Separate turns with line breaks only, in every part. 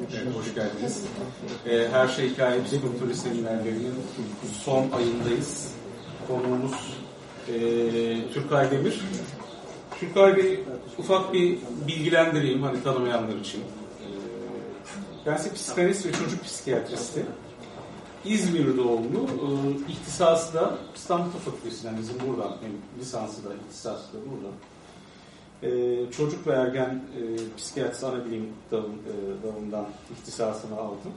Evet, hoş geldiniz. Ee, Her Şey Hikaye Psikoloji Seminerlerinin son ayındayız. Konuğumuz e, Türkay Demir. Türkay Bey ufak bir bilgilendireyim hani tanımayanlar için. Ee, Kendisi psikanalist ve çocuk psikiyatristi. İzmir doğumlu. Ee, İhtisası da İstanbul Tıp Fakültesinden, bizim buradan. Hem lisansı da, ihtisası da buradan. Ee, çocuk ve ergen e, psikiyatrisi ana bilim dalın, e, dalından ihtisasını aldım.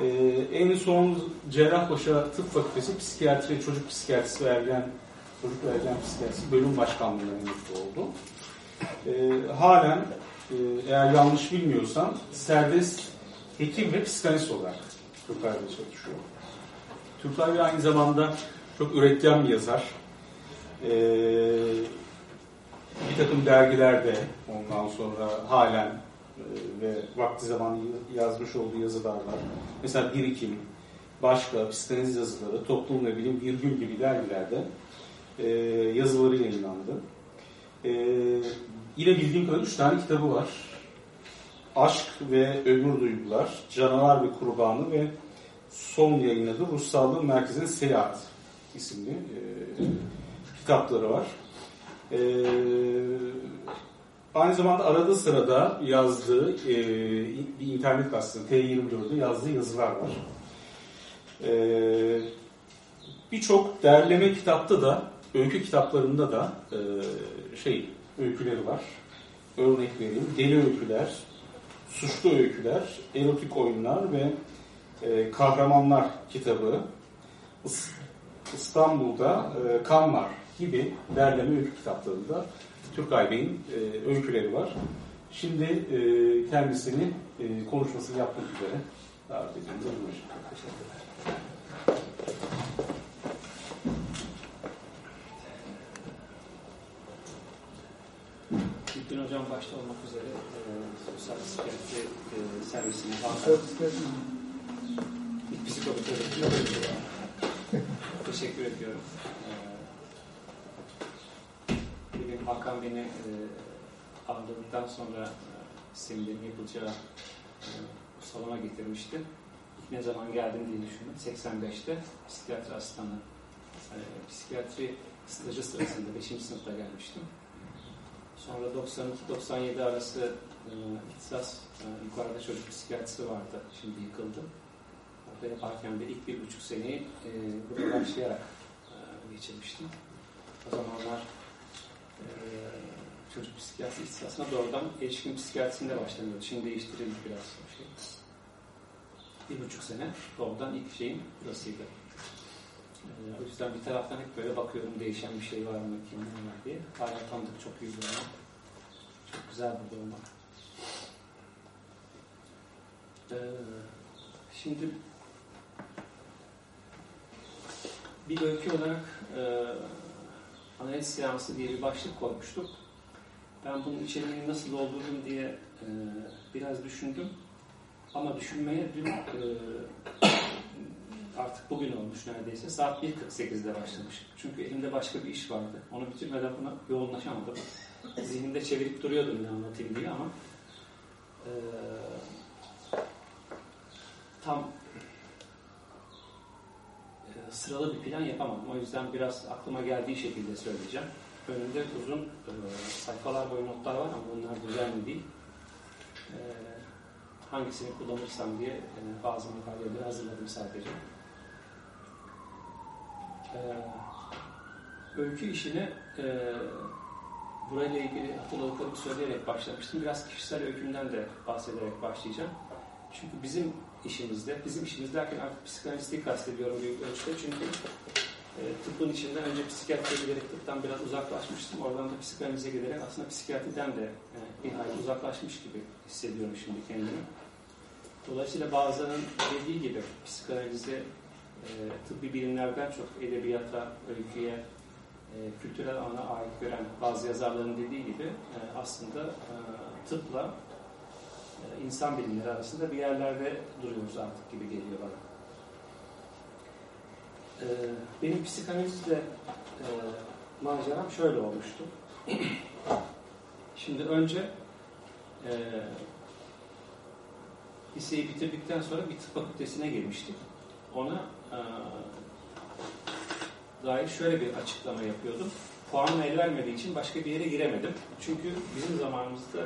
Ee, en son Cerrahpaşa Tıp Fakültesi Psikiyatri, Çocuk Psikiyatrisi ve Ergen Çocuk ve Ergen Psikiyatrisi bölüm başkanlığına emekli oldu. Ee, halen e, eğer yanlış bilmiyorsam serbest hekim ve psikanalist olarak Türkler'de çalışıyor. Türkler aynı zamanda çok üretken bir yazar. Ee, bir takım dergilerde ondan sonra halen e, ve vakti zaman yazmış olduğu yazılar var. Mesela Birikim, başka psikanaliz yazıları, Toplum ve Bilim, Virgül gibi dergilerde e, yazıları yayınlandı. E, yine bildiğim kadarıyla üç tane kitabı var. Aşk ve Ömür Duygular, Canavar ve Kurbanı ve son yayınladığı Ruh Sağlığı Merkezi'nin Seyahat isimli e, kitapları var. Ee, aynı zamanda arada sırada yazdığı e, bir internet gazetesi T24'de yazdığı yazılar var. Ee, Birçok derleme kitapta da, öykü kitaplarında da e, şey öyküleri var. Örnek vereyim. Deli öyküler, suçlu öyküler, erotik oyunlar ve e, kahramanlar kitabı. İstanbul'da e, kan var gibi derleme öykü kitaplarında Türkay Bey'in e, öyküleri var. Şimdi e, kendisini e, konuşmasını yapmak üzere davet ediyoruz. Teşekkürler.
Gülbin Hocam başta olmak üzere e, sosyal psikiyatri e, servisine bir psikolog teşekkür ediyorum. Bugün Hakan beni e, ağırladıktan sonra e, seminerin yapılacağı e, salona getirmişti. İlk ne zaman geldim diye düşündüm. 85'te psikiyatri asistanı, e, psikiyatri stajı sırasında 5. sınıfta gelmiştim. Sonra 92-97 arası e, ihtisas e, yukarıda çocuk psikiyatrisi vardı. Şimdi yıkıldı. Orada yaparken de ilk bir buçuk seneyi e, burada başlayarak e, geçirmiştim. O zamanlar çocuk psikiyatri ihtisasına doğrudan erişkin psikiyatrisinde başlanıyordu. Şimdi değiştirildi biraz şey. Bir buçuk sene doğrudan ilk şeyim burasıydı. E, o yüzden bir taraftan hep böyle bakıyorum değişen bir şey var mı, kimler var diye. Hala tanıdık çok iyi bir olmak. Çok güzel burada olmak. Ee, şimdi bir öykü olarak e, analiz seansı diye bir başlık koymuştuk. Ben bunun içeriğini nasıl doldururum diye e, biraz düşündüm. Ama düşünmeye dün e, artık bugün olmuş neredeyse. Saat 1.48'de başlamış. Çünkü elimde başka bir iş vardı. Onu bitirmeden buna yoğunlaşamadım. Zihnimde çevirip duruyordum ne anlatayım diye ama e, tam sıralı bir plan yapamadım. O yüzden biraz aklıma geldiği şekilde söyleyeceğim. Önümde uzun e, sayfalar boyu notlar var ama bunlar düzenli değil. E, hangisini kullanırsam diye e, bazı makaleleri hazırladım sadece. E, öykü işine e, burayla ilgili hatırladıklarımı söyleyerek başlamıştım. Biraz kişisel öykümden de bahsederek başlayacağım. Çünkü bizim işimizde, bizim işimiz derken artık psikanalisti kastediyorum büyük ölçüde. Çünkü e, tıbbın içinden önce psikiyatriye giderek tıptan biraz uzaklaşmıştım. Oradan da psikanalize giderek aslında psikiyatriden de e, bir hayli uzaklaşmış gibi hissediyorum şimdi kendimi. Dolayısıyla bazılarının dediği gibi psikanalize e, tıbbi bilimlerden çok edebiyata, öyküye, e, kültürel alana ait gören bazı yazarların dediği gibi e, aslında e, tıpla insan bilimleri arasında bir yerlerde duruyoruz artık gibi geliyor bana. E, benim psikanalizle e, maceram şöyle olmuştu. Şimdi önce e, liseyi bitirdikten sonra bir tıp fakültesine girmiştik. Ona e, dair şöyle bir açıklama yapıyordum. Puanım el vermediği için başka bir yere giremedim. Çünkü bizim zamanımızda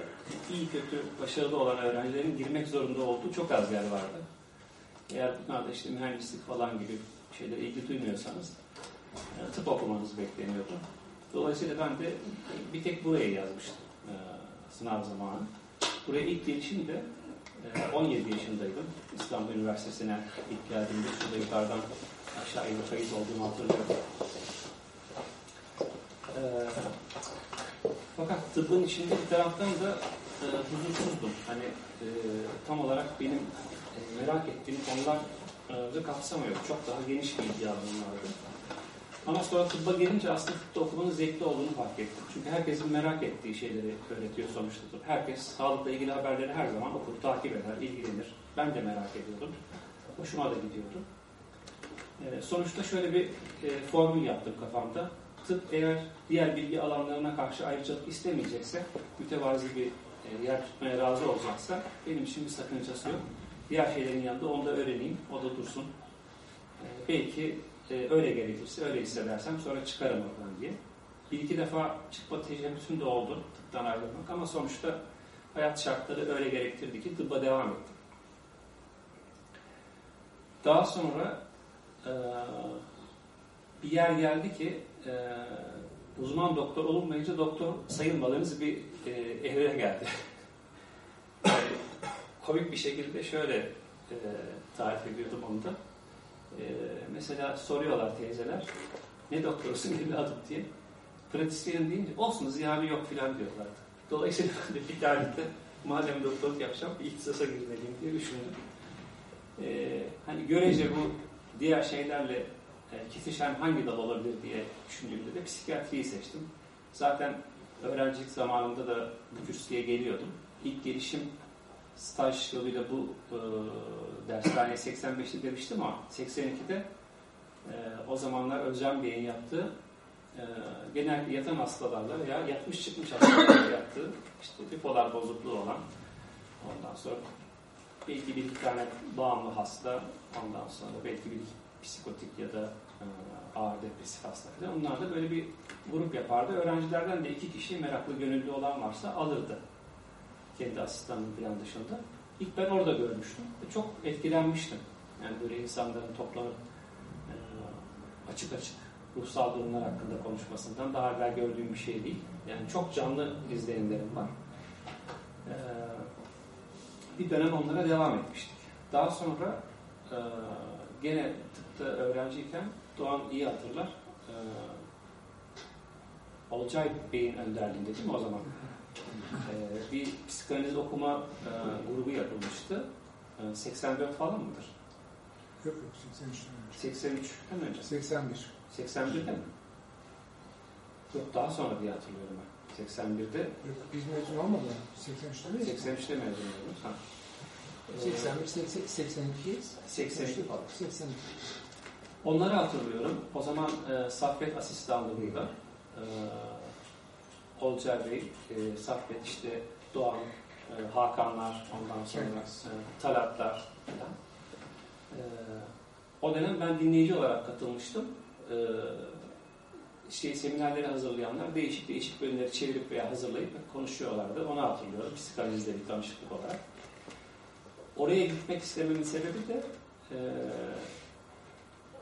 iyi kötü başarılı olan öğrencilerin girmek zorunda olduğu çok az yer vardı. Eğer bunlarda işte mühendislik falan gibi şeylere ilgi duymuyorsanız e, tıp okumanız bekleniyordu. Dolayısıyla ben de bir tek buraya yazmıştım e, sınav zamanı. Buraya ilk gelişim de e, 17 yaşındaydım. İstanbul Üniversitesi'ne ilk geldiğimde şurada yukarıdan aşağı inip kayıt olduğumu hatırlıyorum. E, fakat tıbbın içinde bir taraftan da e, huzursuzdum. Hani e, tam olarak benim e, merak ettiğim konuları kapsamıyor. Çok daha geniş bir ilgi alanım vardı. Ama sonra tıbba gelince aslında tıpta okumanın zevkli olduğunu fark ettim. Çünkü herkesin merak ettiği şeyleri öğretiyor sonuçta tıp. Herkes sağlıkla ilgili haberleri her zaman okur, takip eder, ilgilenir. Ben de merak ediyordum. Hoşuma da gidiyordu. Ee, sonuçta şöyle bir e, formül yaptım kafamda. Tıp eğer diğer bilgi alanlarına karşı ayrıcalık istemeyecekse, mütevazi bir e, yer tutmaya razı olacaksa benim için bir sakıncası yok. Diğer şeylerin yanında onu da öğreneyim, o da dursun. E, belki e, öyle gerekirse, öyle hissedersem sonra çıkarım oradan diye. Bir iki defa çıkma teşebbüsüm de oldu tıptan ayrılmak ama sonuçta hayat şartları öyle gerektirdi ki tıbba devam ettim. Daha sonra e, bir yer geldi ki e, uzman doktor olunmayınca doktor sayılmadığınız bir e, evre geldi. yani, komik bir şekilde şöyle e, tarif ediyordum onu da. E, mesela soruyorlar teyzeler, ne doktorusun evladım diye. Pratisyenim deyince olsun ziyarı yok filan diyorlar. Dolayısıyla ben de bir de madem doktorluk yapacağım bir ihtisasa girmeliyim diye düşündüm. E, hani görece bu diğer şeylerle e, kesişen hangi dal olabilir diye düşündüğümde de psikiyatriyi seçtim. Zaten öğrencilik zamanında da bu kürsüye geliyordum. İlk gelişim staj yoluyla bu e, dershaneye 85'te demiştim ama 82'de e, o zamanlar Özcan Bey'in yaptığı e, genellikle yatan hastalarla veya yatmış çıkmış hastalarla yaptığı işte bipolar bozukluğu olan ondan sonra belki bir iki tane bağımlı hasta ondan sonra belki bir psikotik ya da e, ağır depresif hasta. Onlar da böyle bir grup yapardı. Öğrencilerden de iki kişi meraklı, gönüllü olan varsa alırdı. Kendi asistanının falan dışında. İlk ben orada görmüştüm. Çok etkilenmiştim. Yani böyle insanların toplanıp e, açık açık ruhsal durumlar hakkında konuşmasından daha evvel gördüğüm bir şey değil. Yani çok canlı izlenimlerim var. E, bir dönem onlara devam etmiştik. Daha sonra gene tıpta öğrenciyken Doğan iyi hatırlar. Ee, Olcay Bey'in önderliğinde değil mi o zaman? Ee, bir psikanaliz okuma e, grubu yapılmıştı. Ee, 84 falan mıdır?
Yok yok 83.
83'ten önce.
81.
81'de mi? Yok daha sonra diye hatırlıyorum ben. 81'de.
Yok biz mezun olmadı. 83'te miyiz?
83'te mezun oldunuz. Ha. Ee,
81, 80, 82'yiz.
82 falan.
82.
Onları hatırlıyorum. O zaman e, Saffet asistanlığında e, Olcay Bey, e, Saffet işte Doğan, e, Hakanlar, ondan sonra e, Talatlar falan. E, o dönem ben dinleyici olarak katılmıştım. E, şey, seminerleri hazırlayanlar değişik değişik bölümleri çevirip veya hazırlayıp konuşuyorlardı. Onu hatırlıyorum. Psikanalizde bir tanışıklık olarak. Oraya gitmek istememin sebebi de e,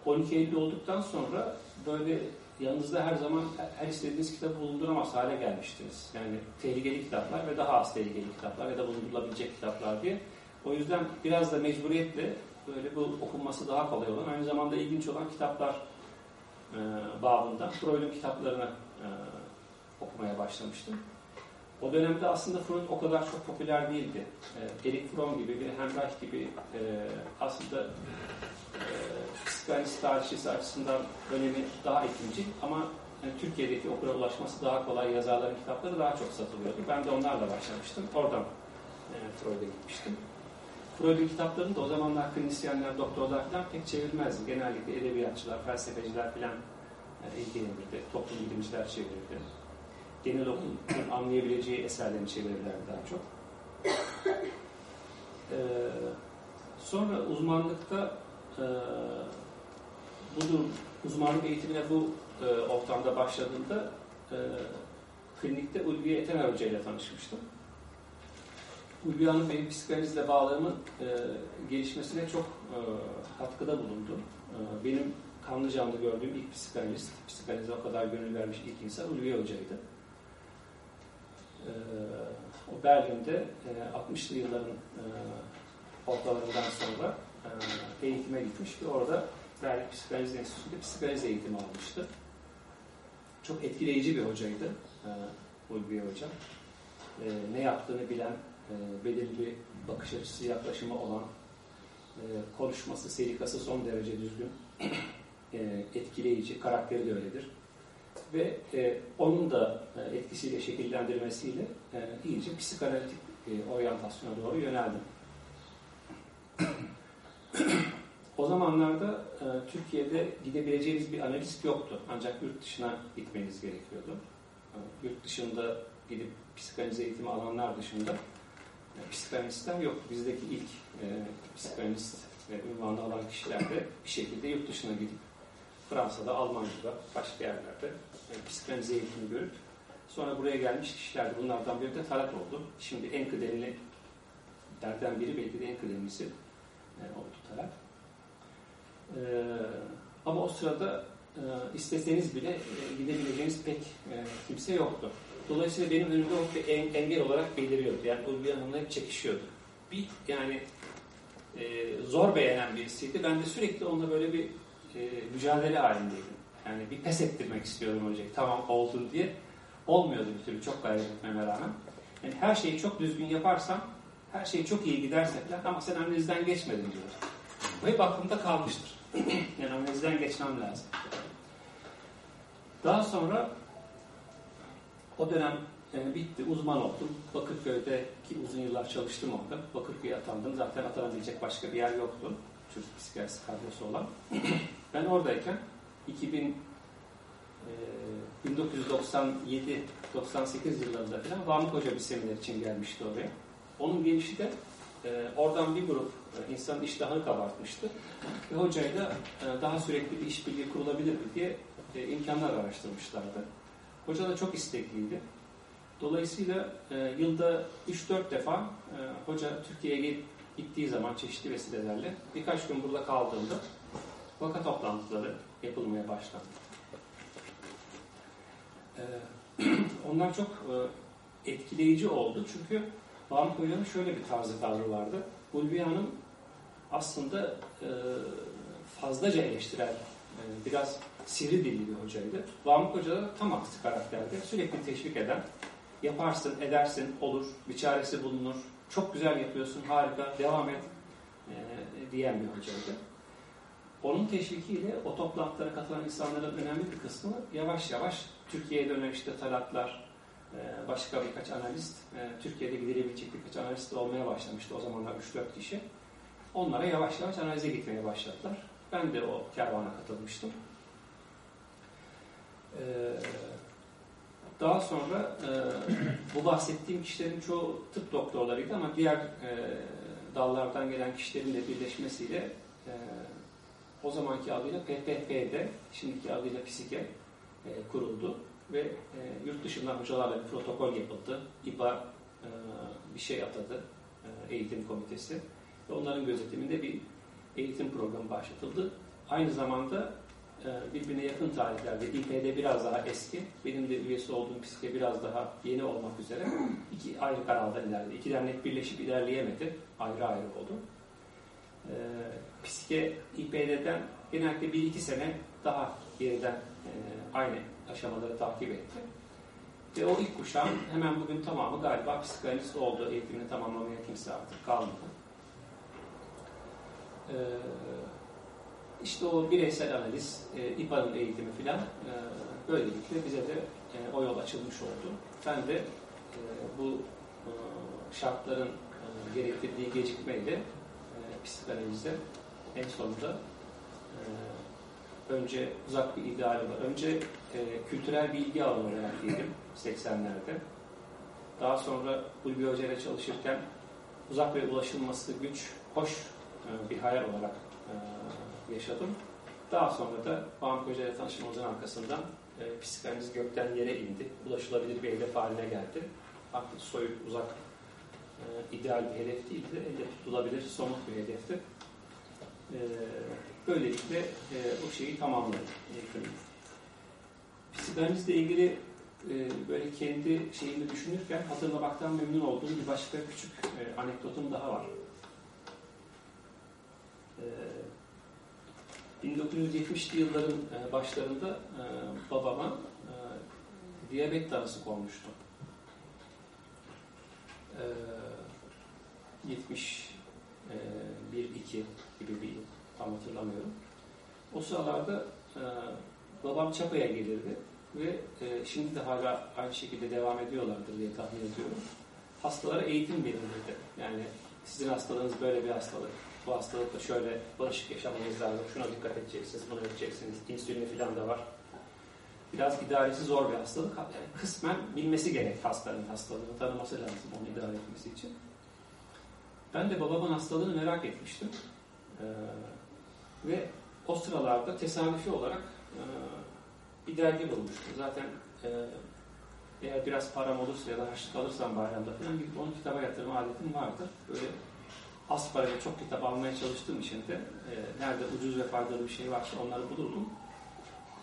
12 Eylül olduktan sonra böyle yanınızda her zaman her istediğiniz kitabı bulunduramaz hale gelmiştiniz. Yani tehlikeli kitaplar ve daha az tehlikeli kitaplar ya da bulundurulabilecek kitaplar diye. O yüzden biraz da mecburiyetle böyle bu okunması daha kolay olan, aynı zamanda ilginç olan kitaplar e, babında Freud'un kitaplarını e, okumaya başlamıştım. O dönemde aslında Freud o kadar çok popüler değildi. E, Erik Fromm gibi, bir Hemreich gibi e, aslında e, psikanaliz tarihçisi açısından önemi daha ikinci ama yani Türkiye'deki okura ulaşması daha kolay yazarların kitapları daha çok satılıyordu. Ben de onlarla başlamıştım. Oradan e, Freud'a gitmiştim. Freud'un kitaplarını da o zamanlar klinisyenler, doktorlar falan pek çevirmezdi. Genellikle edebiyatçılar, felsefeciler falan e, ilgilenirdi. Toplum bilimciler çevirirdi. Genel okulun anlayabileceği eserlerini çevirirlerdi daha çok. Ee, sonra uzmanlıkta e, bu durum, uzmanlık eğitimine bu e, ortamda başladığımda e, klinikte Ulviye Etener Hoca ile tanışmıştım. Ulviye Hanım benim psikanalizle bağlığımın e, gelişmesine çok e, katkıda bulundu. E, benim kanlı canlı gördüğüm ilk psikanalist, psikanalize o kadar gönül vermiş ilk insan Ulviye Hoca'ydı. E, o Berlin'de e, 60'lı yılların e, ortalarından sonra eğitime gitmiş ve orada Berlin Psikanaliz Enstitüsü'nde psikanaliz eğitimi almıştı. Çok etkileyici bir hocaydı e, Ulviye Hoca. E, ne yaptığını bilen, e, belirli bir bakış açısı, yaklaşımı olan, e, konuşması, serikası son derece düzgün, e, etkileyici, karakteri de öyledir. Ve e, onun da e, etkisiyle, şekillendirmesiyle e, iyice psikanalitik e, oryantasyona doğru yöneldim. o zamanlarda e, Türkiye'de gidebileceğiniz bir analist yoktu. Ancak yurt dışına gitmeniz gerekiyordu. E, yurt dışında gidip psikanaliz eğitimi alanlar dışında e, psikanalistler yoktu. Bizdeki ilk e, psikanalist ve ünvanı alan kişiler de bir şekilde yurt dışına gidip Fransa'da, Almanya'da, başka yerlerde e, psikanaliz eğitimi görüp sonra buraya gelmiş kişilerdi. Bunlardan biri de Talat oldu. Şimdi en kıdemli derden biri belki de en kıdemlisi e, oldu Talat. E, ama o sırada e, isteseniz bile e, gidebileceğiniz pek e, kimse yoktu. Dolayısıyla benim önümde o bir en, engel olarak beliriyordu. Yani Ulviye Hanım'la hep çekişiyordu. Bir yani e, zor beğenen birisiydi. Ben de sürekli onunla böyle bir e, mücadele halindeydim. Yani bir pes ettirmek istiyordum hocayı. Tamam oldu diye. Olmuyordu bir türlü çok gayret etmeme rağmen. Yani her şeyi çok düzgün yaparsam her şey çok iyi giderse ama sen analizden geçmedin diyor. Bu hep aklımda kalmıştır. yani analizden geçmem lazım. Daha sonra o dönem e, bitti, uzman oldum. Bakırköy'de ki uzun yıllar çalıştım orada. Bakırköy'e atandım. Zaten atanabilecek başka bir yer yoktu. Çocuk psikiyatrisi kadrosu olan. ben oradayken 2000 e, 1997-98 yıllarında falan Vamık Hoca bir seminer için gelmişti oraya. Onun gelişi de e, oradan bir grup e, insanın iştahını kabartmıştı. Ve hocayla e, daha sürekli bir işbirliği kurulabilir mi diye e, imkanlar araştırmışlardı. Hoca da çok istekliydi. Dolayısıyla e, yılda 3-4 defa e, hoca Türkiye'ye gittiği zaman çeşitli vesilelerle birkaç gün burada kaldığında vaka toplantıları yapılmaya başlandı. E, onlar çok e, etkileyici oldu çünkü Mahmut Hoca'nın şöyle bir tarzı tavrı vardı. Ulviye Hanım aslında e, fazlaca eleştirel, e, biraz sivri dilli bir hocaydı. Vamık Hoca da tam aksi karakterde. Sürekli teşvik eden, yaparsın, edersin, olur, bir çaresi bulunur, çok güzel yapıyorsun, harika, devam et e, diyen bir hocaydı. Onun teşvikiyle o toplantılara katılan insanların önemli bir kısmı yavaş yavaş Türkiye'ye dönen işte talatlar, başka birkaç analist, e, Türkiye'de gidilebilecek birkaç analist olmaya başlamıştı o zamanlar 3-4 kişi. Onlara yavaş yavaş analize gitmeye başladılar. Ben de o kervana katılmıştım. Ee, daha sonra e, bu bahsettiğim kişilerin çoğu tıp doktorlarıydı ama diğer e, dallardan gelen kişilerin de birleşmesiyle e, o zamanki adıyla PPP'de, şimdiki adıyla Psike e, kuruldu ve e, yurt dışından hocalarla bir protokol yapıldı. İBA e, bir şey atadı, e, eğitim komitesi ve onların gözetiminde bir eğitim programı başlatıldı. Aynı zamanda e, birbirine yakın tarihlerde İP'de biraz daha eski, benim de üyesi olduğum psike biraz daha yeni olmak üzere iki ayrı kanalda ilerledi. İki dernek birleşip ilerleyemedi, ayrı ayrı oldu. E, psike İP'den genellikle bir iki sene daha geriden e, aynı aşamaları takip etti. Ve o ilk kuşağın hemen bugün tamamı galiba psikanalist oldu. Eğitimini tamamlamaya kimse artık kalmadı. Ee, işte o bireysel analiz, e, İPA'nın eğitimi filan e, böylelikle bize de e, o yol açılmış oldu. Ben de e, bu e, şartların e, gerektirdiği gecikmeyle e, psikanalizde en sonunda e, önce uzak bir idealim var. Önce e, kültürel bilgi alanı olarak girdim 80'lerde. Daha sonra Ulvi Hoca çalışırken uzak ve ulaşılması güç, hoş e, bir hayal olarak e, yaşadım. Daha sonra da Bağım Koca ile tanışmamızın arkasından e, psikanaliz gökten yere indi. Ulaşılabilir bir hedef haline geldi. Artık soyut, uzak, e, ideal bir hedef değildi. Elle tutulabilir, somut bir hedefti. E, böylelikle e, o şeyi tamamladı. Psikanalizle ilgili e, böyle kendi şeyimi düşünürken hatırlamaktan memnun olduğum bir başka küçük e, anekdotum daha var. E, 1970'li yılların e, başlarında e, babama e, diyabet tanısı konmuştu. E, 71 2 gibi bir yıl tam hatırlamıyorum. O sıralarda e, babam Çapa'ya gelirdi ve e, şimdi de hala aynı şekilde devam ediyorlardır diye tahmin ediyorum. Hastalara eğitim verilirdi. Yani sizin hastalığınız böyle bir hastalık. Bu hastalıkta şöyle barışık yaşamanız lazım. Şuna dikkat edeceksiniz, bunu edeceksiniz. İnsülini falan da var. Biraz idaresi zor bir hastalık. Yani kısmen bilmesi gerek hastanın hastalığını tanıması lazım onu idare etmesi için. Ben de babamın hastalığını merak etmiştim. Ee, ve o sıralarda tesadüfi olarak e, bir dergi bulmuştum. Zaten e, eğer biraz param olursa ya da harçlık alırsam bayramda falan gidip onu kitaba yatırma adetim vardı. Böyle az parayla çok kitap almaya çalıştığım için de e, nerede ucuz ve faydalı bir şey varsa onları bulurdum.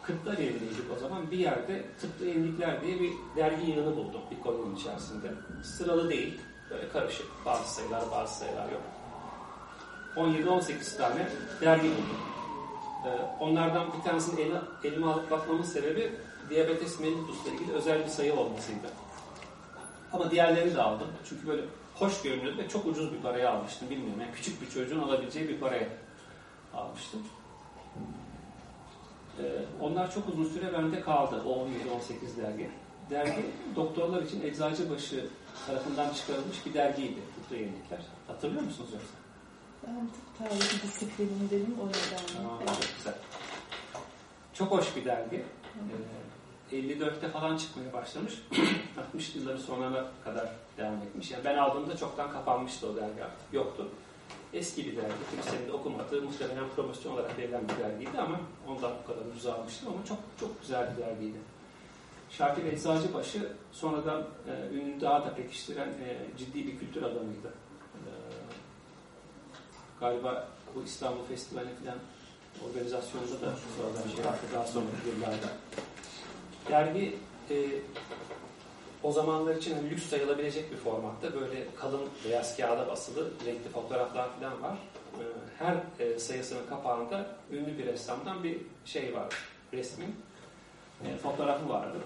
Kırklar yerindeydik o zaman. Bir yerde Tıplı Yenilikler diye bir dergi yığını buldum bir konunun içerisinde. Sıralı değil, böyle karışık. Bazı sayılar, bazı sayılar yok. 17-18 tane dergi buldum. Ee, onlardan bir tanesini eline, elime alıp bakmamın sebebi diyabetes mellitusla ilgili özel bir sayı olmasıydı. Ama diğerlerini de aldım. Çünkü böyle hoş görünüyordu ve çok ucuz bir paraya almıştım. Bilmiyorum. Yani küçük bir çocuğun alabileceği bir paraya almıştım. Ee, onlar çok uzun süre bende kaldı. O 17-18 dergi. Dergi doktorlar için Eczacıbaşı tarafından çıkarılmış bir dergiydi. Tıpkı Yenilikler. Hatırlıyor musunuz yoksa?
Ben tıp tarihi disiplinindeyim o nedenle.
Aa, çok güzel. Çok hoş bir dergi. Ee, 54'te falan çıkmaya başlamış. 60 yılların sonuna kadar devam etmiş. Yani ben aldığımda çoktan kapanmıştı o dergi artık. Yoktu. Eski bir dergi. Kimsenin de okumadığı, muhtemelen promosyon olarak verilen bir dergiydi ama ondan bu kadar ucuz almıştım ama çok çok güzel bir dergiydi. Şakir Eczacıbaşı sonradan e, ünlü daha da pekiştiren e, ciddi bir kültür adamıydı. Galiba bu İstanbul Festivali falan organizasyonunda da sonradan şey yaptı daha sonraki yıllarda. Dergi e, o zamanlar için hani lüks sayılabilecek bir formatta böyle kalın beyaz kağıda basılı renkli fotoğraflar falan var. E, her e, sayısının kapağında ünlü bir ressamdan bir şey var, resmin e, fotoğrafı vardı.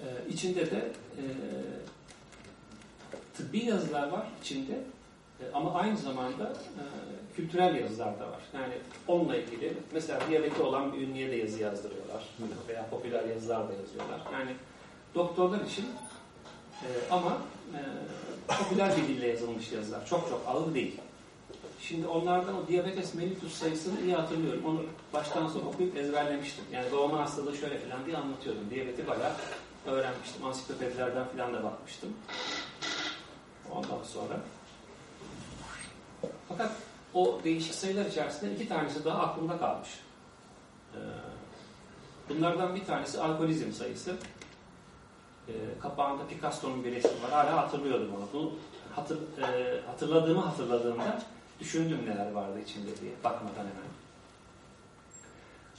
E, içinde de e, tıbbi yazılar var içinde ama aynı zamanda e, kültürel yazılar da var. Yani onunla ilgili mesela diyabeti olan bir ünlüye de yazı yazdırıyorlar veya popüler yazılar da yazıyorlar. Yani doktorlar için e, ama e, popüler bir dille yazılmış yazılar. Çok çok ağır değil. Şimdi onlardan o diabetes mellitus sayısını iyi hatırlıyorum. Onu baştan sona okuyup ezberlemiştim. Yani babamın hastalığı şöyle falan diye anlatıyordum. Diyabeti bayağı öğrenmiştim. Ansiklopedilerden falan da bakmıştım. Ondan sonra. Fakat o değişik sayılar içerisinde iki tanesi daha aklımda kalmış. Ee, bunlardan bir tanesi alkolizm sayısı. Ee, kapağında Picasso'nun bir resmi var. Hala hatırlıyordum onu. Bunu hatır, e, hatırladığımı hatırladığımda düşündüm neler vardı içinde diye bakmadan hemen.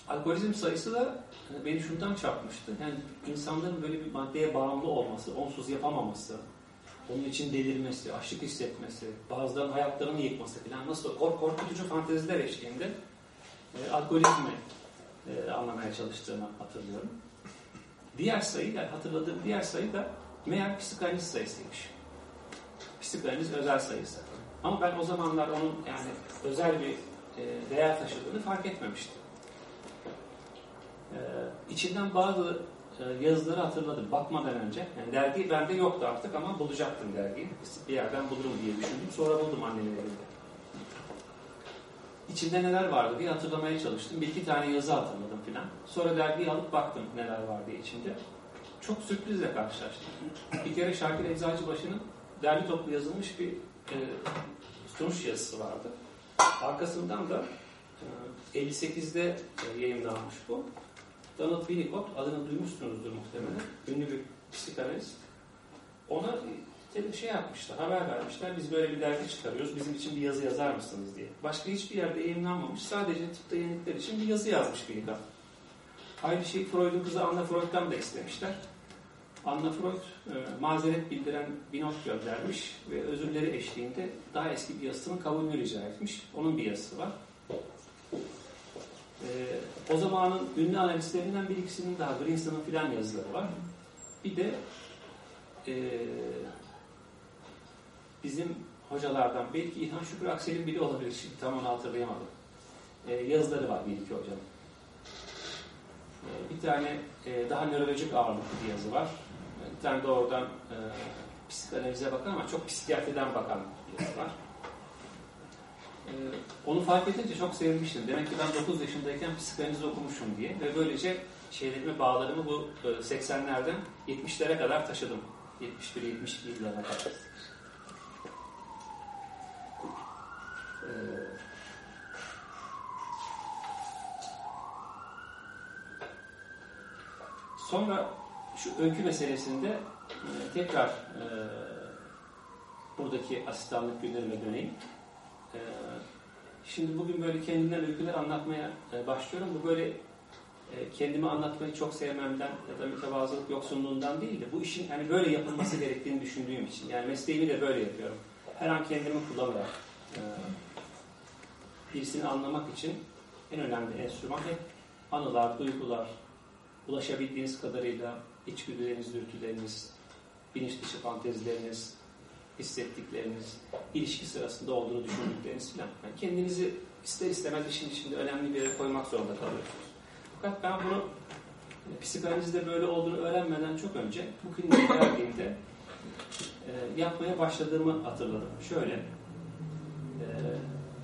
Alkolizm sayısı da e, beni şundan çarpmıştı. Yani insanların böyle bir maddeye bağımlı olması, onsuz yapamaması, onun için delirmesi, açlık hissetmesi, bazılarının hayatlarını yıkması falan nasıl kork korkutucu fanteziler eşliğinde e, alkolizmi e, anlamaya çalıştığını hatırlıyorum. Diğer sayı, yani hatırladığım diğer sayı da meğer psikanaliz sayısıymış. Psikanaliz özel sayısı. Ama ben o zamanlar onun yani özel bir e, değer taşıdığını fark etmemiştim. E, içinden bazı yazıları hatırladım bakmadan önce. Yani dergi bende yoktu artık ama bulacaktım dergiyi. Bir yerden bulurum diye düşündüm. Sonra buldum annemin evinde. İçinde neler vardı diye hatırlamaya çalıştım. Bir iki tane yazı hatırladım filan. Sonra dergiyi alıp baktım neler var diye içinde. Çok sürprizle karşılaştım. Bir kere Şakir Eczacıbaşı'nın derli toplu yazılmış bir e, sonuç yazısı vardı. Arkasından da e, 58'de e, yayınlanmış bu. Donald Winnicott, adını duymuşsunuzdur muhtemelen. Ünlü bir psikanalist. Ona şey yapmışlar, haber vermişler. Biz böyle bir dergi çıkarıyoruz, bizim için bir yazı yazar mısınız diye. Başka hiçbir yerde yayınlanmamış, sadece tıpta yenilikler için bir yazı yazmış Winnicott. Aynı şeyi Freud'un kızı Anna Freud'dan da istemişler. Anna Freud e, mazeret bildiren bir not göndermiş ve özürleri eşliğinde daha eski bir yazısının kabulünü rica etmiş. Onun bir yazısı var. E, o zamanın ünlü analistlerinden bir ikisinin daha Greenson'un filan yazıları var. Bir de e, bizim hocalardan belki İlhan Şükrü Aksel'in biri olabilir. Şimdi tam onu hatırlayamadım. E, yazıları var bir iki hocanın. E, bir tane e, daha nörolojik ağırlıklı bir yazı var. Bir tane de oradan e, psikanalize bakan ama çok psikiyatriden bakan bir yazı var. E, onu fark edince çok sevinmiştim. Demek ki ben 9 yaşındayken psikanaliz okumuşum diye ve böylece şeylerimi, bağlarımı bu e, 80'lerden 70'lere kadar taşıdım. 71-72 yıllarına kadar. E, Sonra şu öykü meselesinde e, tekrar e, buradaki asistanlık günlerime döneyim. E, şimdi bugün böyle kendimden öyküler anlatmaya e, başlıyorum. Bu böyle e, kendimi anlatmayı çok sevmemden ya da mütevazılık yoksunluğundan değil de bu işin hani böyle yapılması gerektiğini düşündüğüm için. Yani mesleğimi de böyle yapıyorum. Her an kendimi kullanarak e, birisini anlamak için en önemli enstrüman hep anılar, duygular, ulaşabildiğiniz kadarıyla içgüdüleriniz, dürtüleriniz, bilinç dışı fantezileriniz, hissettikleriniz, ilişki sırasında olduğunu düşündükleriniz falan. Yani kendinizi ister istemez işin içinde önemli bir yere koymak zorunda kalıyorsunuz. Fakat ben bunu psikanalizde böyle olduğunu öğrenmeden çok önce bu kliniğe geldiğimde e, yapmaya başladığımı hatırladım. Şöyle, e,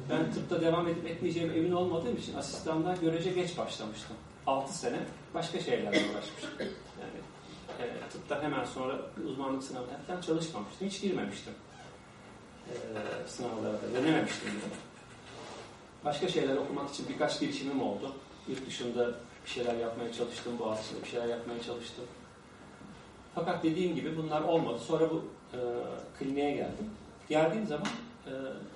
ben tıpta devam edip etmeyeceğime emin olmadığım için asistanlığa görece geç başlamıştım. 6 sene başka şeylerle uğraşmıştım. E, tıptan hemen sonra uzmanlık sınavına falan çalışmamıştım. Hiç girmemiştim. E, sınavlara da denememiştim. Bile. Başka şeyler okumak için birkaç girişimim oldu. Yurt dışında bir şeyler yapmaya çalıştım. Boğaziçi'nde bir şeyler yapmaya çalıştım. Fakat dediğim gibi bunlar olmadı. Sonra bu e, kliniğe geldim. Geldiğim zaman e,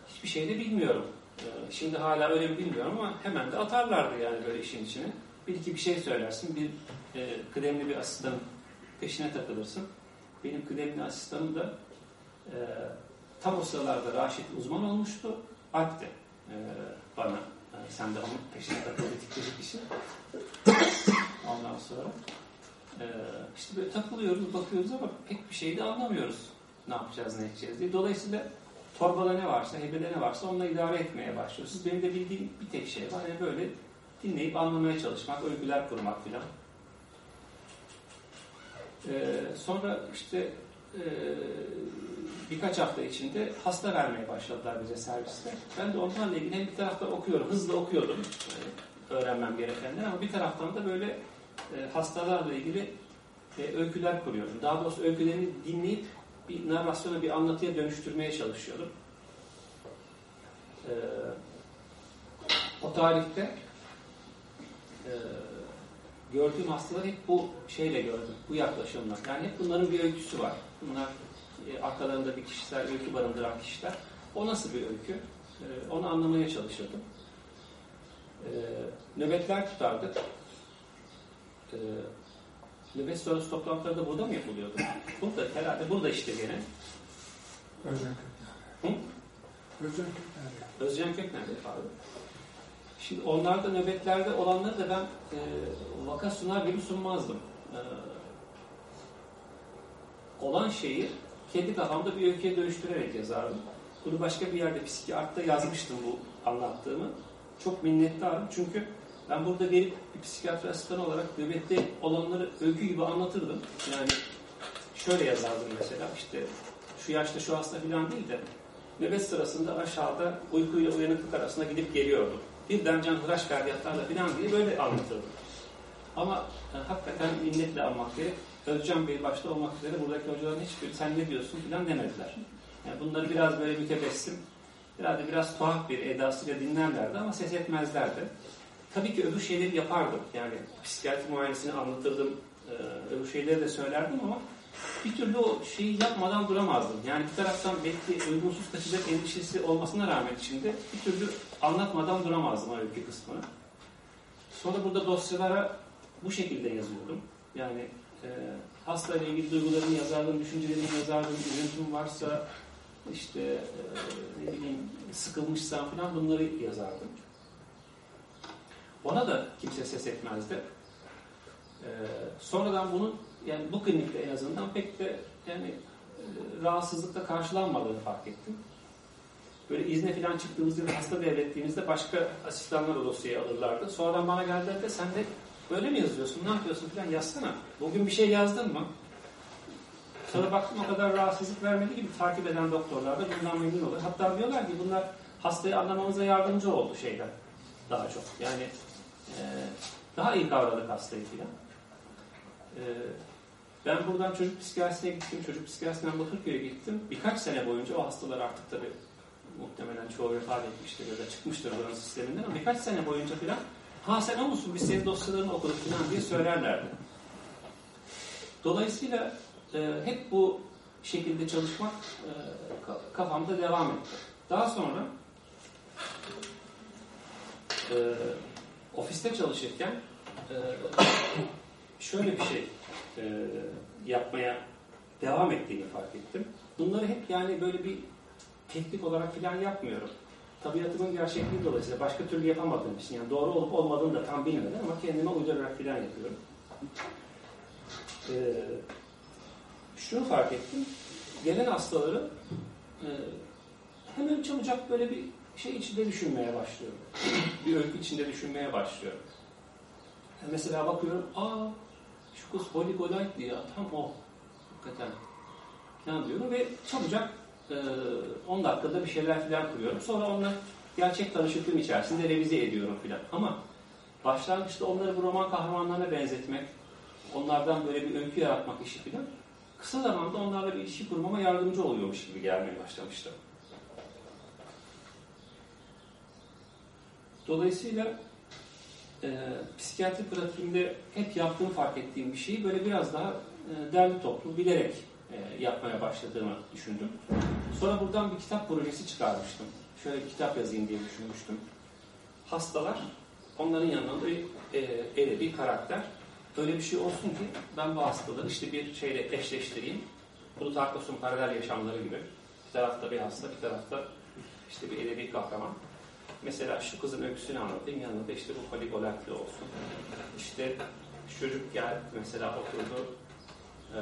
hiçbir şey de bilmiyorum. E, şimdi hala öyle mi bilmiyorum ama hemen de atarlardı yani böyle işin içine bir iki bir şey söylersin. Bir e, kıdemli bir asistanın peşine takılırsın. Benim kıdemli asistanım da e, tam o sıralarda Raşit uzman olmuştu. Alp de e, bana e, sen de onun peşine takıldı dikkat kişi. Ondan sonra e, işte böyle takılıyoruz, bakıyoruz ama pek bir şey de anlamıyoruz. Ne yapacağız, ne edeceğiz diye. Dolayısıyla torbada ne varsa, hebede ne varsa onunla idare etmeye başlıyorsunuz. Benim de bildiğim bir tek şey var. Yani böyle dinleyip anlamaya çalışmak, övgüler kurmak filan. Ee, sonra işte e, birkaç hafta içinde hasta vermeye başladılar bize serviste. Ben de onlarla ilgili hem bir taraftan okuyorum, hızlı okuyordum e, öğrenmem gerekenler ama bir taraftan da böyle e, hastalarla ilgili e, öyküler kuruyordum. Daha doğrusu öykülerini dinleyip bir narrasyona, bir anlatıya dönüştürmeye çalışıyordum. E, o tarihte e, gördüğüm hastalar hep bu şeyle gördüm, bu yaklaşımla. Yani hep bunların bir öyküsü var. Bunlar e, arkalarında bir kişisel öykü barındıran kişiler. O nasıl bir öykü? E, onu anlamaya çalışırdım. E, nöbetler tutardık. E, nöbet sonrası toplantıları da burada mı yapılıyordu? Burada herhalde, burada işte gene.
Özcan
Hı?
Kökner. Özcan Kökner.
Özcan Kökner pardon. Şimdi onlarda nöbetlerde olanları da ben e, vaka sunar gibi sunmazdım. E, olan şeyi kendi kafamda bir öyküye dönüştürerek yazardım. Bunu başka bir yerde psikiyatrda yazmıştım bu anlattığımı. Çok minnettarım çünkü ben burada gelip bir psikiyatri asistanı olarak nöbette olanları öykü gibi anlatırdım. Yani şöyle yazardım mesela işte şu yaşta şu hasta falan değil de nöbet sırasında aşağıda uykuyla uyanıklık arasında gidip geliyordum birden can hıraş feryatlarla falan diye böyle anlatırdım. Ama e, hakikaten minnetle almak gerek. Özcan Bey başta olmak üzere buradaki hocaların hiçbir sen ne diyorsun falan demediler. Yani bunları biraz böyle mütebessim, biraz da biraz tuhaf bir edasıyla dinlerlerdi ama ses etmezlerdi. Tabii ki öbür şeyleri yapardım. Yani psikiyatri muayenesini anlatırdım, e, öbür şeyleri de söylerdim ama bir türlü o şeyi yapmadan duramazdım. Yani bir taraftan belki uygunsuz kaçacak endişesi olmasına rağmen içinde bir türlü anlatmadan duramazdım öykü kısmını. Sonra burada dosyalara bu şekilde yazıyordum. Yani e, hastayla ilgili duygularımı yazardım, düşüncelerimi yazardım, üzüntüm varsa işte e, ne bileyim sıkılmışsam falan bunları yazardım. Ona da kimse ses etmezdi. E, sonradan bunun yani bu klinikte en azından pek de yani e, rahatsızlıkla karşılanmadığını fark ettim. Böyle izne falan çıktığımızda hasta devrettiğimizde başka asistanlar o dosyayı alırlardı. Sonradan bana geldiler de sen de böyle mi yazıyorsun, ne yapıyorsun falan yazsana. Bugün bir şey yazdın mı? Sonra baktım o kadar rahatsızlık vermedi gibi takip eden doktorlar da bundan memnun oluyor. Hatta diyorlar ki bunlar hastayı anlamamıza yardımcı oldu şeyler daha çok. Yani e, daha iyi kavradık hastayı filan. E, ben buradan çocuk psikiyatrisine gittim. Çocuk psikiyatrisinden Bakırköy'e gittim. Birkaç sene boyunca o hastalar artık tabii muhtemelen çoğu vefat etmiştir ya da çıkmıştır buranın sisteminden ama birkaç sene boyunca filan ha sen o musun biz senin dosyalarını okuduk filan diye söylerlerdi. Dolayısıyla e, hep bu şekilde çalışmak e, kafamda devam etti. Daha sonra e, ofiste çalışırken e, şöyle bir şey e, yapmaya devam ettiğini fark ettim. Bunları hep yani böyle bir teknik olarak falan yapmıyorum. Tabiatımın gerçekliği dolayısıyla başka türlü yapamadığım için yani doğru olup olmadığını da tam bilmeden ama kendime uydurarak falan yapıyorum. Ee, şunu fark ettim. Gelen hastaları e, hemen çabucak böyle bir şey içinde düşünmeye başlıyorum. bir öykü içinde düşünmeye başlıyorum. Mesela bakıyorum, aa şu kız Holy Godite ya tam o. Hakikaten. Falan diyorum ve çabucak 10 dakikada bir şeyler filan kuruyorum. Sonra onunla gerçek tanışıklığım içerisinde revize ediyorum filan. Ama başlangıçta onları bu roman kahramanlarına benzetmek, onlardan böyle bir öykü yaratmak işi filan kısa zamanda onlarla bir ilişki kurmama yardımcı oluyormuş gibi gelmeye başlamıştı. Dolayısıyla e, psikiyatri pratiğimde hep yaptığım fark ettiğim bir şeyi böyle biraz daha e, derli toplu bilerek e, yapmaya başladığımı düşündüm. Sonra buradan bir kitap projesi çıkarmıştım. Şöyle bir kitap yazayım diye düşünmüştüm. Hastalar, onların yanında bir e, karakter. Öyle bir şey olsun ki ben bu hastaları işte bir şeyle eşleştireyim. Bunu Tarkos'un paralel yaşamları gibi. Bir tarafta bir hasta, bir tarafta işte bir edebi kahraman. Mesela şu kızın öyküsünü anlatayım, yanında işte bu Caligulakli olsun. İşte çocuk geldi mesela oturdu e,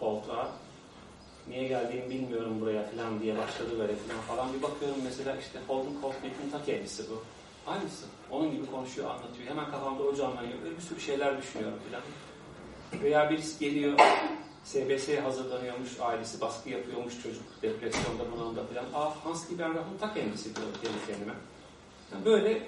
koltuğa. Niye geldiğimi bilmiyorum buraya falan diye başladı böyle falan falan. Bir bakıyorum mesela işte Holden Caulfield'in ta kendisi bu. Aynısı. Onun gibi konuşuyor, anlatıyor. Hemen kafamda o canlanıyor. Bir sürü şeyler düşünüyorum falan. Veya birisi geliyor, SBS'ye hazırlanıyormuş, ailesi baskı yapıyormuş çocuk, depresyonda, bunalımda falan. Aa Hans Lieberman'ın ta kendisi diyor kendi kendime. Böyle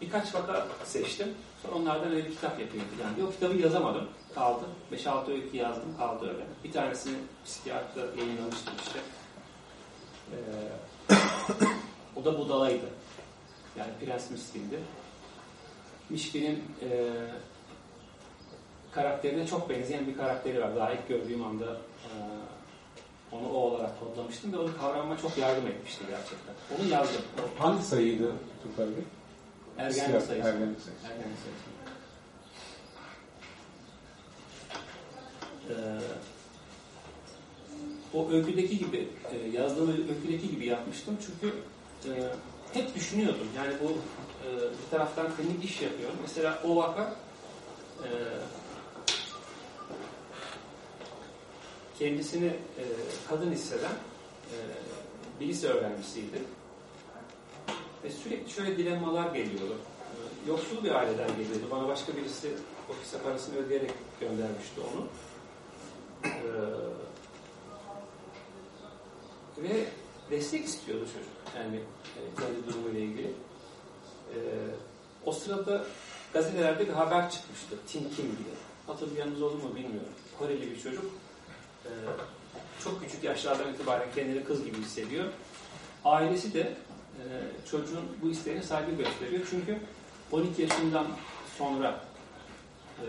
birkaç vaka seçtim. Sonra onlardan öyle kitap yapayım falan diye. O kitabı yazamadım. Kaldı. 5-6 öykü yazdım. Kaldı öyle. Bir tanesini psikiyatrda yayınlamıştım işte. Ee, o da budalaydı. Yani Prens Miskin'di. Mişkin'in e, karakterine çok benzeyen bir karakteri var. Daha ilk gördüğüm anda e, onu o olarak kodlamıştım ve onu kavramama çok yardım etmişti gerçekten. Onu yazdım.
Hangi sayıydı Turkay Bey?
Ergenlik sayısı.
Ergenlik sayısı.
Ergenlik sayısı. Ee, o öyküdeki gibi, e, yazdığım öyküdeki gibi yapmıştım. Çünkü e, hep düşünüyordum. Yani bu e, bir taraftan klinik iş yapıyorum. Mesela o vaka e, kendisini e, kadın hisseden e, bir lise öğrencisiydi. Ve sürekli şöyle dilemmalar geliyordu. Yoksul bir aileden geliyordu. Bana başka birisi ofise parasını ödeyerek göndermişti onu. E, ve destek istiyordu çocuk. Yani kendi durumuyla ilgili. E, o sırada gazetelerde bir haber çıkmıştı. Tim Kim diye. Hatırlayanınız olur mu bilmiyorum. Koreli bir çocuk. Ee, çok küçük yaşlardan itibaren kendini kız gibi hissediyor. Ailesi de e, çocuğun bu isteğine saygı gösteriyor. Çünkü 12 yaşından sonra e,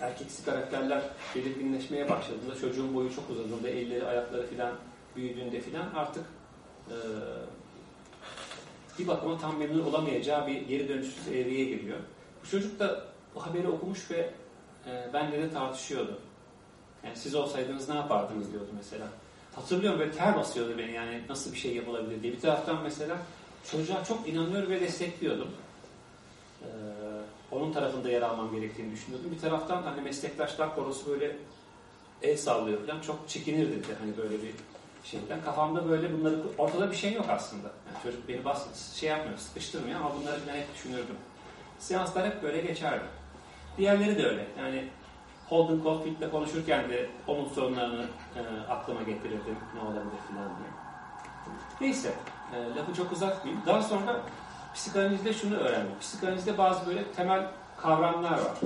erkeksi karakterler belirginleşmeye başladığında çocuğun boyu çok uzadığında elleri ayakları filan büyüdüğünde filan artık e, bir bakıma tam memnun olamayacağı bir geri dönüşsüz evreye giriyor. Bu çocuk da bu haberi okumuş ve e, benle de tartışıyordu. Yani siz olsaydınız ne yapardınız diyordu mesela. Hatırlıyorum böyle ter basıyordu beni yani nasıl bir şey yapılabilir diye. Bir taraftan mesela çocuğa çok inanıyor ve destekliyordum. Ee, onun tarafında yer almam gerektiğini düşünüyordum. Bir taraftan hani meslektaşlar korosu böyle el sallıyor falan çok çekinirdi de hani böyle bir şeyden. Kafamda böyle bunları ortada bir şey yok aslında. Yani çocuk beni bas şey yapmıyor, sıkıştırmıyor ama bunları ben hep düşünürdüm. Seanslar hep böyle geçerdi. Diğerleri de öyle. Yani Holden Caulfield'le konuşurken de onun sorunlarını e, aklıma getirirdim. Ne olabilir filan diye. Neyse, e, lafı çok uzatmayayım. Daha sonra psikanalizde şunu öğrendim. Psikanalizde bazı böyle temel kavramlar var.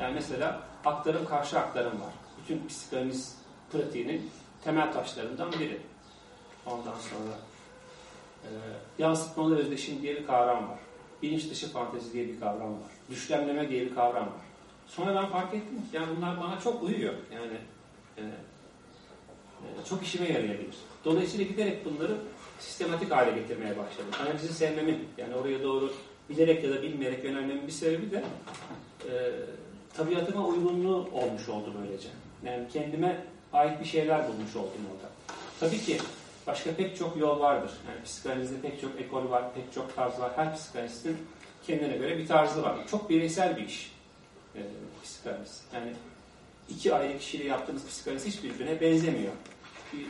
Yani mesela aktarım karşı aktarım var. Bütün psikanaliz pratiğinin temel taşlarından biri. Ondan sonra e, yansıtmalı özdeşim diye bir kavram var. Bilinç dışı fantezi diye bir kavram var. Düşlemleme diye bir kavram var. Sonra ben fark ettim ki yani bunlar bana çok uyuyor. Yani e, e, çok işime yarayabilir. Dolayısıyla giderek bunları sistematik hale getirmeye başladım. Analizi sevmemin, yani oraya doğru bilerek ya da bilmeyerek yönelmemin bir sebebi de e, tabiatıma uygunluğu olmuş oldu böylece. Yani kendime ait bir şeyler bulmuş oldum orada. Tabii ki başka pek çok yol vardır. Yani psikanalizde pek çok ekol var, pek çok tarz var. Her psikanalistin kendine göre bir tarzı var. Çok bireysel bir iş e, psikanaliz. Yani iki ayrı kişiyle yaptığınız psikanaliz hiçbirbirine benzemiyor. Bir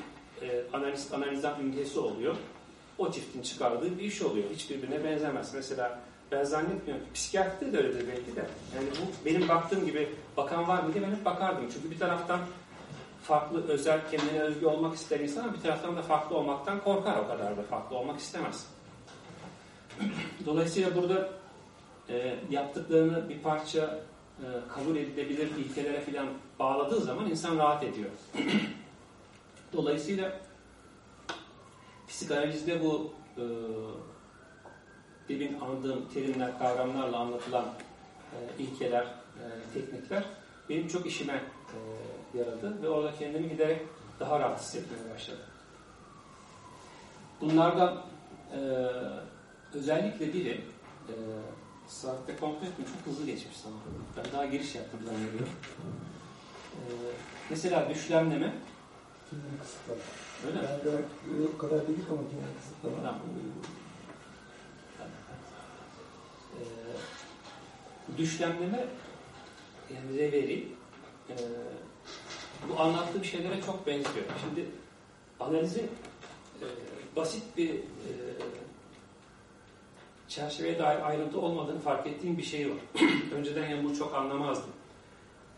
e, analiz, analizden ünitesi oluyor. O çiftin çıkardığı bir iş oluyor. Hiçbirbirine benzemez. Mesela ben zannetmiyorum ki psikiyatride de öyledir belki de. Yani bu benim baktığım gibi bakan var mı diye ben hep bakardım. Çünkü bir taraftan farklı, özel, kendine özgü olmak ister insan ama bir taraftan da farklı olmaktan korkar o kadar da farklı olmak istemez. Dolayısıyla burada e, yaptıklarını bir parça kabul edilebilir ilkelere falan bağladığı zaman insan rahat ediyor. Dolayısıyla psikanalizde bu e, demin anladığım terimler, kavramlarla anlatılan e, ilkeler, e, teknikler benim çok işime e, yaradı ve orada kendimi giderek daha rahat hissetmeye başladım. Bunlardan e, özellikle biri e, saatte kontrol ettim çok hızlı geçmiş sana. Ben daha giriş yaptım zannediyorum. E, mesela düşlemleme
Kimlik kısıtlama.
öyle mi?
Yani kadar, o kadar değil ama kimlik kısıtlama.
Tamam. E, düşlemleme yani reveri e, bu anlattığım şeylere çok benziyor. Şimdi analizin e, basit bir e, çerçeveye dair ayrıntı olmadığını fark ettiğim bir şey var. Önceden yani bunu çok anlamazdım.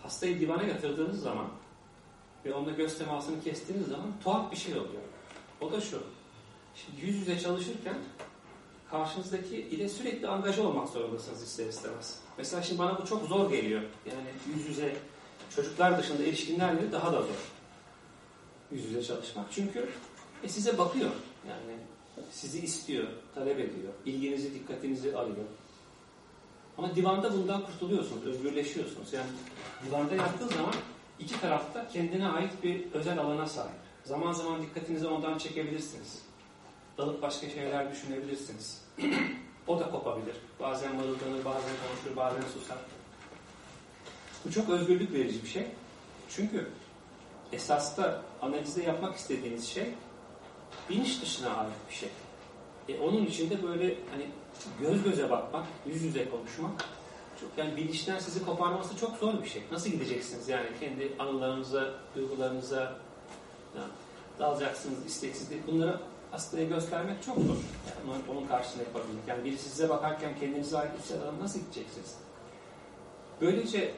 Hastayı divana yatırdığınız zaman ve onunla göz temasını kestiğiniz zaman tuhaf bir şey oluyor. O da şu. Şimdi yüz yüze çalışırken karşınızdaki ile sürekli angaja olmak zorundasınız ister istemez. Mesela şimdi bana bu çok zor geliyor. Yani yüz yüze çocuklar dışında erişkinlerle daha da zor. Yüz yüze çalışmak. Çünkü e, size bakıyor. Yani sizi istiyor, talep ediyor. ilginizi, dikkatinizi arıyor. Ama divanda bundan kurtuluyorsunuz, özgürleşiyorsunuz. Yani divanda yattığı zaman iki tarafta kendine ait bir özel alana sahip. Zaman zaman dikkatinizi ondan çekebilirsiniz. Dalıp başka şeyler düşünebilirsiniz. o da kopabilir. Bazen mırıldanır, bazen konuşur, bazen susar. Bu çok özgürlük verici bir şey. Çünkü esasta analizde yapmak istediğiniz şey bilinç dışına ait bir şey. E, onun içinde böyle hani göz göze bakmak, yüz yüze konuşmak çok yani bilinçten sizi koparması çok zor bir şey. Nasıl gideceksiniz yani kendi anılarınıza, duygularınıza yani dalacaksınız isteksizlik. Bunları hastaya göstermek çok zor. Yani onun, karşısında yapabilmek. Yani biri size bakarken kendinize ait hisseden nasıl gideceksiniz? Böylece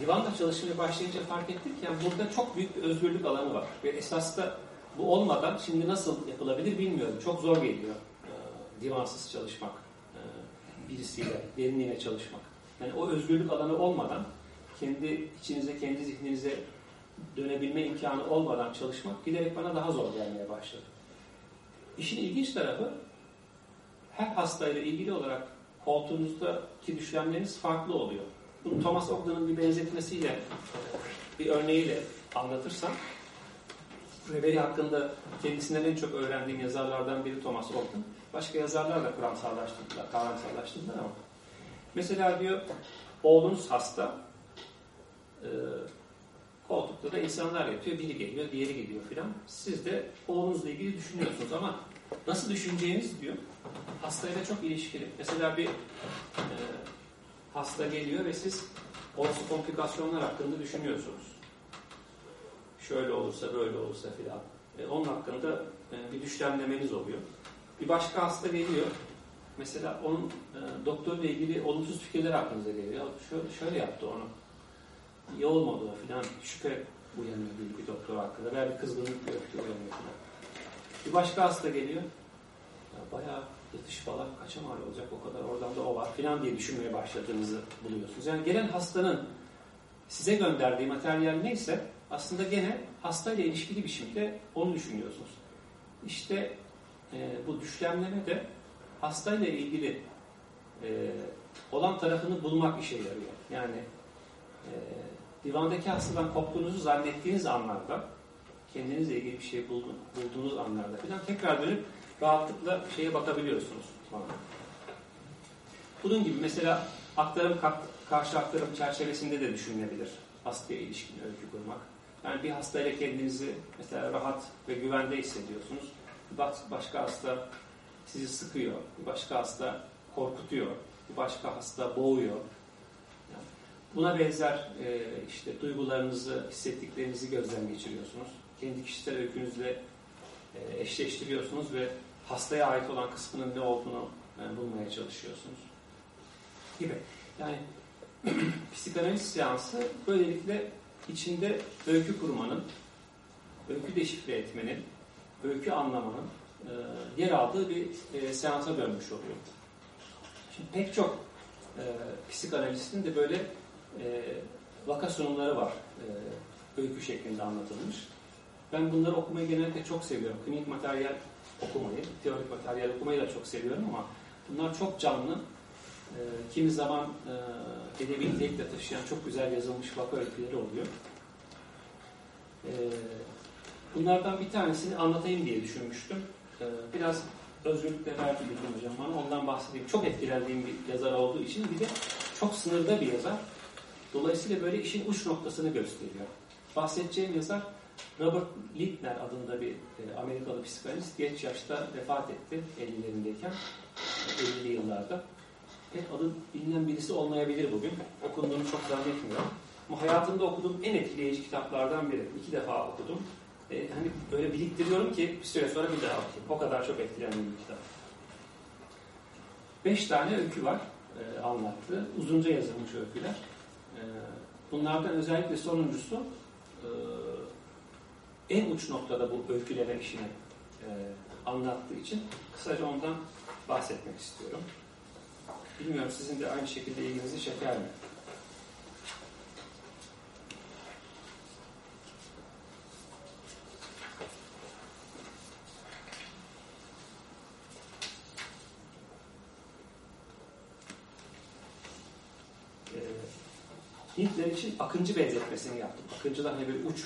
divanda çalışmaya başlayınca fark ettik ki yani burada çok büyük bir özgürlük alanı var. Ve esas da bu olmadan şimdi nasıl yapılabilir bilmiyorum. Çok zor geliyor e, divansız çalışmak, e, birisiyle, derinliğine çalışmak. Yani o özgürlük alanı olmadan, kendi içinize, kendi zihninize dönebilme imkanı olmadan çalışmak giderek bana daha zor gelmeye başladı. İşin ilginç tarafı, her hastayla ilgili olarak koltuğunuzdaki düşlemleriniz farklı oluyor. Bunu Thomas Ogden'ın bir benzetmesiyle, bir örneğiyle anlatırsam, Reveri hakkında kendisinden en çok öğrendiğim yazarlardan biri Thomas Ogden. Başka yazarlar da kuramsallaştırdılar, kavramsallaştırdılar ama. Mesela diyor, oğlunuz hasta, e, koltukta da insanlar yatıyor, biri geliyor, diğeri geliyor filan. Siz de oğlunuzla ilgili düşünüyorsunuz ama nasıl düşüneceğiniz diyor, hastayla çok ilişkili. Mesela bir e, hasta geliyor ve siz olası komplikasyonlar hakkında düşünüyorsunuz. Şöyle olursa, böyle olursa filan. E, onun hakkında e, bir düşlemlemeniz oluyor. Bir başka hasta geliyor. Mesela onun e, doktorla ilgili olumsuz fikirler aklınıza geliyor. Şöyle, şöyle yaptı onu. İyi olmadı o filan. Şüphe uyanıyor bir, bir doktor hakkında. Veya bir kızgınlık bir öfke uyanıyor filan. Bir başka hasta geliyor. Ya bayağı yatış falan kaça mal olacak o kadar oradan da o var filan diye düşünmeye başladığınızı buluyorsunuz. Yani gelen hastanın size gönderdiği materyal neyse aslında gene hastayla ilişkili bir şekilde onu düşünüyorsunuz. İşte e, bu düşlemleme de hastayla ilgili e, olan tarafını bulmak işe yarıyor. Yani e, divandaki hastadan koptuğunuzu zannettiğiniz anlarda kendinizle ilgili bir şey buldun, bulduğunuz anlarda falan tekrar dönüp rahatlıkla şeye bakabiliyorsunuz falan. Bunun gibi mesela aktarım karşı aktarım çerçevesinde de düşünülebilir hastaya ilişkin öykü kurmak. Yani bir hastayla kendinizi mesela rahat ve güvende hissediyorsunuz. Başka hasta sizi sıkıyor, başka hasta korkutuyor, başka hasta boğuyor. Buna benzer e, işte duygularınızı, hissettiklerinizi gözden geçiriyorsunuz. Kendi kişisel öykünüzle e, eşleştiriyorsunuz ve hastaya ait olan kısmının ne olduğunu e, bulmaya çalışıyorsunuz. Gibi. Yani psikanaliz seansı böylelikle içinde öykü kurmanın, öykü deşifre etmenin, öykü anlamanın e, yer aldığı bir e, seansa dönmüş oluyor. Şimdi pek çok e, psikanalistin de böyle e, vaka sunumları var. E, öykü şeklinde anlatılmış. Ben bunları okumayı genellikle çok seviyorum. Klinik materyal okumayı, teorik materyal okumayı da çok seviyorum ama bunlar çok canlı. E, kimi zaman e, edebi nitelikle taşıyan çok güzel yazılmış vaka öyküleri oluyor. E, bunlardan bir tanesini anlatayım diye düşünmüştüm. E, biraz özgürlükle verdi bildim hocam bana. Ondan bahsedeyim. Çok etkilendiğim bir yazar olduğu için bir de çok sınırda bir yazar. Dolayısıyla böyle işin uç noktasını gösteriyor. Bahsedeceğim yazar Robert Littner adında bir e, Amerikalı psikanalist geç yaşta vefat etti 50'lerindeyken 50'li yıllarda. Pek adı bilinen birisi olmayabilir bugün. Okunduğunu çok zannetmiyorum. Ama hayatımda okuduğum en etkileyici kitaplardan biri. İki defa okudum. E, hani böyle biriktiriyorum ki bir süre sonra bir daha okuyayım. O kadar çok etkilendiğim bir kitap. Beş tane öykü var e, anlattığı. Uzunca yazılmış öyküler. E, bunlardan özellikle sonuncusu e, en uç noktada bu öyküleme işini e, anlattığı için kısaca ondan bahsetmek istiyorum. Bilmiyorum sizin de aynı şekilde ilginizi çeker mi? Hintler için akıncı benzetmesini yaptım. Akıncılar hani bir uç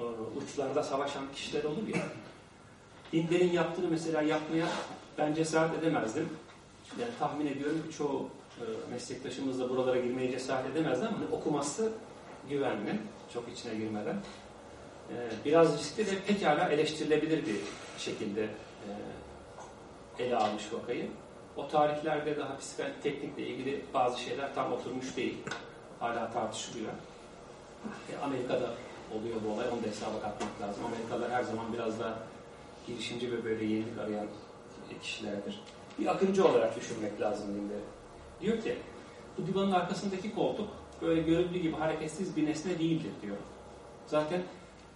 e, uçlarda savaşan kişiler olur ya. Hintlerin yaptığını mesela yapmaya ben cesaret edemezdim. Yani tahmin ediyorum ki çoğu e, meslektaşımız da buralara girmeye cesaret edemezdi ama hani okuması güvenli. Çok içine girmeden. E, biraz riskli ve pekala eleştirilebilir bir şekilde ele almış vakayı. O tarihlerde daha psikolojik teknikle ilgili bazı şeyler tam oturmuş değil hala tartışılıyor. E, Amerika'da oluyor bu olay. Onu da hesaba katmak lazım. Amerikalılar her zaman biraz daha girişimci ve böyle yenilik arayan kişilerdir. Bir akıncı olarak düşünmek lazım dinde. Diyor ki bu divanın arkasındaki koltuk böyle görüldüğü gibi hareketsiz bir nesne değildir diyor. Zaten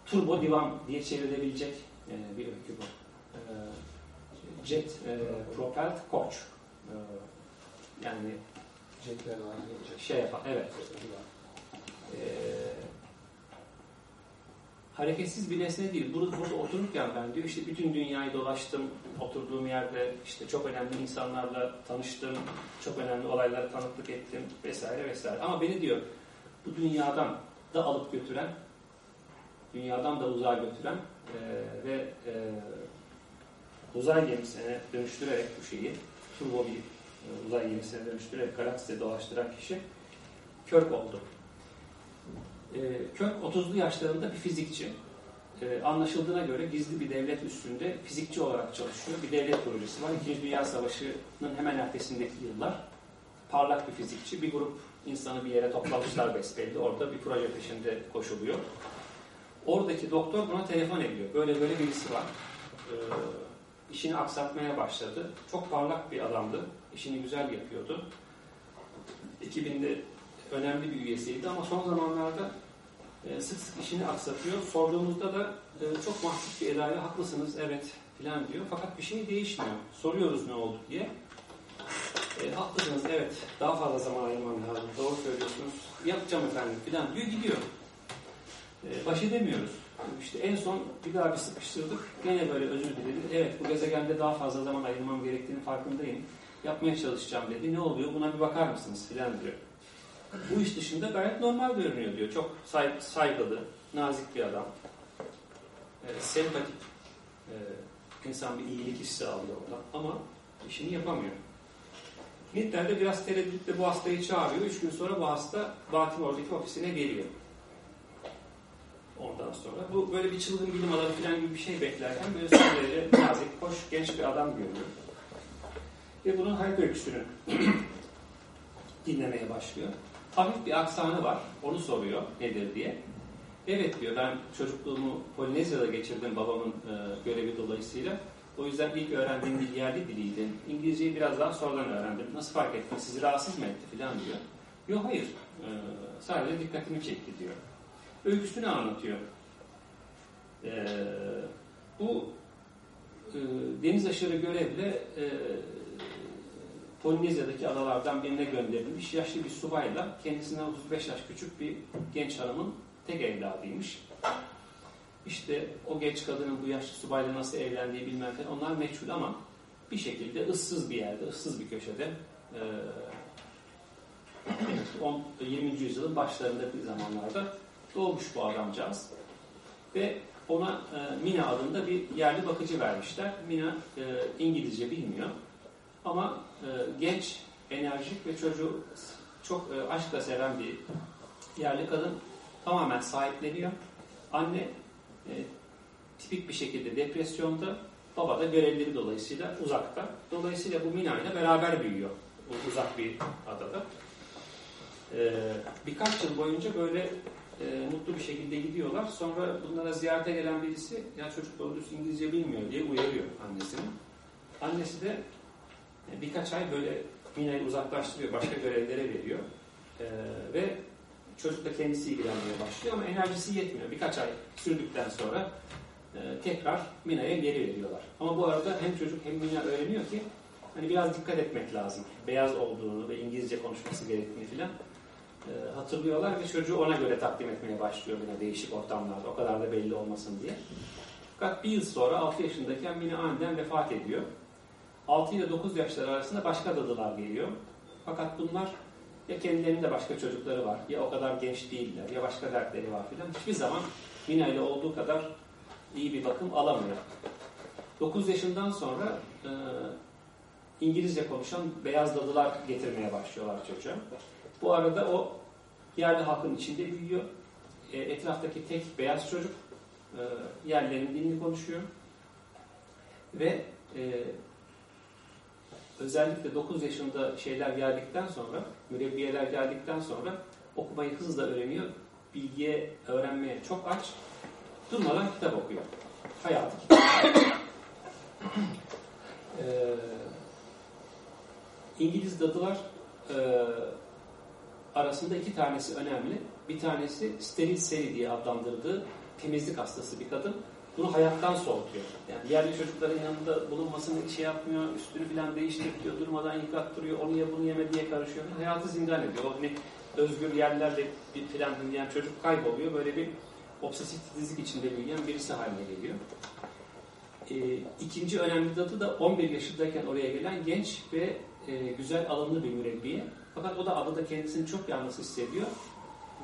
turbo divan diye çevrilebilecek e, bir öykü bu. E, jet e, propelled coach. E, yani
Cetvel var.
şey yapan, evet. Ee, hareketsiz bir nesne değil. Burada, burada otururken ben diyor işte bütün dünyayı dolaştım, oturduğum yerde işte çok önemli insanlarla tanıştım, çok önemli olaylara tanıklık ettim vesaire vesaire. Ama beni diyor bu dünyadan da alıp götüren, dünyadan da uzağa götüren e, ve e, uzay gemisine dönüştürerek bu şeyi, turbo bir e, uzay gemisine dönüştürerek galakside dolaştıran kişi Kirk oldu. E, Kirk 30'lu yaşlarında bir fizikçi. E, anlaşıldığına göre gizli bir devlet üstünde fizikçi olarak çalışıyor. Bir devlet projesi var. İkinci Dünya Savaşı'nın hemen ertesindeki yıllar. Parlak bir fizikçi. Bir grup insanı bir yere toplamışlar besbelli. Orada bir proje peşinde koşuluyor. Oradaki doktor buna telefon ediyor. Böyle böyle birisi var. E, işini aksatmaya başladı. Çok parlak bir adamdı. İşini güzel yapıyordu. 2000'de önemli bir üyesiydi ama son zamanlarda e, sık sık işini aksatıyor. Sorduğumuzda da e, çok mahcup bir edayla haklısınız evet filan diyor. Fakat bir şey değişmiyor. Soruyoruz ne oldu diye. E, haklısınız evet daha fazla zaman ayırmam lazım. Doğru söylüyorsunuz. Yapacağım efendim filan diyor gidiyor. E, baş edemiyoruz. İşte en son bir daha bir sıkıştırdık. Gene böyle özür diledi. Evet bu gezegende daha fazla zaman ayırmam gerektiğini farkındayım. Yapmaya çalışacağım dedi. Ne oluyor buna bir bakar mısınız filan diyor. Bu iş dışında gayet normal görünüyor diyor. Çok say- saygılı, nazik bir adam. E, sempatik e, insan bir iyilik hissi alıyor oradan. Ama işini yapamıyor. Hitler de biraz tereddütle bu hastayı çağırıyor. Üç gün sonra bu hasta Baltimore'daki ofisine geliyor. Ondan sonra bu böyle bir çılgın bilim adamı falan gibi bir şey beklerken böyle son derece nazik, hoş, genç bir adam görüyor. Ve bunun hayat öyküsünü dinlemeye başlıyor. Hafif bir aksanı var. Onu soruyor nedir diye. Evet diyor ben çocukluğumu Polinezya'da geçirdim babamın e, görevi dolayısıyla. O yüzden ilk öğrendiğim dil yerli diliydi. İngilizceyi biraz daha sonradan öğrendim. Nasıl fark ettin? Sizi rahatsız mı etti filan diyor. Yok hayır. E, sadece dikkatimi çekti diyor. Öyküsünü anlatıyor. E, bu e, deniz aşırı görevle e, Polinezya'daki adalardan birine gönderilmiş yaşlı bir subayla kendisinden 35 yaş küçük bir genç hanımın tek evladıymış. İşte o genç kadının bu yaşlı subayla nasıl evlendiği bilmem falan onlar meçhul ama bir şekilde ıssız bir yerde, ıssız bir köşede e, 10, 20. yüzyılın başlarındaki zamanlarda doğmuş bu adamcağız. Ve ona e, Mina adında bir yerli bakıcı vermişler. Mina e, İngilizce bilmiyor. Ama e, genç, enerjik ve çocuğu çok e, aşkla seven bir yerli kadın tamamen sahipleniyor. Anne e, tipik bir şekilde depresyonda, baba da görevleri dolayısıyla uzakta. Dolayısıyla bu Mina ile beraber büyüyor uzak bir adada. E, birkaç yıl boyunca böyle e, mutlu bir şekilde gidiyorlar. Sonra bunlara ziyarete gelen birisi ya çocuk doğru İngilizce bilmiyor diye uyarıyor annesini. Annesi de birkaç ay böyle Mina'yı uzaklaştırıyor, başka görevlere veriyor. Ee, ve çocuk da kendisi ilgilenmeye başlıyor ama enerjisi yetmiyor. Birkaç ay sürdükten sonra e, tekrar Mina'ya geri veriyorlar. Ama bu arada hem çocuk hem Mina öğreniyor ki hani biraz dikkat etmek lazım. Beyaz olduğunu ve İngilizce konuşması gerektiğini filan e, hatırlıyorlar ve çocuğu ona göre takdim etmeye başlıyor Mina değişik ortamlarda. O kadar da belli olmasın diye. Fakat bir yıl sonra 6 yaşındayken Mina aniden vefat ediyor. 6 ile 9 yaşları arasında başka dadılar geliyor. Fakat bunlar ya kendilerinde başka çocukları var, ya o kadar genç değiller, ya başka dertleri var filan. Hiçbir zaman Mina ile olduğu kadar iyi bir bakım alamıyor. 9 yaşından sonra e, İngilizce konuşan beyaz dadılar getirmeye başlıyorlar çocuğa. Bu arada o yerli halkın içinde büyüyor. E, etraftaki tek beyaz çocuk e, yerlerin dilini konuşuyor. Ve e, özellikle 9 yaşında şeyler geldikten sonra, mürebbiyeler geldikten sonra okumayı hızla öğreniyor. Bilgiye, öğrenmeye çok aç. Durmadan kitap okuyor. Hayatı ee, İngiliz dadılar e, arasında iki tanesi önemli. Bir tanesi steril seri diye adlandırdığı temizlik hastası bir kadın. Bunu hayattan soğutuyor. Yani diğer çocukların yanında bulunmasını şey yapmıyor, üstünü falan değiştiriyor, durmadan yıkattırıyor, onu ye bunu yeme diye karışıyor. Hayatı zindan ediyor. O hani özgür yerlerle bir plan dinleyen çocuk kayboluyor. Böyle bir obsesif titizlik içinde büyüyen birisi haline geliyor. Ee, ikinci önemli dadı da 11 yaşındayken oraya gelen genç ve e, güzel alımlı bir mürebbiye. Fakat o da adada kendisini çok yalnız hissediyor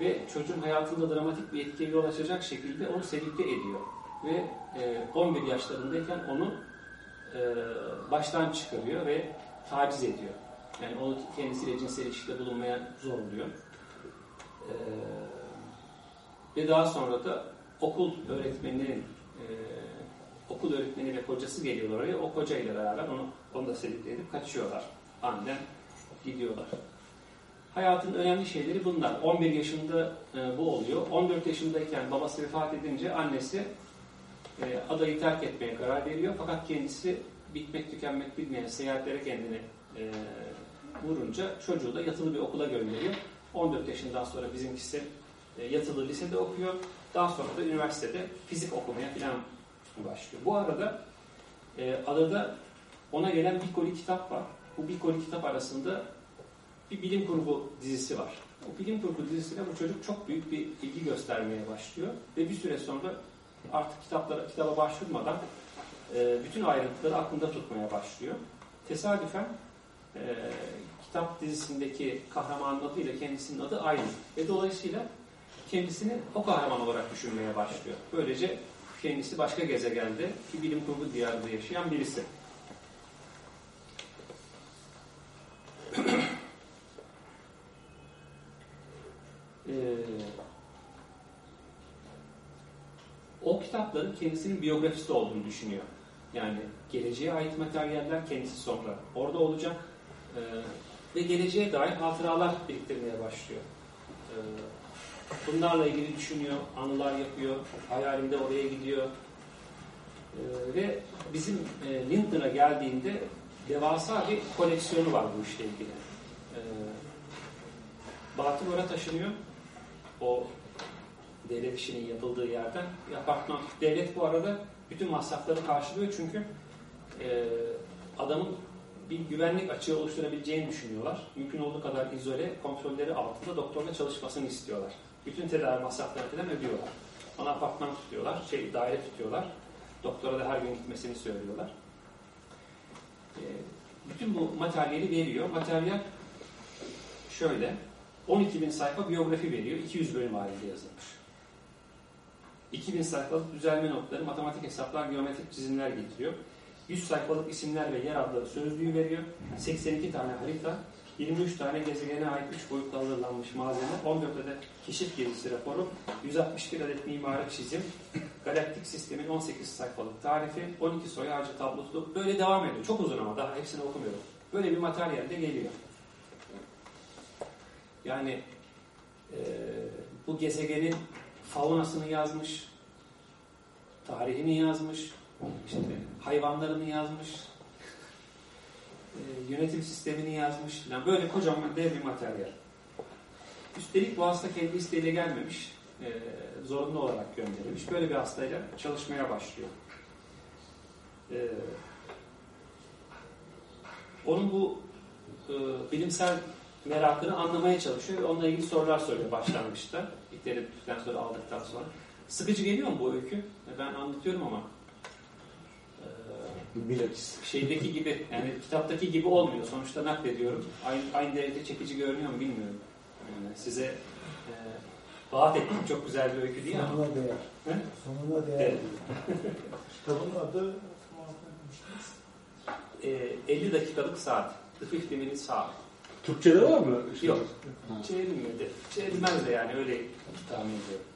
ve çocuğun hayatında dramatik bir etkiye yol açacak şekilde onu sevikte ediyor. Ve e, 11 yaşlarındayken onu e, baştan çıkarıyor ve taciz ediyor. Yani onu kendisiyle cinsel ilişkide bulunmaya zorluyor. E, ve daha sonra da okul öğretmeninin e, okul öğretmeni ve kocası geliyorlar oraya. O koca ile beraber onu, onu da sevikle edip kaçıyorlar. Aniden gidiyorlar. Hayatın önemli şeyleri bunlar. 11 yaşında e, bu oluyor. 14 yaşındayken babası vefat edince annesi e, adayı terk etmeye karar veriyor. Fakat kendisi bitmek tükenmek bilmeyen seyahatlere kendini e, vurunca çocuğu da yatılı bir okula gönderiyor. 14 yaşından sonra bizimkisi e, yatılı lisede okuyor. Daha sonra da üniversitede fizik okumaya falan başlıyor. Bu arada e, adada ona gelen bir koli kitap var. Bu bir koli kitap arasında bir bilim kurgu dizisi var. O bilim kurgu dizisine bu çocuk çok büyük bir ilgi göstermeye başlıyor ve bir süre sonra artık kitaplara kitaba başvurmadan e, bütün ayrıntıları aklında tutmaya başlıyor. Tesadüfen e, kitap dizisindeki kahramanın adıyla kendisinin adı aynı ve dolayısıyla kendisini o kahraman olarak düşünmeye başlıyor. Böylece kendisi başka gezegende bir bilim kurgu diyarında yaşayan birisi. Ee, o kitapların kendisinin biyografisi olduğunu düşünüyor. Yani geleceğe ait materyaller kendisi sonra orada olacak ee, ve geleceğe dair hatıralar biriktirmeye başlıyor. Ee, bunlarla ilgili düşünüyor, anılar yapıyor, hayalinde oraya gidiyor. Ee, ve bizim e, Lincoln'a geldiğinde devasa bir koleksiyonu var bu işle ilgili. Ee, Batıl oraya taşınıyor. O devlet işinin yapıldığı yerden. Apartman. Devlet bu arada bütün masrafları karşılıyor çünkü e, adamın bir güvenlik açığı oluşturabileceğini düşünüyorlar. Mümkün olduğu kadar izole, kontrolleri altında doktorla çalışmasını istiyorlar. Bütün tedavi masraflarını falan ödüyorlar. Ona apartman tutuyorlar, şey daire tutuyorlar. Doktora da her gün gitmesini söylüyorlar. E, bütün bu materyali veriyor. Materyal şöyle, 12 bin sayfa biyografi veriyor. 200 bölüm halinde yazılmış. 2000 sayfalık düzelme notları, matematik hesaplar, geometrik çizimler getiriyor. 100 sayfalık isimler ve yer adları sözlüğü veriyor. 82 tane harita, 23 tane gezegene ait 3 boyutlu hazırlanmış malzeme, 14 adet keşif gezisi raporu, 161 adet mimari çizim, galaktik sistemin 18 sayfalık tarifi, 12 soy ağacı tablosu, böyle devam ediyor. Çok uzun ama daha hepsini okumuyorum. Böyle bir materyal de geliyor. Yani e, bu gezegenin faunasını yazmış, tarihini yazmış, işte hayvanlarını yazmış, e, yönetim sistemini yazmış falan. Böyle kocaman dev bir materyal. Üstelik bu hasta kendi isteğiyle gelmemiş, e, zorunlu olarak gönderilmiş. Böyle bir hastayla çalışmaya başlıyor. E, onun bu e, bilimsel merakını anlamaya çalışıyor ve onunla ilgili sorular soruyor başlangıçta. Tereddütten sonra aldıktan sonra. Sıkıcı geliyor mu bu öykü? Ben anlatıyorum ama
Bilakis.
şeydeki gibi yani kitaptaki gibi olmuyor. Sonuçta naklediyorum. Aynı, aynı derecede çekici görünüyor mu bilmiyorum. Yani size e, vaat ettim çok güzel bir öykü değil ama.
Sonuna değer.
He?
Sonuna değer.
Evet.
Kitabın adı
E, 50 dakikalık saat. The 50 minute saat.
Türkçe'de var mı?
Yok.
Ha.
Çevrilmedi. Çevrilmez de yani öyle tahmin ediyorum.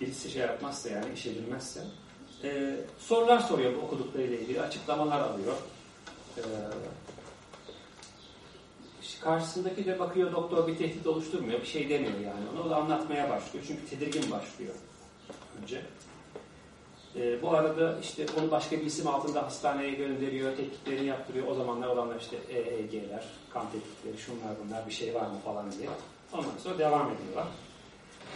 Birisi şey yapmazsa yani işe girmezse. Ee, sorular soruyor bu okuduklarıyla ilgili. Açıklamalar alıyor. Ee, karşısındaki de bakıyor doktor bir tehdit oluşturmuyor. Bir şey demiyor yani. Onu da anlatmaya başlıyor. Çünkü tedirgin başlıyor önce. Ee, bu arada işte onu başka bir isim altında hastaneye gönderiyor, tetkiklerini yaptırıyor. O zamanlar olanlar işte EEG'ler, kan tetkikleri, şunlar bunlar bir şey var mı falan diye. Ondan sonra devam ediyorlar.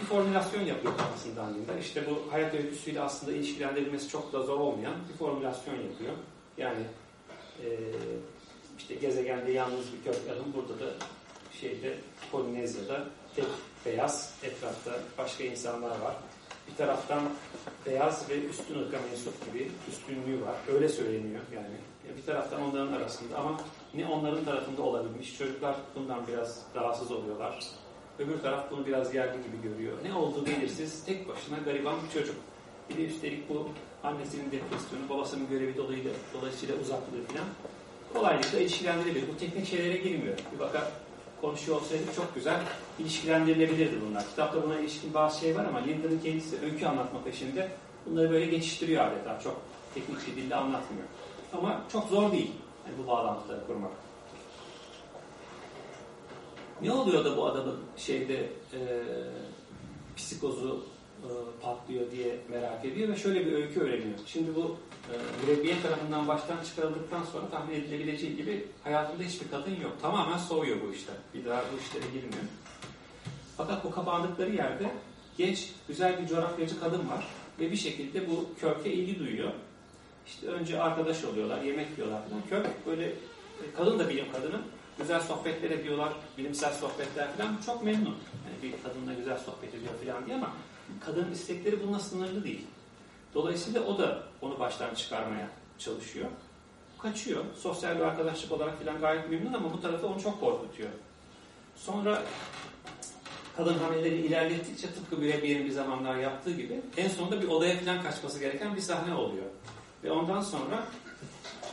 bir formülasyon yapıyor kafasında halinde. İşte bu hayat öyküsüyle aslında ilişkilendirilmesi çok da zor olmayan bir formülasyon yapıyor. Yani e, işte gezegende yalnız bir kök adam burada da şeyde Polinezya'da tek beyaz etrafta başka insanlar var. Bir taraftan beyaz ve üstün ırka mensup gibi üstünlüğü var. Öyle söyleniyor yani. Bir taraftan onların arasında ama ne onların tarafında olabilmiş. Çocuklar bundan biraz rahatsız oluyorlar. Öbür taraf bunu biraz yerli gibi görüyor. Ne olduğu belirsiz, tek başına gariban bir çocuk. Bir de üstelik bu annesinin depresyonu, babasının görevi dolayısıyla, dolayısıyla uzaklığı falan kolaylıkla ilişkilendirilebilir. Bu teknik şeylere girmiyor. Bir bakar konuşuyor olsaydık çok güzel ilişkilendirilebilirdi bunlar. Kitapta buna ilişkin bazı şey var ama Linden'ın kendisi öykü anlatma peşinde bunları böyle geçiştiriyor adeta. Çok teknik bir dille anlatmıyor. Ama çok zor değil yani bu bağlantıları kurmak. Ne oluyor da bu adamın şeyde e, psikozu e, patlıyor diye merak ediyor ve şöyle bir öykü öğreniyor. Şimdi bu mürebbiye tarafından baştan çıkarıldıktan sonra tahmin edilebileceği gibi hayatında hiçbir kadın yok. Tamamen soğuyor bu işten. Bir daha bu işlere girmiyor. Fakat bu kapandıkları yerde genç, güzel bir coğrafyacı kadın var ve bir şekilde bu köke ilgi duyuyor. İşte önce arkadaş oluyorlar, yemek yiyorlar falan. Kök böyle, e, kadın da bilim kadını, güzel sohbetler ediyorlar, bilimsel sohbetler falan. Çok memnun. Yani bir kadınla güzel sohbet ediyor falan diye ama kadının istekleri bununla sınırlı değil. Dolayısıyla o da onu baştan çıkarmaya çalışıyor. Kaçıyor. Sosyal bir arkadaşlık olarak falan gayet memnun ama bu tarafı onu çok korkutuyor. Sonra kadın hamleleri ilerlettikçe tıpkı mürebbiyenin bir zamanlar yaptığı gibi en sonunda bir odaya falan kaçması gereken bir sahne oluyor. Ve ondan sonra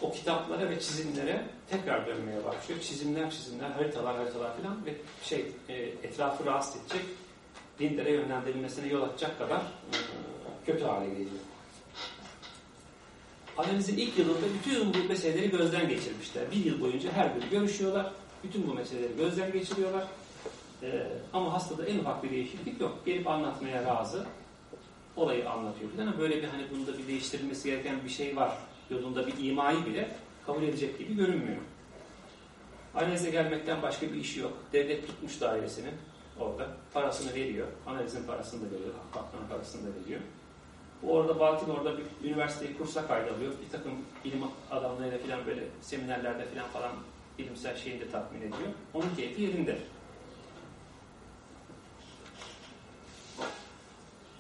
o kitaplara ve çizimlere tekrar dönmeye başlıyor. Çizimler, çizimler, haritalar, haritalar falan ve şey e, etrafı rahatsız edecek, Linder'e yönlendirilmesine yol açacak kadar e, kötü hale geliyor. Analizin ilk yılında bütün bu meseleleri gözden geçirmişler. Bir yıl boyunca her gün görüşüyorlar. Bütün bu meseleleri gözden geçiriyorlar. Ee, ama hastada en ufak bir değişiklik yok. Gelip anlatmaya razı. Olayı anlatıyor. Ama böyle bir hani bunda bir değiştirilmesi gereken bir şey var. Yolunda bir imayı bile kabul edecek gibi görünmüyor. Analize gelmekten başka bir işi yok. Devlet tutmuş dairesini orada. Parasını veriyor. Analizin parasını da veriyor. Patronun parasını da veriyor. Orada Baltimore'da bir üniversiteyi kursa kaydalıyor. Bir takım bilim adamlarıyla falan böyle seminerlerde falan falan bilimsel şeyini de tatmin ediyor. Onun keyfi yerinde.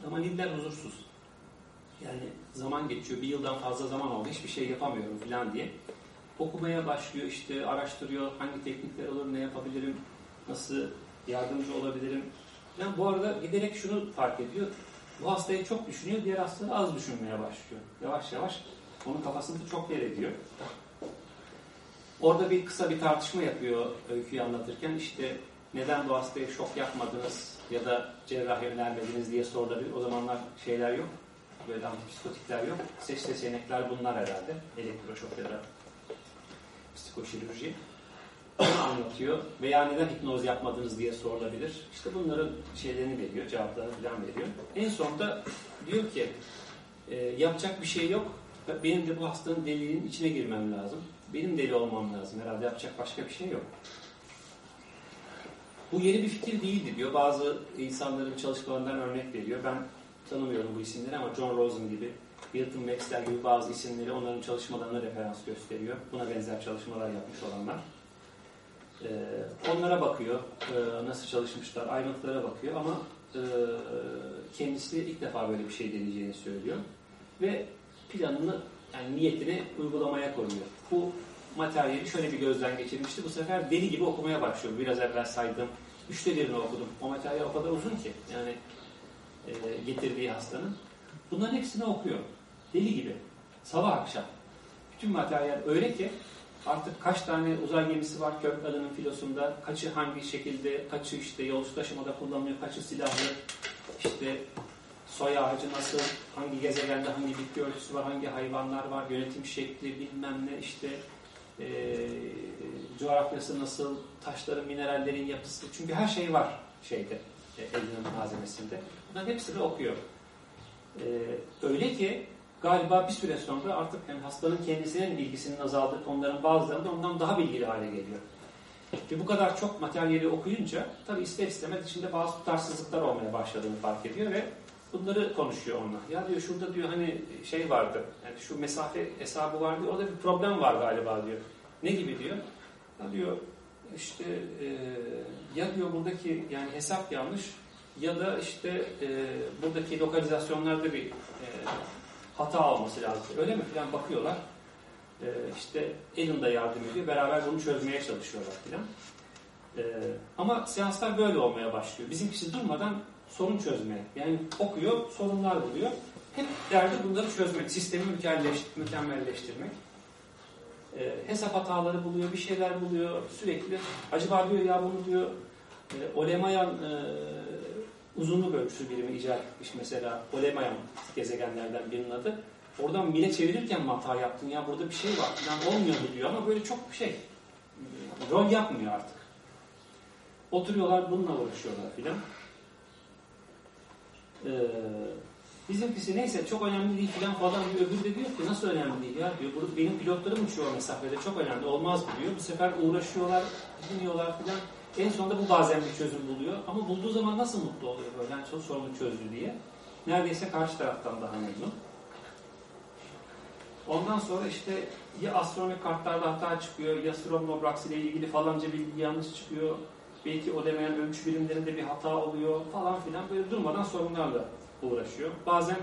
Ama Linder huzursuz. Yani zaman geçiyor, bir yıldan fazla zaman oldu, hiçbir şey yapamıyorum falan diye. Okumaya başlıyor, işte araştırıyor, hangi teknikler olur, ne yapabilirim, nasıl yardımcı olabilirim. Yani bu arada giderek şunu fark ediyor, bu hastayı çok düşünüyor, diğer hastaları az düşünmeye başlıyor. Yavaş yavaş onun kafasında çok yer ediyor. Orada bir kısa bir tartışma yapıyor öyküyü anlatırken. işte neden bu hastaya şok yapmadınız ya da cerrah önermediniz diye sorulabilir. O zamanlar şeyler yok. Böyle antipsikotikler yok. Seç seçenekler bunlar herhalde. Elektroşok ya da psikoşirurji. Anlatıyor. Veya neden hipnoz yapmadınız diye sorulabilir. İşte bunların şeylerini veriyor, cevaplarını falan veriyor. En sonunda diyor ki e, yapacak bir şey yok. Benim de bu hastanın deliliğinin içine girmem lazım. Benim deli olmam lazım. Herhalde yapacak başka bir şey yok. Bu yeni bir fikir değildi diyor. Bazı insanların çalışmalarından örnek veriyor. Ben tanımıyorum bu isimleri ama John Rosen gibi, Milton Maxwell gibi bazı isimleri onların çalışmalarına referans gösteriyor. Buna benzer çalışmalar yapmış olanlar. Ee, onlara bakıyor, e, nasıl çalışmışlar, ayrıntılara bakıyor ama e, kendisi ilk defa böyle bir şey deneyeceğini söylüyor. Ve planını, yani niyetini uygulamaya koyuyor. Bu materyali şöyle bir gözden geçirmişti. Bu sefer deli gibi okumaya başlıyor. Biraz evvel saydığım üçte birini okudum. O materyal o kadar uzun ki yani e, getirdiği hastanın. Bunların hepsini okuyor. Deli gibi. Sabah akşam. Bütün materyal öyle ki artık kaç tane uzay gemisi var adının filosunda, kaçı hangi şekilde, kaçı işte yolcu taşımada kullanılıyor, kaçı silahlı, işte soy ağacı nasıl, hangi gezegende hangi bitki örtüsü var, hangi hayvanlar var, yönetim şekli bilmem ne işte e, coğrafyası nasıl, taşların, minerallerin yapısı. Çünkü her şey var şeyde, e, elinin malzemesinde. Bunların hepsini okuyor. E, öyle ki galiba bir süre sonra artık yani hastanın kendisinin bilgisinin azaldığı konuların bazıları da ondan daha bilgili hale geliyor. Ve bu kadar çok materyali okuyunca tabii ister istemez içinde bazı tutarsızlıklar olmaya başladığını fark ediyor ve bunları konuşuyor onunla. Ya diyor şurada diyor hani şey vardı, yani şu mesafe hesabı vardı, orada bir problem var galiba diyor. Ne gibi diyor? Ya diyor işte e, ya diyor buradaki yani hesap yanlış ya da işte e, buradaki lokalizasyonlarda bir e, hata olması lazım. Öyle mi falan bakıyorlar. E, işte Alan da yardım ediyor. Beraber bunu çözmeye çalışıyorlar filan. E, ama seanslar böyle olmaya başlıyor. Bizimkisi durmadan sorun çözmeye. Yani okuyor, sorunlar buluyor. Hep derdi bunları çözmek, sistemi mükemmelleştirmek. E, hesap hataları buluyor, bir şeyler buluyor sürekli. Acaba diyor ya bunu diyor e, Olemayan e, uzunluk ölçüsü birimi icat etmiş mesela. Olemayan gezegenlerden birinin adı. Oradan mile çevirirken mi hata yaptın ya burada bir şey var falan olmuyordu diyor ama böyle çok şey rol yapmıyor artık. Oturuyorlar bununla uğraşıyorlar filan. Ee, bizimkisi neyse çok önemli değil filan falan diyor. Öbürü de diyor ki nasıl önemli değil ya diyor. Burada benim pilotlarım uçuyor mesafede çok önemli olmaz mı diyor. Bu sefer uğraşıyorlar, biniyorlar filan. En sonunda bu bazen bir çözüm buluyor. Ama bulduğu zaman nasıl mutlu oluyor böyle en son sorunu çözdü diye. Neredeyse karşı taraftan daha memnun. Ondan sonra işte ya astronomik kartlarda hata çıkıyor, ya Stromnobrax ile ilgili falanca bilgi yanlış çıkıyor. Belki o demeyen ölçü birimlerinde bir hata oluyor falan filan. Böyle durmadan sorunlarla uğraşıyor. Bazen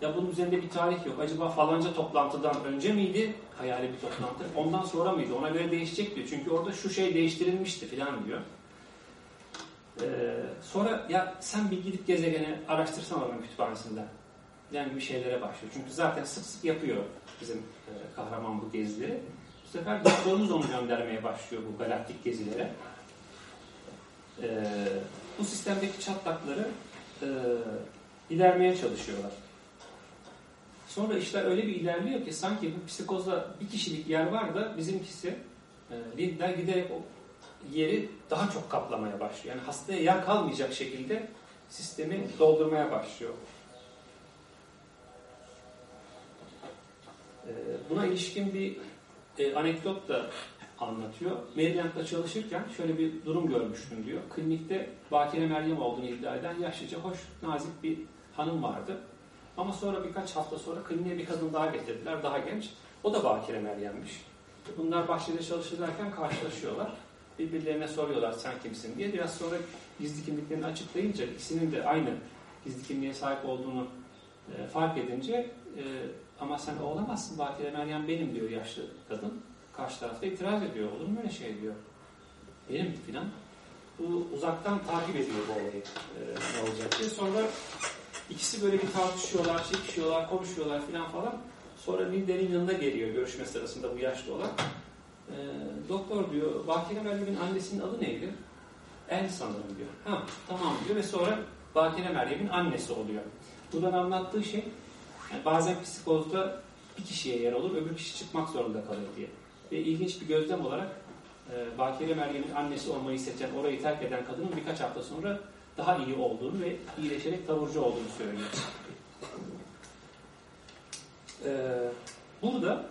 ya bunun üzerinde bir tarih yok. Acaba falanca toplantıdan önce miydi hayali bir toplantı? Ondan sonra mıydı? Ona göre değişecek diyor. Çünkü orada şu şey değiştirilmişti filan diyor. Ee, sonra ya sen bir gidip gezegeni araştırsana onun kütüphanesinden. Yani bir şeylere başlıyor. Çünkü zaten sık sık yapıyor bizim e, kahraman bu gezileri. Bu sefer doktorumuz onu göndermeye başlıyor bu galaktik gezilere. Ee, bu sistemdeki çatlakları e, ilermeye çalışıyorlar. Sonra işler öyle bir ilerliyor ki sanki bu psikozda bir kişilik yer var da bizimkisi e, lider giderek o yeri daha çok kaplamaya başlıyor. Yani hastaya yer kalmayacak şekilde sistemi doldurmaya başlıyor. E, buna ilişkin bir e, anekdot da anlatıyor. Maryland'da çalışırken şöyle bir durum görmüştüm diyor. Klinikte Bakire Meryem olduğunu iddia eden yaşlıca, hoş, nazik bir hanım vardı. Ama sonra birkaç hafta sonra kliniğe bir kadın daha getirdiler, daha genç. O da Bakire Meryem'miş. Bunlar bahçede çalışırlarken karşılaşıyorlar. Birbirlerine soruyorlar sen kimsin diye. Biraz sonra gizli kimliklerini açıklayınca ikisinin de aynı gizli kimliğe sahip olduğunu e, fark edince e, ama sen olamazsın Bakire Meryem benim diyor yaşlı kadın. Karşı tarafta itiraz ediyor. Olur mu öyle şey diyor. Benim filan. Bu uzaktan takip ediyor bu olayı. E, ne olacak diye. Sonra ikisi böyle bir tartışıyorlar, çekişiyorlar, konuşuyorlar filan falan. Sonra Nilden'in yanına geliyor görüşme sırasında bu yaşlı olan. E, doktor diyor, Bakire Meryem'in annesinin adı neydi? El sanırım diyor. Ha tamam diyor ve sonra Bakire Meryem'in annesi oluyor. Buradan anlattığı şey yani bazen psikozda bir kişiye yer olur, öbür kişi çıkmak zorunda kalır diye. Ve ilginç bir gözlem olarak e, Bakire Meryem'in annesi olmayı seçen, orayı terk eden kadının birkaç hafta sonra daha iyi olduğunu ve iyileşerek taburcu olduğunu söylüyor. Ee, burada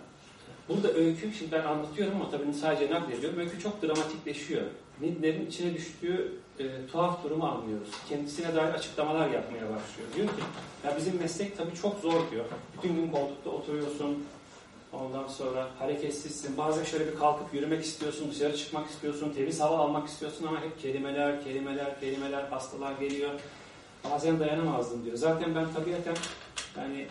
burada öykü, şimdi ben anlatıyorum ama tabii sadece naklediyorum. Öykü çok dramatikleşiyor. Nidler'in içine düştüğü e, tuhaf durumu anlıyoruz. Kendisine dair açıklamalar yapmaya başlıyor. Diyor ki, ya bizim meslek tabii çok zor diyor. Bütün gün koltukta oturuyorsun, Ondan sonra hareketsizsin. Bazen şöyle bir kalkıp yürümek istiyorsun, dışarı çıkmak istiyorsun, temiz hava almak istiyorsun ama hep kelimeler, kelimeler, kelimeler, hastalar geliyor. Bazen dayanamazdım diyor. Zaten ben tabiaten yani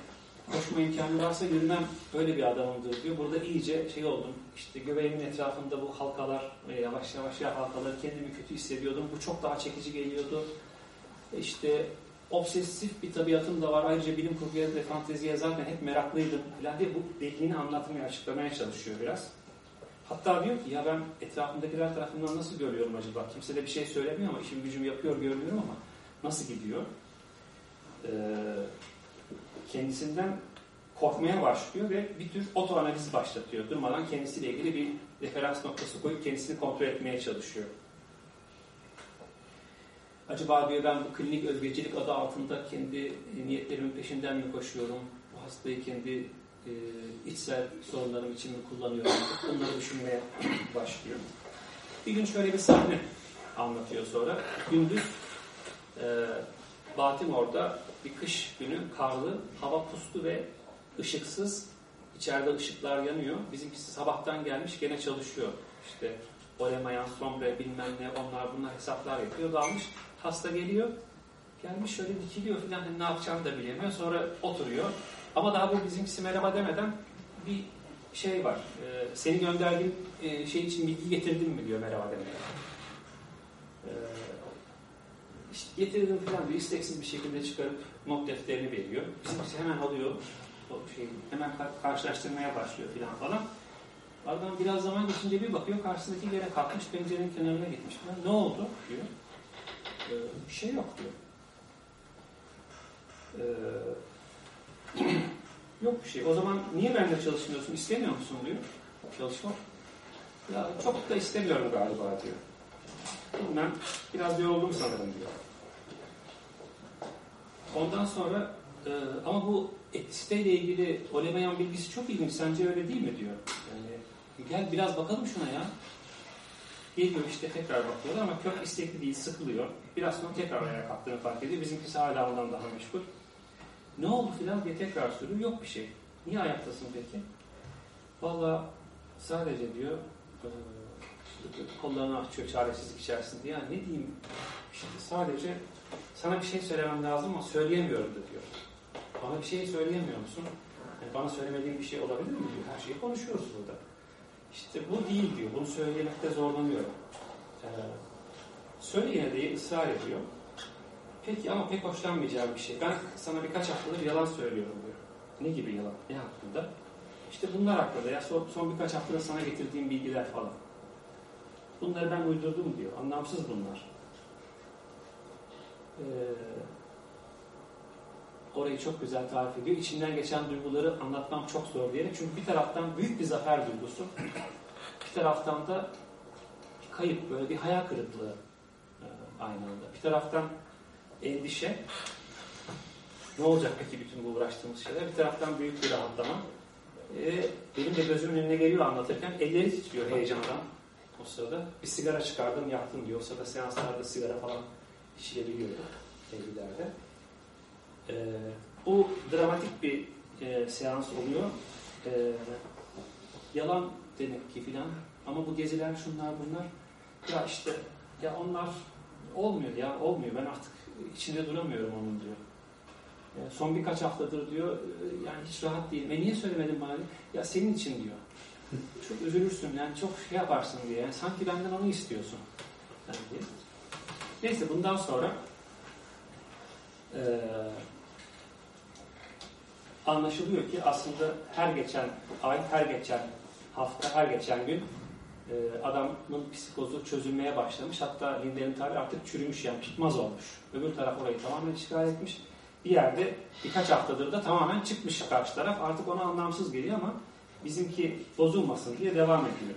koşma imkanı varsa yürümem öyle bir adamımdır diyor. Burada iyice şey oldum. İşte göbeğimin etrafında bu halkalar, yavaş yavaş ya halkaları kendimi kötü hissediyordum. Bu çok daha çekici geliyordu. İşte obsesif bir tabiatım da var. Ayrıca bilim kurguya ve fanteziye zaten hep meraklıydım falan diye bu dediğini anlatmaya, açıklamaya çalışıyor biraz. Hatta diyor ki ya ben etrafımdakiler tarafından nasıl görüyorum acaba? Kimse de bir şey söylemiyor ama işim gücüm yapıyor, görmüyorum ama nasıl gidiyor? Ee, kendisinden korkmaya başlıyor ve bir tür otoanaliz başlatıyor. Durmadan kendisiyle ilgili bir referans noktası koyup kendisini kontrol etmeye çalışıyor. Acaba diyor ben bu klinik özgecilik adı altında kendi niyetlerimin peşinden mi koşuyorum? Bu hastayı kendi e, içsel sorunlarım için mi kullanıyorum? Bunları düşünmeye başlıyor. Bir gün şöyle bir sahne anlatıyor sonra. Gündüz e, Baltimore'da bir kış günü karlı, hava puslu ve ışıksız. İçeride ışıklar yanıyor. Bizimkisi sabahtan gelmiş gene çalışıyor. İşte olemayan, sombre bilmem ne onlar bunlar hesaplar yapıyor. Dalmış. Hasta geliyor. Gelmiş şöyle dikiliyor falan hani ne yapacağını da bilemiyor. Sonra oturuyor. Ama daha bu bizimkisi merhaba demeden bir şey var. Ee, seni gönderdiğim e, şey için bilgi getirdin mi diyor merhaba demeden. Ee, işte getirdim falan diyor. isteksiz bir şekilde çıkarıp not defterini veriyor. Bizimkisi hemen alıyor. O şey, hemen ka- karşılaştırmaya başlıyor falan falan. Aradan biraz zaman geçince bir bakıyor karşısındaki yere kalkmış pencerenin kenarına gitmiş. Ne oldu diyor. Ee, bir şey yok diyor. Ee, yok bir şey. O zaman niye benimle çalışmıyorsun? İstemiyor musun diyor. Çalışmak. Ya çok da istemiyorum galiba diyor. Ben biraz yoruldum sanırım diyor. Ondan sonra e, ama bu siteyle ilgili olemayan bilgisi çok ilginç. Sence öyle değil mi diyor. Yani gel biraz bakalım şuna ya. Geliyor işte tekrar bakıyorlar ama çok istekli değil, sıkılıyor. Biraz sonra tekrar ayağa kalktığını fark ediyor. Bizimkisi hala ondan daha meşgul. Ne oldu filan diye tekrar soruyor. Yok bir şey. Niye ayaktasın peki? Valla sadece diyor kollarını açıyor çaresizlik içerisinde. Ya ne diyeyim işte sadece sana bir şey söylemem lazım ama söyleyemiyorum da diyor. Bana bir şey söyleyemiyor musun? Yani bana söylemediğin bir şey olabilir mi diyor. Her şeyi konuşuyoruz burada. İşte bu değil diyor. Bunu söylemekte zorlanıyorum. Ee, söyle yine diye ısrar ediyor. Peki ama pek hoşlanmayacağım bir şey. Ben sana birkaç haftadır yalan söylüyorum diyor. Ne gibi yalan? Ne hakkında? İşte bunlar hakkında ya son, son birkaç haftada sana getirdiğim bilgiler falan. Bunları ben uydurdum diyor. Anlamsız bunlar. Ee, orayı çok güzel tarif ediyor. İçinden geçen duyguları anlatmam çok zor diyerek. Çünkü bir taraftan büyük bir zafer duygusu. Bir taraftan da bir kayıp, böyle bir hayal kırıklığı aynı anda. Bir taraftan endişe. Ne olacak peki bütün bu uğraştığımız şeyler? Bir taraftan büyük bir rahatlama. E, benim de gözümün önüne geliyor anlatırken. Elleri titriyor heyecandan o sırada. Bir sigara çıkardım, yaktım diyor. O sırada seanslarda sigara falan içilebiliyordu evlilerde. E, bu dramatik bir e, seans oluyor. E, yalan demek ki filan. Ama bu geziler şunlar bunlar. Ya işte ya onlar olmuyor ya olmuyor. Ben artık içinde duramıyorum onun diyor. E, son birkaç haftadır diyor e, yani hiç rahat değil. E niye söylemedin bana? Ya senin için diyor. Çok üzülürsün yani çok şey yaparsın diye. Yani sanki benden onu istiyorsun. Yani diye. Neyse bundan sonra e, anlaşılıyor ki aslında her geçen ay, her geçen hafta, her geçen gün e, adamın psikozu çözülmeye başlamış. Hatta Lindel'in tabiri artık çürümüş yani tutmaz olmuş. Öbür taraf orayı tamamen işgal etmiş. Bir yerde birkaç haftadır da tamamen çıkmış karşı taraf. Artık ona anlamsız geliyor ama bizimki bozulmasın diye devam ediyor.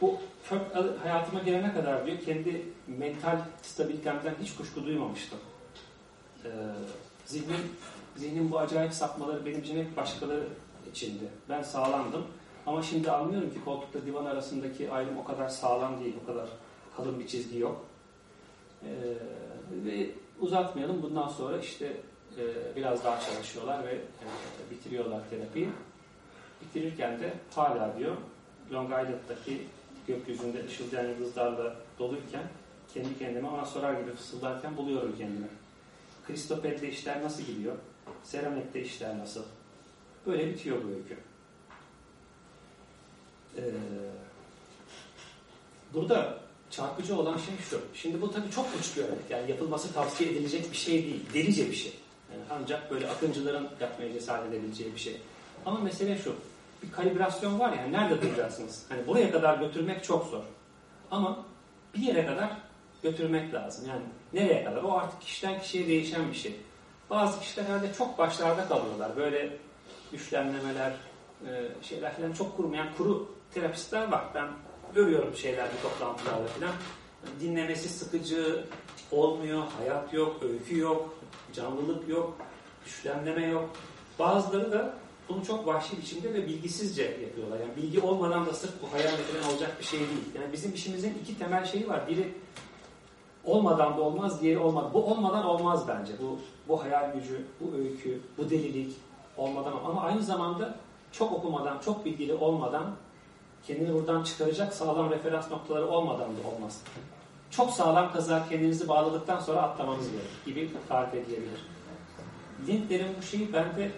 Bu hayatıma gelene kadar diyor kendi mental stabilitemden hiç kuşku duymamıştım. Ee, zihnim, zihnim bu acayip sapmaları benim için hep başkaları içindi. Ben sağlandım. Ama şimdi anlıyorum ki koltukla divan arasındaki ayrım o kadar sağlam değil, o kadar kalın bir çizgi yok. Ee, ve uzatmayalım. Bundan sonra işte e, biraz daha çalışıyorlar ve e, bitiriyorlar terapiyi. Bitirirken de hala diyor Long Island'daki gökyüzünde ışıldayan yıldızlarla doluyken kendi kendime ona sorar gibi fısıldarken buluyorum kendimi. Kristoped'de işler nasıl gidiyor? Seramik'te işler nasıl? Böyle bitiyor bu öykü. Ee, burada çarpıcı olan şey şu. Şimdi bu tabii çok uç bir örnek. Yani yapılması tavsiye edilecek bir şey değil. Delice bir şey. Yani ancak böyle akıncıların yapmaya cesaret edebileceği bir şey. Ama mesele şu. Bir kalibrasyon var ya. Nerede duracaksınız? Hani buraya kadar götürmek çok zor. Ama bir yere kadar götürmek lazım. Yani nereye kadar? O artık kişiden kişiye değişen bir şey. Bazı kişiler herhalde çok başlarda kalıyorlar. Böyle güçlenmeler, şeyler falan çok kurumayan kuru terapistler var. Ben görüyorum şeylerde toplantılarda falan. Dinlemesi sıkıcı olmuyor, hayat yok, öykü yok, canlılık yok, güçlenme yok. Bazıları da bunu çok vahşi biçimde ve bilgisizce yapıyorlar. Yani bilgi olmadan da sırf bu hayal falan olacak bir şey değil. Yani bizim işimizin iki temel şeyi var. Biri olmadan da olmaz, diğeri olmaz. Bu olmadan olmaz bence. Bu bu hayal gücü, bu öykü, bu delilik olmadan ama aynı zamanda çok okumadan, çok bilgili olmadan kendini buradan çıkaracak sağlam referans noktaları olmadan da olmaz. Çok sağlam kazığa kendinizi bağladıktan sonra atlamanız gerekir gibi tarif edilebilir. Lindler'in bu şeyi bende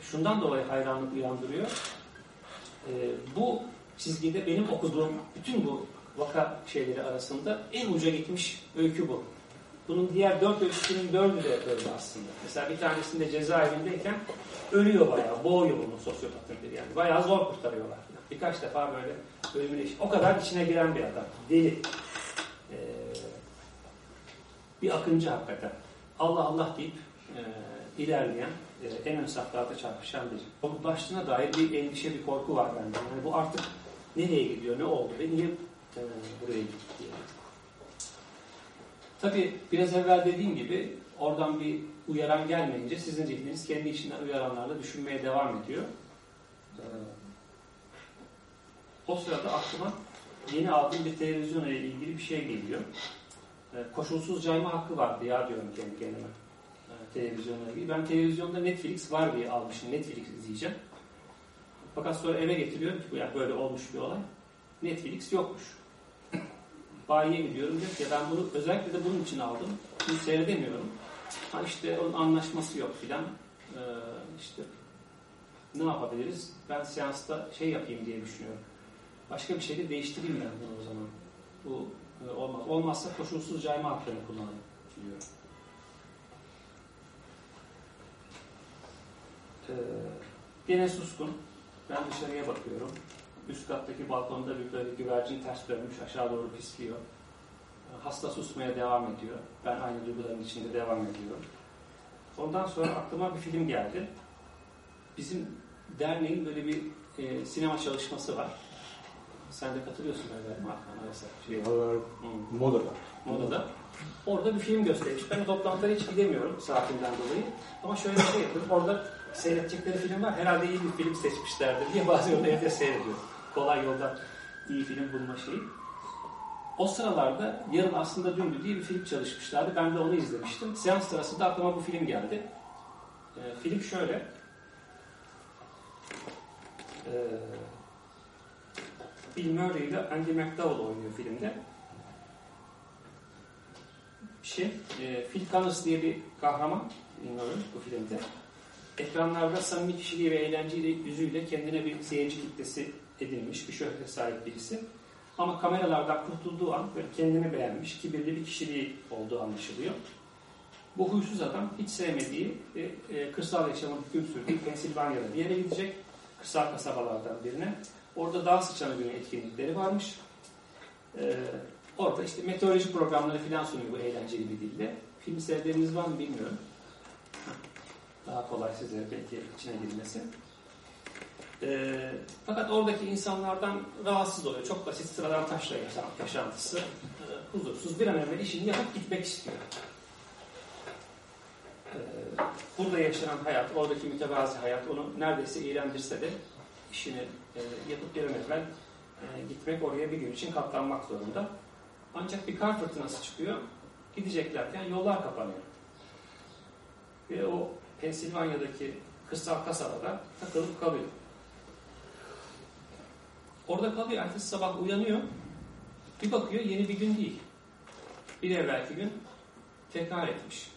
şundan dolayı hayranlık uyandırıyor. Ee, bu çizgide benim okuduğum bütün bu vaka şeyleri arasında en uca gitmiş öykü bu. Bunun diğer dört öyküsünün dördü de böyle aslında. Mesela bir tanesinde cezaevindeyken ölüyor bayağı, boğuyor bunu sosyopatın biri yani. Bayağı zor kurtarıyorlar. Birkaç defa böyle ölümüne. O kadar içine giren bir adam. Deli. Ee, bir akıncı hakikaten. Allah Allah deyip e, ilerleyen, e, en ön saflarda çarpışan biri. O başlığına dair bir endişe, bir korku var bende. Yani bu artık nereye gidiyor, ne oldu ve niye e, buraya gitti diye. Tabii biraz evvel dediğim gibi oradan bir uyaran gelmeyince sizin zihniniz kendi içinden uyaranlarla düşünmeye devam ediyor. Ee, o sırada aklıma yeni aldığım bir televizyonla ilgili bir şey geliyor. Ee, koşulsuz cayma hakkı vardı ya diyorum kendi kendime. Ee, televizyonla ilgili. Ben televizyonda Netflix var diye almışım. Netflix izleyeceğim. Fakat sonra eve getiriyorum ki yani böyle olmuş bir olay. Netflix yokmuş. Bayiye gidiyorum diyor ki ben bunu özellikle de bunun için aldım. Bunu seyredemiyorum. Ha işte onun anlaşması yok filan. Ee, işte ne yapabiliriz? Ben seansta şey yapayım diye düşünüyorum. Başka bir şey de değiştireyim ben bunu o zaman. Bu e, olmaz. Olmazsa koşulsuz cayma haklarını kullanayım diyor. Ee, gene suskun. Ben dışarıya bakıyorum. Üst kattaki balkonda bir böyle güvercin ters dönmüş aşağı doğru pisliyor. Hasta susmaya devam ediyor. Ben aynı duyguların içinde devam ediyorum. Ondan sonra aklıma bir film geldi. Bizim derneğin böyle bir e, sinema çalışması var. Sen de katılıyorsun öyle Markan Arasa. Şey, hmm.
Modada.
Modada. Orada bir film göstermiş. Ben o toplantıya hiç gidemiyorum saatinden dolayı. Ama şöyle bir şey yapıyorum. Orada seyredecekleri film var. Herhalde iyi bir film seçmişlerdir diye bazen onu evde seyrediyorum. Kolay yoldan iyi film bulma şeyi. O sıralarda yarın aslında dündü diye bir film çalışmışlardı. Ben de onu izlemiştim. Seans sırasında aklıma bu film geldi. Ee, film şöyle. Ee, Bill Murray ile Andy McDowell oynuyor filmde. Şey, e, Phil Connors diye bir kahraman bilmiyorum bu filmde. Ekranlarda samimi kişiliği ve eğlenceyle yüzüyle kendine bir seyirci kitlesi edinmiş, bir şöhrete sahip birisi. Ama kameralardan kurtulduğu an böyle kendini beğenmiş, kibirli bir kişiliği olduğu anlaşılıyor. Bu huysuz adam hiç sevmediği ve e, kırsal yaşamın hüküm sürdüğü Pensilvanya'da bir yere gidecek. Kırsal kasabalardan birine. Orada dağ sıçanı günü etkinlikleri varmış. Ee, orada işte meteoroloji programları falan sunuyor bu eğlenceli bir dilde. Film seyirleriniz var mı bilmiyorum. Daha kolay size belki içine girmesi. Ee, fakat oradaki insanlardan rahatsız oluyor. Çok basit sıradan taşla yaşantısı. Ee, huzursuz bir an evvel işini yapıp gitmek istiyor. Ee, burada yaşanan hayat, oradaki mütevazi hayat onu neredeyse eğlendirse de işini e, yapıp bir an evvel e, gitmek oraya bir gün için katlanmak zorunda. Ancak bir kar fırtınası çıkıyor. Gideceklerken yollar kapanıyor. Ve o Pensilvanya'daki kırsal kasabada takılıp kalıyor. Orada kalıyor. Ertesi sabah uyanıyor. Bir bakıyor yeni bir gün değil. Bir evvelki gün tekrar etmiş.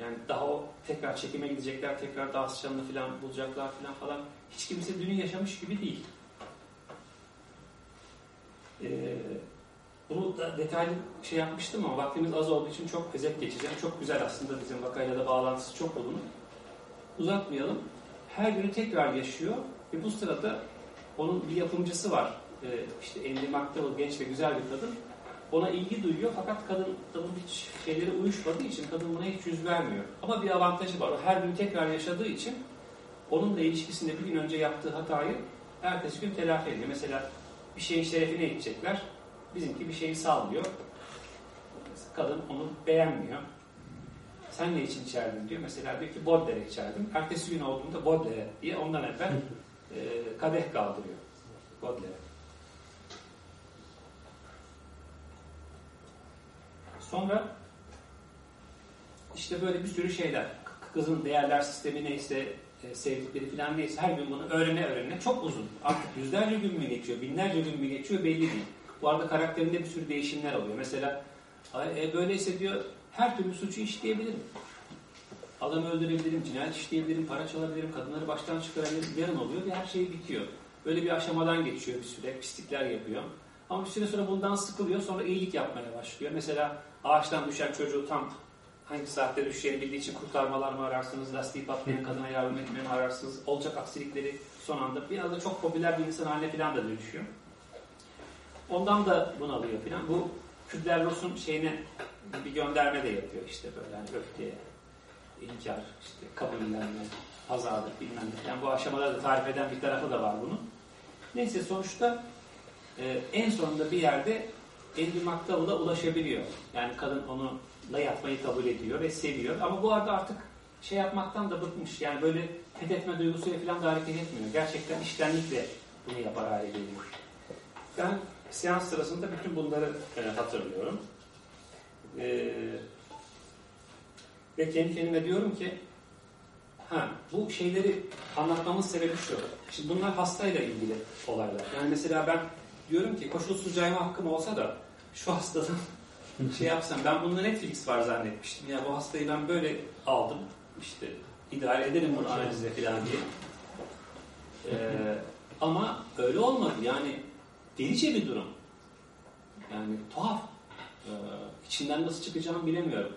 Yani daha o tekrar çekime gidecekler, tekrar dağ sıçanını falan bulacaklar falan falan. Hiç kimse dünü yaşamış gibi değil. Ee, bunu da detaylı şey yapmıştım ama vaktimiz az olduğu için çok özet geçeceğim. Çok güzel aslında bizim vakayla da bağlantısı çok olumlu. Uzatmayalım. Her günü tekrar yaşıyor ve bu sırada onun bir yapımcısı var. Ee, işte Andy McDowell genç ve güzel bir kadın. Ona ilgi duyuyor fakat kadın, kadın hiç şeyleri uyuşmadığı için kadın buna hiç yüz vermiyor. Ama bir avantajı var. O her gün tekrar yaşadığı için onunla ilişkisinde bir gün önce yaptığı hatayı ertesi gün telafi ediyor. Mesela bir şeyin şerefine gidecekler. Bizimki bir şeyi sallıyor. Kadın onu beğenmiyor. sen ne için içerdin diyor. Mesela diyor ki Baudelaire içerdim. Ertesi gün olduğunda Baudelaire diye ondan evvel e, kadeh kaldırıyor. Baudelaire. Sonra işte böyle bir sürü şeyler. Kızın değerler sistemi neyse, e, sevdikleri falan neyse her gün bunu öğrene öğrene çok uzun. Artık yüzlerce gün mü geçiyor, binlerce gün mü geçiyor belli değil. Bu arada karakterinde bir sürü değişimler oluyor. Mesela "Ay, e, böyleyse diyor her türlü suçu işleyebilirim. Adamı öldürebilirim, cinayet işleyebilirim, para çalabilirim, kadınları baştan çıkarabilirim. Yarın oluyor ve her şey bitiyor. Böyle bir aşamadan geçiyor bir süre, pislikler yapıyor. Ama bir süre sonra bundan sıkılıyor, sonra iyilik yapmaya başlıyor. Mesela ağaçtan düşen çocuğu tam hangi saatte düşeceğini bildiği için kurtarmalar mı ararsınız, lastiği patlayan kadına yardım etmeyi mi ararsınız, olacak aksilikleri son anda biraz da çok popüler bir insan haline falan da dönüşüyor. Ondan da bunalıyor falan. Bu Kübler-Ross'un şeyine bir gönderme de yapıyor işte böyle yani öfke, inkar, işte kabullenme, pazarlık bilmem ne. Yani bu aşamaları da tarif eden bir tarafı da var bunun. Neyse sonuçta e, en sonunda bir yerde Andy McDowell'a ulaşabiliyor. Yani kadın onunla yatmayı kabul ediyor ve seviyor. Ama bu arada artık şey yapmaktan da bıkmış. Yani böyle fethetme duygusuyla falan da hareket etmiyor. Gerçekten iştenlikle bunu yapar hale geliyor. Ben seans sırasında bütün bunları e, hatırlıyorum. E, ve kendi kendime diyorum ki ha, bu şeyleri anlatmamın sebebi şu. Şimdi bunlar hastayla ilgili olaylar. Yani mesela ben diyorum ki koşulsuz cayma hakkım olsa da şu hastadan şey yapsam ben bunda Netflix var zannetmiştim. Ya bu hastayı ben böyle aldım. işte idare ederim bunu analizle falan diye. Ee, ama öyle olmadı. Yani delice bir durum. Yani tuhaf. Ee, içinden nasıl çıkacağımı bilemiyorum.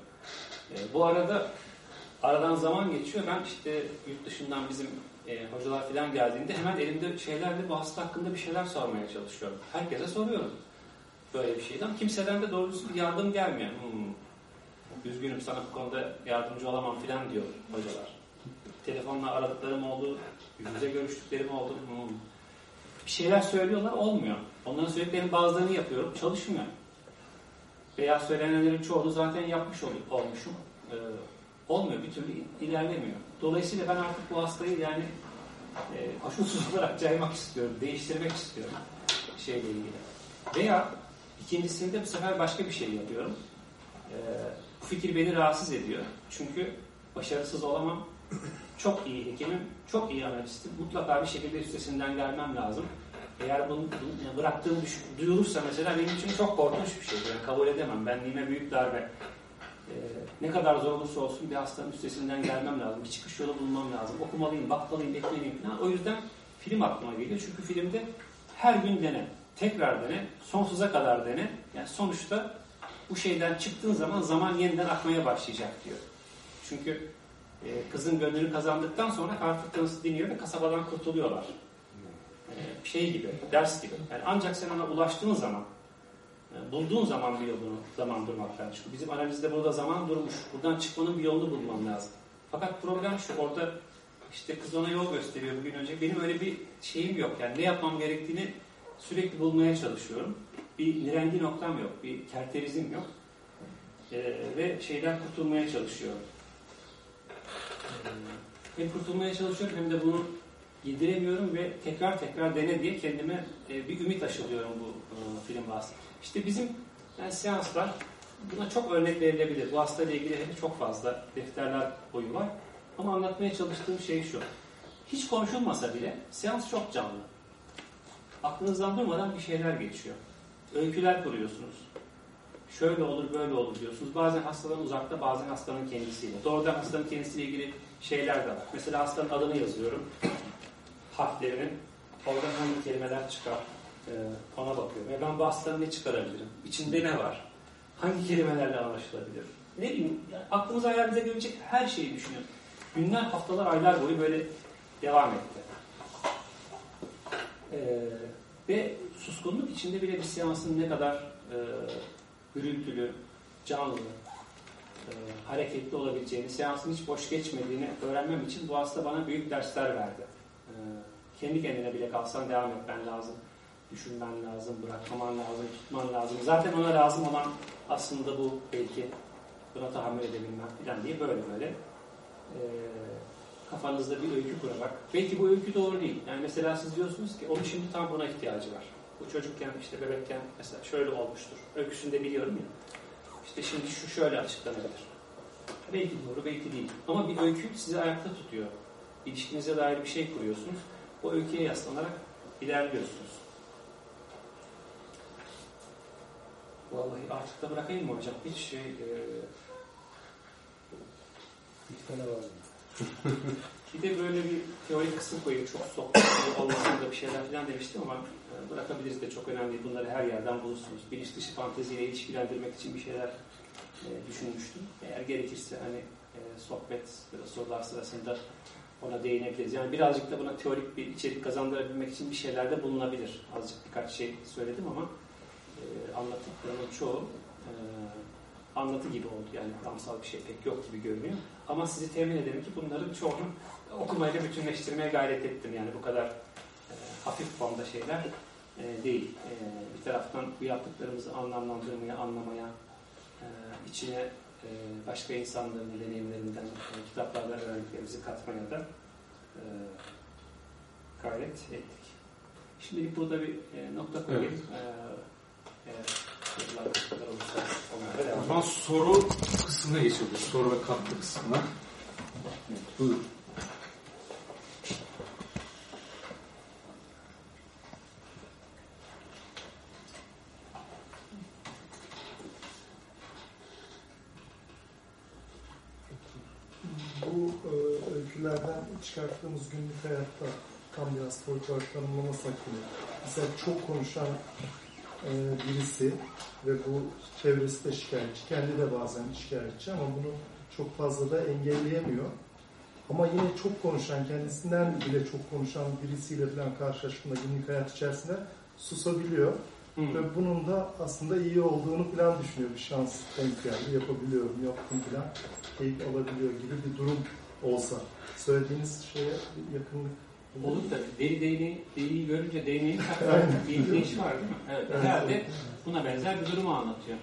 Ee, bu arada aradan zaman geçiyor. Ben işte yurt dışından bizim e, hocalar falan geldiğinde hemen elimde şeylerle bu hasta hakkında bir şeyler sormaya çalışıyorum. Herkese soruyorum böyle bir şeyden. Kimseden de doğrusu bir yardım gelmiyor. Hmm, üzgünüm sana bu konuda yardımcı olamam falan diyor hocalar. Telefonla aradıklarım oldu, yüz yüze görüştüklerim oldu. Hmm. Bir şeyler söylüyorlar, olmuyor. Onların söylediklerinin bazılarını yapıyorum, çalışmıyor. Veya söylenenlerin çoğunu zaten yapmış ol, olmuşum. Ee, olmuyor, bir türlü ilerlemiyor. Dolayısıyla ben artık bu hastayı yani e, koşulsuz olarak caymak istiyorum, değiştirmek istiyorum şeyle ilgili. Veya ikincisinde bu sefer başka bir şey yapıyorum. Ee, bu fikir beni rahatsız ediyor. Çünkü başarısız olamam. Çok iyi hekimim, çok iyi analistim. Mutlaka bir şekilde üstesinden gelmem lazım. Eğer bunu, bunu bıraktığım duyulursa mesela benim için çok korkunç bir şey. Yani kabul edemem. Benliğime büyük darbe. Ee, ne kadar zor olursa olsun bir hastanın üstesinden gelmem lazım. Bir çıkış yolu bulmam lazım. Okumalıyım, bakmalıyım, beklemeliyim falan. O yüzden film aklıma geliyor. Çünkü filmde her gün dene, tekrar dene, sonsuza kadar dene. Yani sonuçta bu şeyden çıktığın zaman zaman yeniden akmaya başlayacak diyor. Çünkü e, kızın gönlünü kazandıktan sonra artık nasıl diniyor ve kasabadan kurtuluyorlar. E, şey gibi, ders gibi. Yani ancak sen ona ulaştığın zaman, e, bulduğun zaman bir yolunu, zaman durmaktan çıkıyor. Bizim analizde burada zaman durmuş. Buradan çıkmanın bir yolunu bulman lazım. Fakat problem şu, orada işte kız ona yol gösteriyor bugün önce. Benim öyle bir şeyim yok. Yani ne yapmam gerektiğini sürekli bulmaya çalışıyorum. Bir nirengi noktam yok, bir kerterizim yok. Ee, ve şeyden kurtulmaya çalışıyorum. Ee, hem kurtulmaya çalışıyorum hem de bunu yediremiyorum ve tekrar tekrar dene diye kendime e, bir ümit aşılıyorum bu e, film vasıtasıyla. İşte bizim yani seanslar buna çok örnek verilebilir. Bu hastayla ilgili çok fazla defterler boyu var. Ama anlatmaya çalıştığım şey şu. Hiç konuşulmasa bile seans çok canlı. Aklınızdan durmadan bir şeyler geçiyor. Öyküler kuruyorsunuz. Şöyle olur, böyle olur diyorsunuz. Bazen hastadan uzakta, bazen hastanın kendisiyle. Doğrudan hastanın kendisiyle ilgili şeyler de var. Mesela hastanın adını yazıyorum. Harflerinin. Oradan hangi kelimeler çıkar? Ee, ona bakıyorum. Ve ben bu hastanın ne çıkarabilirim? İçinde ne var? Hangi kelimelerle anlaşılabilir? Ne bileyim, yani aklımıza hayalimize gelecek her şeyi düşünüyorum. Günler, haftalar, aylar boyu böyle devam etti. Ee, ve suskunluk içinde bile bir seansın ne kadar e, gürültülü, canlı, e, hareketli olabileceğini, seansın hiç boş geçmediğini öğrenmem için bu hasta bana büyük dersler verdi. Kendi kendine bile kalsan devam etmen lazım. Düşünmen lazım, bırakmaman lazım, tutman lazım. Zaten ona lazım olan aslında bu belki buna tahammül edebilmem falan diye böyle böyle e, kafanızda bir öykü kurarak. Belki bu öykü doğru değil. Yani mesela siz diyorsunuz ki onun şimdi tam buna ihtiyacı var. Bu çocukken işte bebekken mesela şöyle olmuştur. Öyküsünü de biliyorum ya. İşte şimdi şu şöyle açıklanabilir. Belki doğru, belki değil. Ama bir öykü sizi ayakta tutuyor. İlişkinize dair bir şey kuruyorsunuz. O öyküye yaslanarak ilerliyorsunuz. Vallahi artık da bırakayım mı hocam? Hiç şey... e,
Bir tane var.
bir de böyle bir teorik kısım koyayım. Çok sohbet olmasında bir şeyler falan demiştim ama e, bırakabiliriz de çok önemli. Bunları her yerden bulursunuz. Bilinç dışı fanteziyle ilişkilendirmek için bir şeyler e, düşünmüştüm. Eğer gerekirse hani e, sohbet ya da sorular sırasında ona değinebiliriz. Yani birazcık da buna teorik bir içerik kazandırabilmek için bir şeyler de bulunabilir. Azıcık birkaç şey söyledim ama e, anlattıklarımın çoğu e, anlatı gibi oldu. Yani kuramsal bir şey pek yok gibi görünüyor. Ama sizi temin ederim ki bunların çoğunu okumayla bütünleştirmeye gayret ettim. Yani bu kadar e, hafif formda şeyler e, değil. E, bir taraftan bu yaptıklarımızı anlamlandırmaya, anlamaya, e, içine başka insanların deneyimlerinden, e, kitaplardan öğrendiklerimizi katmaya da e, gayret ettik. Şimdilik burada bir e, nokta koyayım. E, onlara devam
O zaman soru kısmına geçelim. Soru ve katkı kısmına. Evet, buyurun.
Bu e, öykülerden çıkarttığımız günlük hayatta tam biraz folklor tanımlamasak bile. Mesela çok konuşan e, birisi ve bu çevresi de şikayetçi. Kendi de bazen şikayetçi ama bunu çok fazla da engelleyemiyor. Ama yine çok konuşan, kendisinden bile çok konuşan birisiyle falan karşılaştığında günlük hayat içerisinde susabiliyor.
Hı.
Ve bunun da aslında iyi olduğunu falan düşünüyor. Bir şans denk geldi, yapabiliyorum, yaptım falan, keyif alabiliyor gibi bir durum olsa. Söylediğiniz şeye yakın
Olur da deri değneği, deriyi görünce değneğin bir değiş var değil mi? Evet,
Evet.
herhalde buna benzer bir durumu anlatıyor.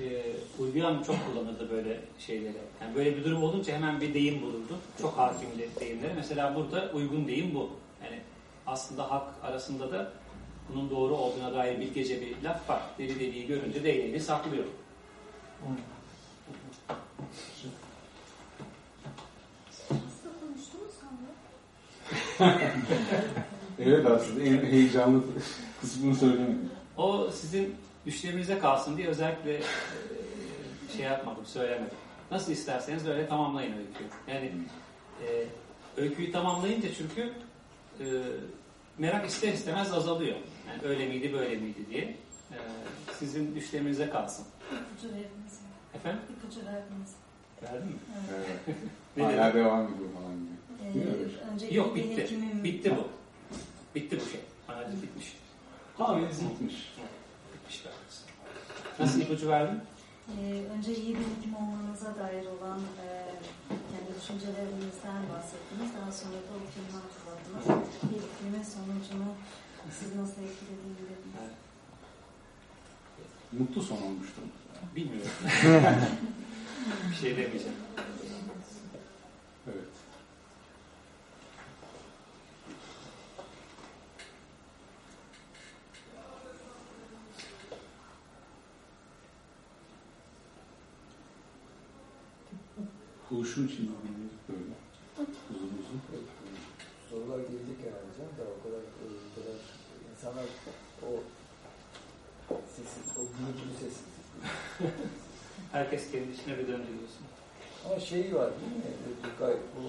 Ee, Ulvi Hanım çok kullanırdı böyle şeyleri. Yani böyle bir durum olunca hemen bir deyim bulurdu. Çok hakimdi deyimleri. Mesela burada uygun deyim bu. Yani aslında hak arasında da bunun doğru olduğuna dair bir gece bir laf var. Deri deliği görünce değneğini saklıyor.
Nasıl konuştunuz sonra?
Evet aslında en heyecanlı kısmını söylemedim.
O sizin düşlerinize kalsın diye özellikle e, şey yapmadım, söylemedim. Nasıl isterseniz öyle tamamlayın öyküyü. Yani e, öyküyü tamamlayınca çünkü e, merak ister istemez azalıyor. Yani öyle miydi, böyle miydi diye. E, sizin düşlerinize kalsın.
İpucu verdiniz?
Efendim?
İpucu verdiniz.
Verdin mi?
Evet.
Evet.
Ne
Hala devam ediyor falan gibi.
Ee,
Yok bitti.
kimim-
Bitti bu. Bitti bu şey. Analiz bitmiş.
Tamam bitmiş.
Bitmiş gayet. Nasıl ipucu verdin?
Ee, önce iyi bir hekim olmanıza dair olan e, kendi düşüncelerinizden bahsettiniz. Daha sonra da o filmi hatırladınız. Bir filmin sonucunu siz nasıl etkilediğini dediniz.
Evet.
Mutlu son olmuştu.
Bilmiyorum. bir şey demeyeceğim.
Huşu için böyle. Uzun uzun.
sorular gelecek herhalde canım da o kadar o kadar insanlar o sessiz, o gürültülü sessiz.
Herkes kendi işine bir döndü diyorsun.
Ama şey var değil mi? Turgay, bu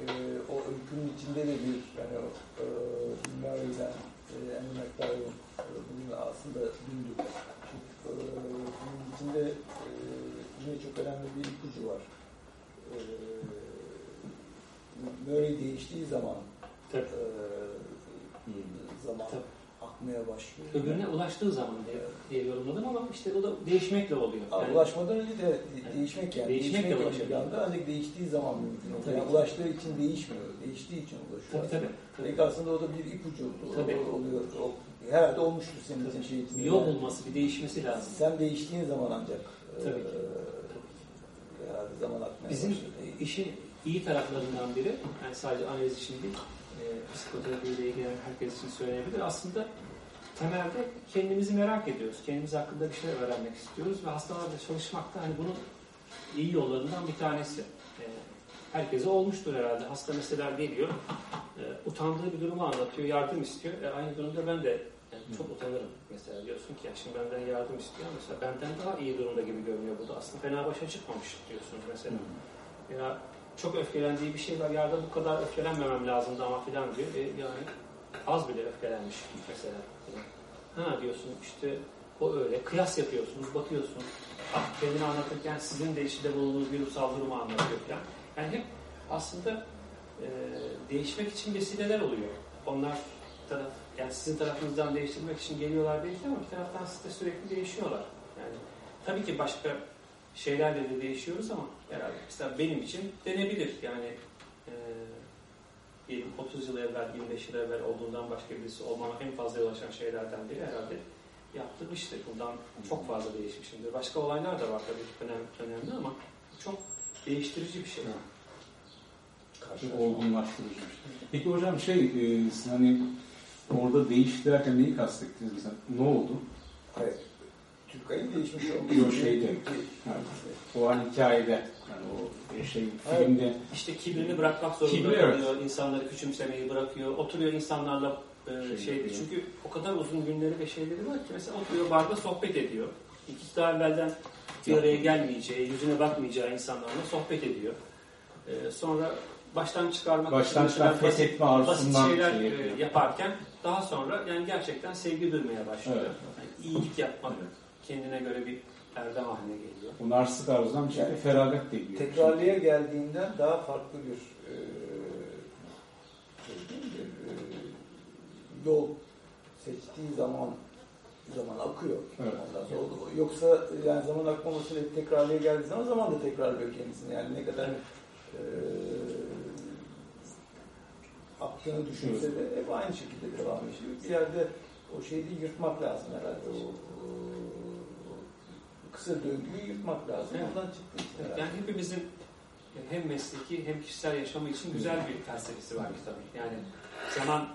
e, o öykünün içinde de bir yani o e, ile e, McDowell'ın e, bugün aslında dündü. Çok, e, bunun içinde e, yine çok önemli bir ipucu var. E, Murray değiştiği zaman
Tabii.
e, zaman
Tabii.
akmaya başlıyor.
Öbürüne ulaştığı zaman diye, diye yorumladım ama işte o da değişmekle oluyor.
Abi
Yani
ulaşmadan önce de de- değişmek yani.
Değişmek de
Değişmek anda ancak değiştiği zaman mümkün oluyor.
Tabii
Yani ulaştığı için değişmiyor. Değiştiği için ulaşıyor.
tabii tabii. tabii.
Belki aslında o da bir ipucu
Tabii.
oluyor. O, herhalde olmuştur senin için şey için.
Bir yol bulması, bir değişmesi lazım.
Sen değiştiğin zaman ancak
Tabii
e. zaman akmaya
Bizim
başladı.
işin iyi taraflarından biri, yani sadece analiz için değil, e, psikoterapiyle ilgilenen herkes için söylenebilir. Aslında temelde kendimizi merak ediyoruz. Kendimiz hakkında bir şeyler öğrenmek istiyoruz ve hastalarla çalışmak da hani bunun iyi yollarından bir tanesi. E, herkese olmuştur herhalde. Hasta mesela geliyor, e, utandığı bir durumu anlatıyor, yardım istiyor. E, aynı durumda ben de çok utanırım mesela. Diyorsun ki ya şimdi benden yardım istiyor. Mesela benden daha iyi durumda gibi görünüyor bu da. Aslında fena başa çıkmamış diyorsunuz mesela. Ya çok öfkelendiği bir şey var. Yarda bu kadar öfkelenmemem lazımdı ama filan diyor. E, yani az bile öfkelenmiş mesela. Ha diyorsun işte o öyle. Kıyas yapıyorsunuz, bakıyorsunuz. Ah, kendini anlatırken sizin de içinde bulunduğunuz bir ruhsal durumu anlatıyor falan. Yani hep aslında e, değişmek için vesileler oluyor. Onlar taraf, yani sizin tarafınızdan değiştirmek için geliyorlar belki ama bir taraftan siz de sürekli değişiyorlar. Yani tabii ki başka şeylerle de değişiyoruz ama herhalde mesela benim için denebilir. Yani e, diyelim 30 yıl evvel, 25 yıl evvel olduğundan başka birisi olmama en fazla yol açan şeylerden biri herhalde yaptığım işte. Bundan çok fazla değişmişimdir. Başka olaylar da var tabii önemli, önemli ama çok değiştirici bir şey.
Çok olgunlaştırıcı. Peki hocam şey, e, hani orada değiş derken neyi kastettiniz mesela? Ne oldu?
Hayır. Türkay'ın değişmiş olduğu
Yok, şeyde.
Türkiye-
O an hikayede, yani o şey filmde
İşte kibrini bırakmak zorunda
Kibri,
kalıyor. insanları küçümsemeyi bırakıyor. Oturuyor insanlarla e,
Şey
şey,
yapıyor.
çünkü o kadar uzun günleri ve şeyleri var ki mesela oturuyor barda sohbet ediyor. İkisi daha evvelden bir araya gelmeyeceği, yüzüne bakmayacağı insanlarla sohbet ediyor. E, sonra baştan çıkarmak
baştan
basit-
fethetme
basit
arzusundan
şeyler
şey
e, yaparken daha sonra yani gerçekten sevgi duymaya başlıyor.
Evet.
Yani iyilik yapmak kendine göre bir erdem haline geliyor.
Bu narsistik arzudan bir şekilde
Yani
feragat da ediyor.
Tekrarlıya geldiğinden daha farklı bir e, şey bir e, yol seçtiği zaman zaman akıyor.
Evet.
Ondan sonra yoksa yani zaman akmaması tekrarlıya geldiği zaman zaman da tekrarlıyor kendisini. Yani ne kadar e, aktığını düşünse de hep aynı şekilde devam ediyor. Bir yerde o şeyi yırtmak lazım herhalde. O, o, o kısır döngüyü yırtmak lazım.
Evet.
Ondan çıktı işte herhalde.
Yani hepimizin hem mesleki hem kişisel yaşamı için güzel bir felsefesi var tabii. Yani zaman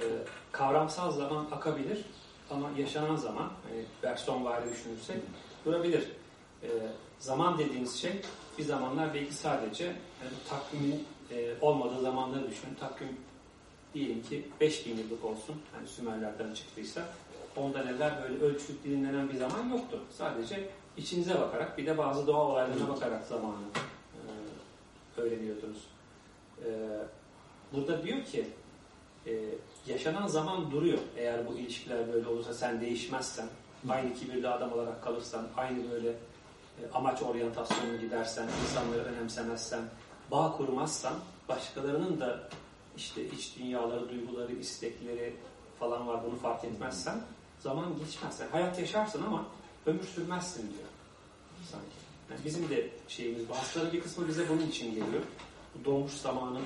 e, kavramsal zaman akabilir ama yaşanan zaman hani Bergson vari düşünürsek durabilir. E, zaman dediğimiz şey bir zamanlar belki sadece yani takvimin e, olmadığı zamanları düşünün. Takvim diyelim ki 5000 yıllık olsun. Hani Sümerlerden çıktıysa ondan evvel böyle ölçülük dilimlenen bir zaman yoktu. Sadece içinize bakarak bir de bazı doğa olaylarına bakarak zamanı e, öğreniyordunuz. E, burada diyor ki e, yaşanan zaman duruyor. Eğer bu ilişkiler böyle olursa sen değişmezsen, aynı kibirli adam olarak kalırsan, aynı böyle e, amaç oryantasyonun gidersen, insanları önemsemezsen, bağ kurmazsan, başkalarının da işte iç dünyaları, duyguları, istekleri falan var bunu fark etmezsen zaman geçmez. Yani hayat yaşarsın ama ömür sürmezsin diyor sanki. Yani bizim de şeyimiz bu. Hastaların bir kısmı bize bunun için geliyor. Bu doğmuş zamanı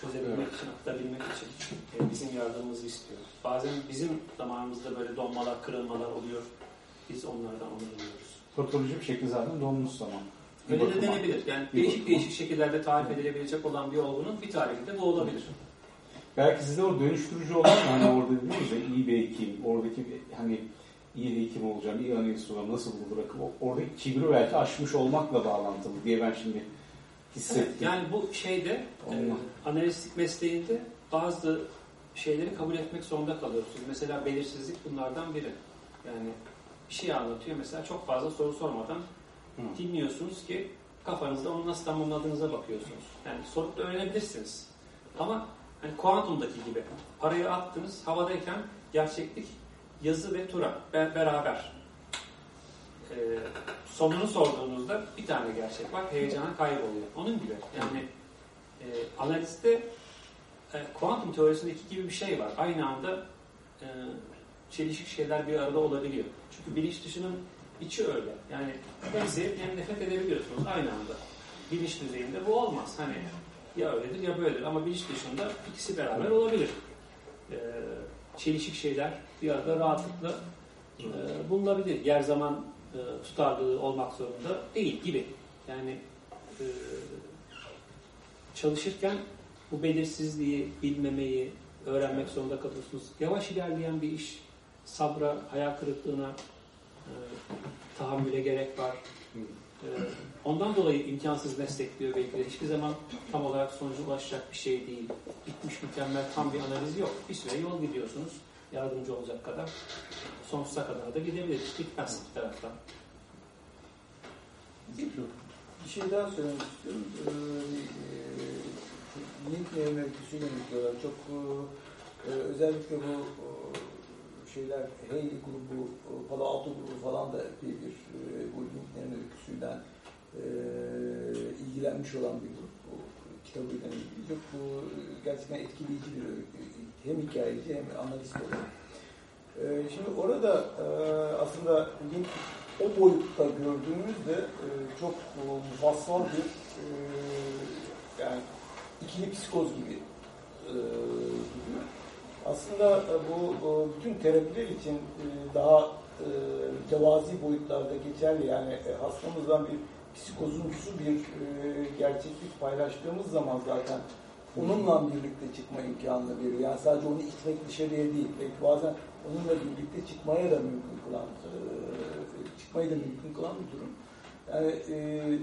çözebilmek için, aktarabilmek için e, bizim yardımımızı istiyor. Bazen bizim zamanımızda böyle donmalar, kırılmalar oluyor. Biz onlardan onu buluyoruz.
Patolojik bir şekilde zaten donmuş zaman.
Öyle de denebilir. Yani
Bir
değişik
bakıma.
değişik şekillerde tarif edilebilecek olan bir olgunun bir tarifi de bu olabilir.
Belki sizde o dönüştürücü olan hani orada dediniz ya iyi bir hekim, oradaki hani iyi hekim olacağım, iyi analist olacağım, nasıl bunu bırakıp o- oradaki kibri belki aşmış olmakla bağlantılı diye ben şimdi
Evet,
hissettim.
yani bu şeyde e,
Onunla.
analistik mesleğinde bazı şeyleri kabul etmek zorunda kalıyorsunuz. Mesela belirsizlik bunlardan biri. Yani bir şey anlatıyor mesela çok fazla soru sormadan Dinliyorsunuz ki kafanızda onu nasıl tamamladığınıza bakıyorsunuz. Yani sorup da öğrenebilirsiniz. Ama hani kuantumdaki gibi parayı attınız havadayken gerçeklik yazı ve tura be- beraber. Ee, sonunu sorduğunuzda bir tane gerçek var. Heyecanı kayboluyor. Onun gibi. Yani e, analizde e, kuantum teorisindeki gibi bir şey var. Aynı anda e, çelişik şeyler bir arada olabiliyor. Çünkü bilinç dışının içi öyle. Yani hem sevip hem nefret edebiliyorsunuz aynı anda. Bilinç düzeyinde bu olmaz. Hani ya öyledir ya böyledir ama bilinç dışında ikisi beraber olabilir. E, çelişik şeyler bir arada rahatlıkla e, bulunabilir. Yer zaman e, tutarlılığı olmak zorunda değil gibi. Yani e, çalışırken bu belirsizliği, bilmemeyi öğrenmek zorunda kalıyorsunuz. Yavaş ilerleyen bir iş, sabra, hayal kırıklığına e, tahammüle gerek var. E, ondan dolayı imkansız meslek diyor belki de. Hiçbir zaman tam olarak sonuca ulaşacak bir şey değil. Bitmiş mükemmel tam bir analiz yok. Bir süre yol gidiyorsunuz yardımcı olacak kadar. Sonsuza kadar da gidebilir. Bitmez bir taraftan.
Bir şey daha söylemek istiyorum. Ee, e, LinkedIn öyküsüyle ilgili çok e, özellikle bu e, şeyler Hey grubu, e, Palo Alto grubu falan da bir, bir e, bu LinkedIn öyküsüyle e, ilgilenmiş olan bir grup. Bu kitabıyla ilgili. Çok bu, gerçekten etkileyici bir öykü. Hem hikayeci hem analist olarak. E, şimdi orada e, aslında LinkedIn o boyutta gördüğümüzde e, çok e, mufassal bir e, yani ikili psikoz gibi e. Aslında e, bu e, bütün terapiler için e, daha e, tevazi boyutlarda geçerli. Yani hastamızdan bir psikozumsu bir gerçeklik paylaştığımız zaman zaten onunla birlikte çıkma imkanını veriyor. Yani sadece onu itmek dışarıya değil. Belki bazen onunla birlikte çıkmaya da mümkün kılan, çıkmayı da mümkün kılan bir durum. Yani e,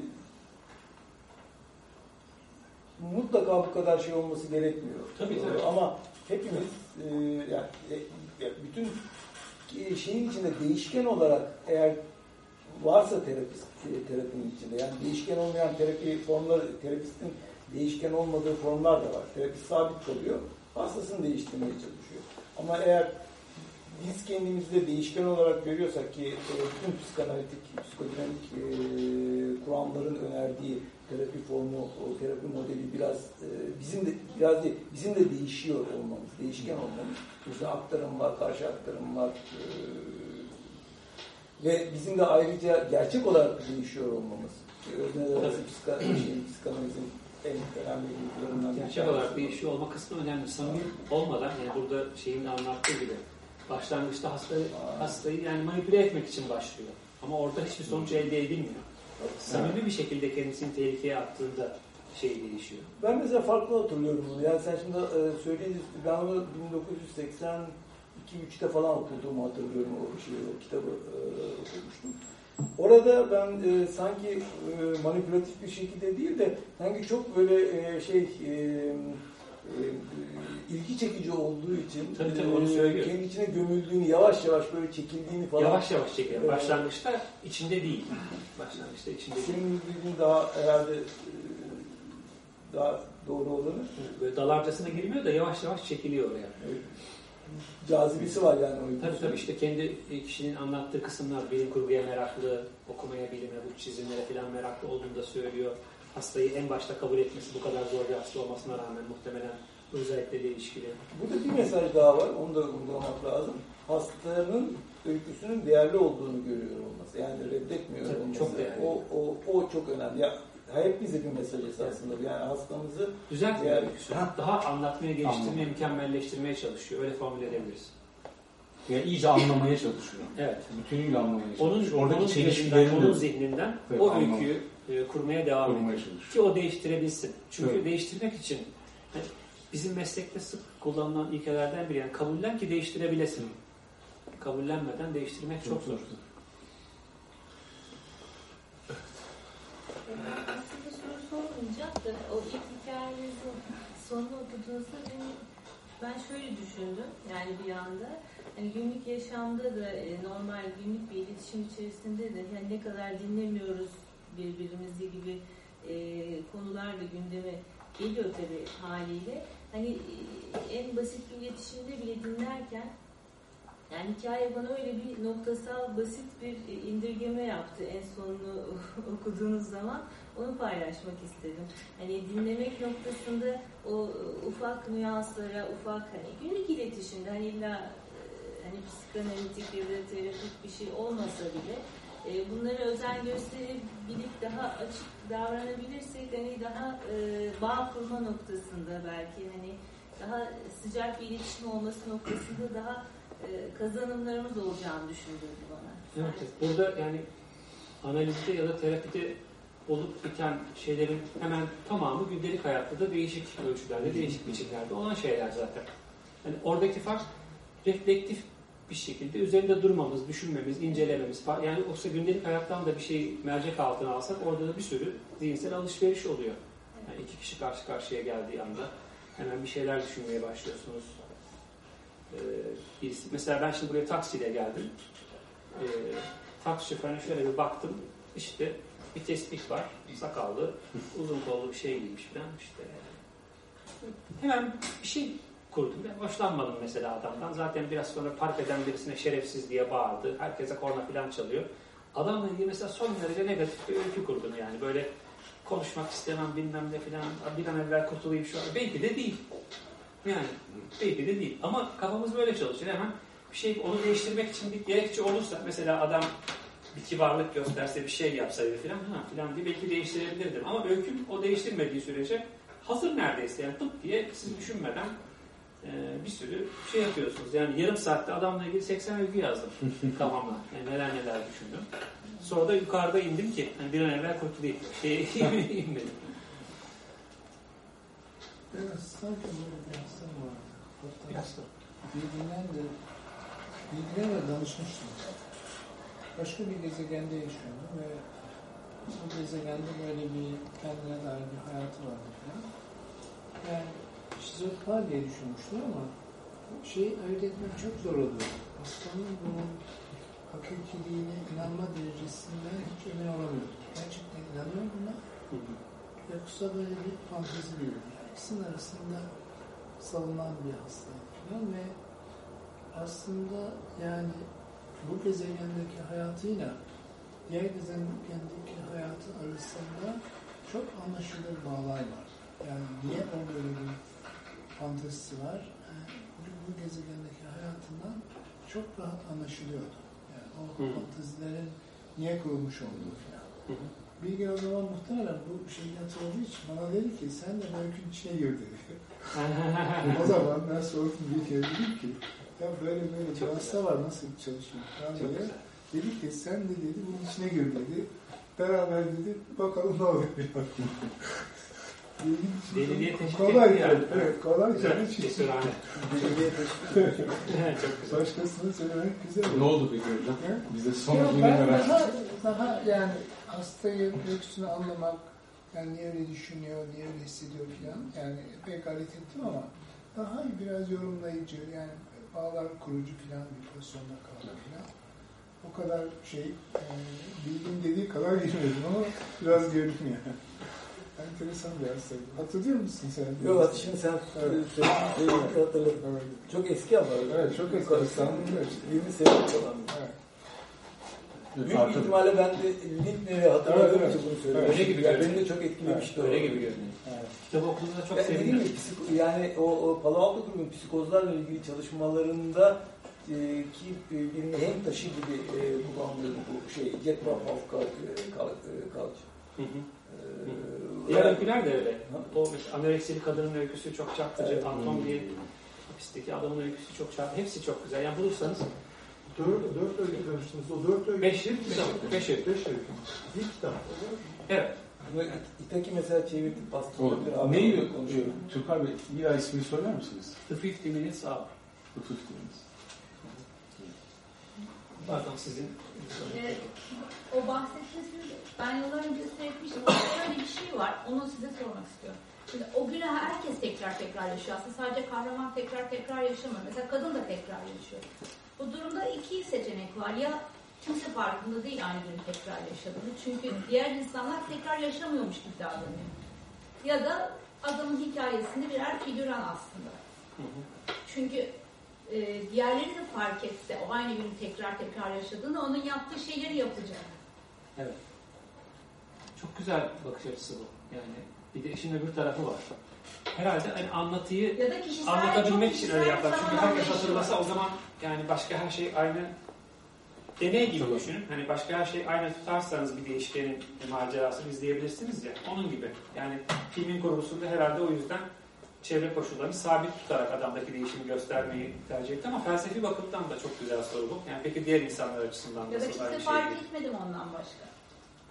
mutlaka bu kadar şey olması gerekmiyor.
Tabii, tabii.
Ama hepimiz e, yani e, bütün şeyin içinde değişken olarak eğer varsa terapist terapinin içinde yani değişken olmayan terapi formları terapistin değişken olmadığı formlar da var. Terapist sabit kalıyor. Hastasını değiştirmeye çalışıyor. Ama eğer biz kendimizde değişken olarak görüyorsak ki e, bütün psikanalitik, psikodinamik e, kuramların önerdiği terapi formu, o terapi modeli biraz e, bizim de biraz değil, bizim de değişiyor olmamız, değişken olmamız. Bizde aktarım var, karşı aktarım var. E, ve bizim de ayrıca gerçek olarak değişiyor olmamız. Öznel arası psika, şey, psikanalizin en önemli bulgularından bir
Gerçek olarak işi olma kısmı önemli. Samimi olmadan yani burada şeyin de anlattığı gibi başlangıçta hastayı, hastayı yani manipüle etmek için başlıyor. Ama orada hiçbir sonuç elde edilmiyor. Samimi bir şekilde kendisini tehlikeye attığında şey değişiyor.
Ben mesela farklı hatırlıyorum bunu. Yani sen şimdi e, söyleyince ben onu 1982-3'te falan okuduğumu hatırlıyorum o şeyi, o kitabı e, okumuştum. Orada ben e, sanki e, manipülatif bir şekilde değil de sanki çok böyle e, şey e, ilgi çekici olduğu için
Tabii, tabii, onu söylüyor.
kendi içine gömüldüğünü, yavaş yavaş böyle çekildiğini falan.
Yavaş yavaş çekiyor.
Evet.
Başlangıçta içinde değil. Başlangıçta içinde değil.
Senin dediğin daha herhalde e, daha doğru olanı.
Böyle dalarcasına girmiyor da yavaş yavaş çekiliyor oraya.
Evet. Cazibesi var yani
Tabii tabii işte kendi kişinin anlattığı kısımlar bilim kurguya meraklı, okumaya, bilime, bu çizimlere falan meraklı olduğunu da söylüyor. Hastayı en başta kabul etmesi bu kadar zor bir hasta olmasına rağmen muhtemelen bu özellikleriyle ilişkili.
Burada bir mesaj daha var, onu da vurgulamak lazım. Hastanın öyküsünün değerli olduğunu görüyor olması. Yani reddetmiyor
Tabii,
olması.
çok değerli.
O, o, o çok önemli. Ya, hep bize bir mesaj esasında. Yani hastamızı
Düzeltmiyor öyküsünü. Daha anlatmaya, geliştirmeye, mükemmelleştirmeye çalışıyor. Öyle formüle edebiliriz.
Yani iyice anlamaya çalışıyor.
Evet.
Bütünüyle anlamaya
Onun,
çalışıyor. Oradaki
onun
çelişkilerini
onun zihninden
Evet,
o öyküyü e, kurmaya devam ediyor.
korumaya çalışıyor.
Ki o değiştirebilsin. Çünkü
Evet.
değiştirmek için hani bizim meslekte sık kullanılan ilkelerden biri yani kabullen ki değiştirebilesin. Kabullenmeden değiştirmek çok zor.
Aslında soru sormayacağım da o ilk hikayenizin sonunu okuduğunuzda benim, ben şöyle düşündüm yani bir anda hani günlük yaşamda da e, normal günlük bir iletişim içerisinde de yani ne kadar dinlemiyoruz birbirimizi gibi e, konular da gündeme geliyor tabii haliyle. Hani e, en basit bir iletişimde bile dinlerken yani hikaye bana öyle bir noktasal basit bir e, indirgeme yaptı en sonunu okuduğunuz zaman. Onu paylaşmak istedim. Hani dinlemek noktasında o ufak nüanslara, ufak hani günlük iletişimde hani illa hani psikanalitik ya da terapik bir şey olmasa bile e, bunlara özen gösterebilip daha açık davranabilirsek hani daha e, bağ kurma noktasında belki hani daha sıcak bir iletişim olması noktasında daha e, kazanımlarımız olacağını düşündürdü bana.
Evet, burada yani analizde ya da terapide olup biten şeylerin hemen tamamı gündelik hayatta da değişik ölçülerde, değişik biçimlerde olan şeyler zaten. Yani oradaki fark reflektif bir şekilde üzerinde durmamız, düşünmemiz, incelememiz. Yani yoksa gündelik hayattan da bir şey mercek altına alsak orada da bir sürü zihinsel alışveriş oluyor. Yani iki kişi karşı karşıya geldiği anda hemen bir şeyler düşünmeye başlıyorsunuz. Ee, mesela ben şimdi buraya taksiyle geldim. Ee, taksi şoförüne şöyle bir baktım. İşte bir tespih var, sakallı, uzun kollu bir şey giymiş falan işte. Hemen bir şey kurdum. Ben hoşlanmadım mesela adamdan. Zaten biraz sonra park eden birisine şerefsiz diye bağırdı. Herkese korna falan çalıyor. Adamla ilgili mesela son derece negatif bir öykü kurdum yani. Böyle konuşmak istemem bilmem ne falan. Bir an evvel kurtulayım şu an. Belki de değil. Yani belki de değil. Ama kafamız böyle çalışıyor. Hemen bir şey onu değiştirmek için bir gerekçe olursa mesela adam bir kibarlık gösterse bir şey yapsaydı falan ha falan diye belki değiştirebilirdim. Ama öyküm o değiştirmediği sürece hazır neredeyse yani tıp diye siz düşünmeden e, bir sürü şey yapıyorsunuz. Yani yarım saatte adamla ilgili 80 öykü yazdım kafamla. Yani neler neler düşündüm. Sonra da yukarıda indim ki hani bir an evvel kurtulayım. Şey, inmedim.
Biraz sanki böyle bir insan vardı. Hatta
Biraz da.
de bilgilerle danışmıştım. Başka bir gezegende yaşıyordum ve bu gezegende böyle bir kendine dair bir hayatı vardı falan. Yani şizofren diye düşünmüştüm ama şeyi ayırt etmek çok zor oluyor. Hastanın bunun hakikiliğine inanma derecesinden hiç emin olamıyordum. Gerçekten inanıyor buna yoksa böyle bir fantezi. Yani ikisinin arasında salınan bir hastalık falan ve aslında yani bu gezegendeki hayatıyla diğer gezegendeki hayatı arasında çok anlaşılır bağlar var. Yani niye o böyle bir fantezisi var? Yani bu, gezegendeki hayatından çok rahat anlaşılıyordu. Yani o
Hı
fantezilerin niye kurulmuş olduğu falan.
Hı.
Bilge o zaman muhtemelen bu şeyi hatırladığı için bana dedi ki sen de mümkün içine gir dedi. o zaman ben sordum bir kere dedim ki ya böyle böyle bir hasta var nasıl çalışıyor falan
Çok güzel.
Dedi ki sen de dedi bunun içine gir dedi. Beraber dedi bakalım ne oluyor.
Deliliğe teşvik
kolay
etti yani.
Evet kolay
Güzel.
Belediye teşvik
Çok güzel.
Başkasını söylemek güzel.
Ne oldu peki hocam? Bize sonucunu
ben
merak
daha, daha yani hastayı öyküsünü anlamak, yani niye öyle düşünüyor, niye öyle hissediyor falan. Yani epey gayret ettim ama daha biraz yorumlayıcı, yani bağlar kurucu falan bir pozisyonda kaldı falan. O kadar şey, e, bildiğim dediği kadar girmedim ama biraz gördüm yani. Enteresan bir hastaydı. Hatırlıyor musun sen?
Yok hadi şimdi sen
Evet.
söylediğin hatırladım.
Evet.
Çok eski ama.
Evet, çok eski. İstanbul'da işte.
20 sene falan.
Evet.
Büyük
Farklı.
bir ihtimalle ben de Lindner'i hatırladığım
Evet,
için
evet.
bunu söylüyorum.
Öyle gibi
yani
görünüyor.
beni de çok etkilemişti o.
Öyle gibi görünüyor.
Evet.
Kitabı okuduğunda çok
Yani
sevindim.
gibi psiko- yani o, o Palo Alto grubunun psikozlarla ilgili çalışmalarında e, ki e, bir mihenk taşı gibi e, kullandığı bu şey Jet Pump of Culture.
Diğer öyküler de öyle. O mesela anoreksili kadının öyküsü çok çarpıcı.
Evet.
Anton diye hapisteki adamın öyküsü çok çarpıcı. Hepsi çok güzel. Yani bulursanız
Dört, dört öykü demiştiniz. O dört öykü.
beş kitap, beş öykü.
Beş öykü. Bir kitap.
Evet.
İtaki mesela çevirdik bastırdık.
Olur.
Abi
Neydi?
konuşuyorum.
Türkay Bey bir daha ismini söyler misiniz?
The 50 Minutes Hour.
Bu tuttuğunuz.
Pardon sizin.
Ee, o bahsettiğiniz ben yıllar önce seyretmiştim. Şöyle bir şey var. Onu size sormak istiyorum. Şimdi o günü herkes tekrar tekrar yaşıyor. Aslında sadece kahraman tekrar tekrar yaşamıyor. Mesela kadın da tekrar yaşıyor. Bu durumda iki seçenek var. Ya kimse farkında değil aynı günü tekrar yaşadığını. Çünkü diğer insanlar tekrar yaşamıyormuş gibi davranıyor. Ya da adamın hikayesinde birer figüran aslında. Çünkü e, diğerleri de fark etse o aynı günü tekrar tekrar yaşadığını onun yaptığı şeyleri yapacak.
Evet. Çok güzel bakış açısı bu. Yani bir de işin öbür tarafı var. Herhalde hani anlatıyı
Ya da kişisel
anlatabilmek için öyle yaptılar. Çünkü herkes hatırlasa o zaman yani başka her şey aynı deney gibi düşünün. Hani başka her şey aynı tutarsanız bir değişkenin macerasını izleyebilirsiniz ya. Onun gibi. Yani filmin kurgusunda herhalde o yüzden çevre koşullarını sabit tutarak adamdaki değişimi göstermeyi tercih etti ama felsefi bakımdan da çok güzel soru bu. Yani peki diğer insanlar açısından
Ya da
nasıl
kimse
aynı şey
fark
değil?
etmedim ondan başka.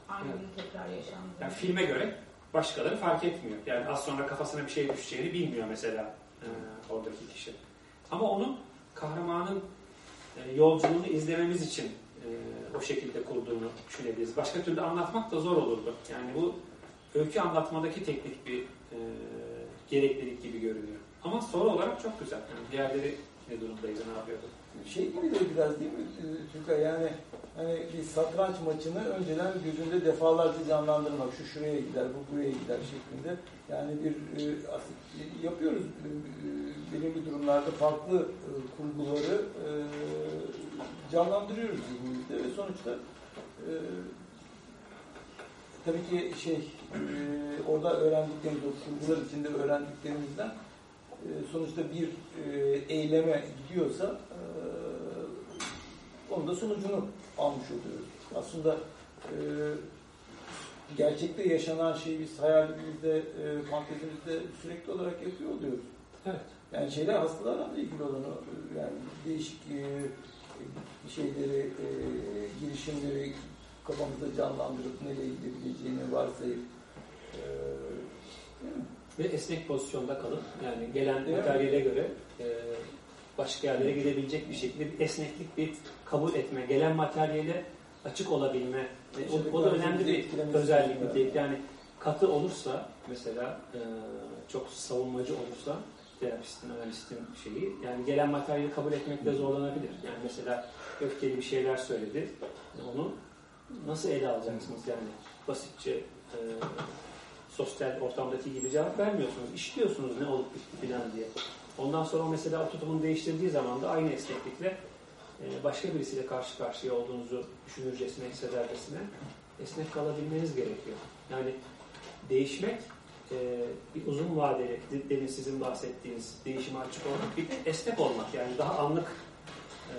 Aynı
Evet.
tekrar yaşandı.
Yani filme göre başkaları fark etmiyor. Yani az sonra kafasına bir şey düşeceğini bilmiyor mesela e, oradaki kişi. Ama onu kahramanın e, yolculuğunu izlememiz için e, o şekilde kurduğunu düşünebiliriz. Başka türlü anlatmak da zor olurdu. Yani bu öykü anlatmadaki teknik bir e, gereklilik gibi görünüyor. Ama soru olarak çok güzel. Yani diğerleri ne durumdaydı, ne yapıyordu?
Şey gibi de biraz değil mi e, Türkay yani hani bir satranç maçını önceden gözünde defalarca canlandırmak. Şu şuraya gider, bu buraya gider şeklinde. Yani bir e, aslında yapıyoruz e, e, belirli durumlarda farklı e, kurguları e, canlandırıyoruz zihnimizde ve sonuçta e, tabii ki şey e, orada öğrendiklerimiz, o kurgular içinde öğrendiklerimizden e, sonuçta bir e, eyleme gidiyorsa e, onun da sonucunu almış oluyoruz. Aslında e, gerçekte yaşanan şeyi biz hayalimizde, e, fantezimizde sürekli olarak yapıyor oluyoruz.
Evet.
Yani şeyler hastalarla da ilgili olan o, yani değişik e, şeyleri, e, girişimleri kafamızda canlandırıp nereye gidebileceğini varsayıp e, değil mi?
Ve esnek pozisyonda kalıp yani gelen
mi?
materyale göre e, başka yerlere gidebilecek bir şekilde bir esneklik, bir kabul etme, gelen materyale açık olabilme. E, o, o da önemli bir özellik, nitelik. Yani katı olursa mesela e, çok savunmacı olursa terapistin, analistin şeyi yani gelen materyali kabul etmekte zorlanabilir. Yani mesela öfkeli bir şeyler söyledi. Onu nasıl ele alacaksınız yani basitçe e, sosyal ortamdaki gibi cevap vermiyorsunuz. İşliyorsunuz ne olup bitti filan diye. Ondan sonra o mesela o tutumunu değiştirdiği zaman da aynı esneklikle e, başka birisiyle karşı karşıya olduğunuzu düşünürcesine, hissedercesine esnek kalabilmeniz gerekiyor. Yani değişmek e, bir uzun vadeli, demin sizin bahsettiğiniz değişime açık olmak, bir de esnek olmak. Yani daha anlık e,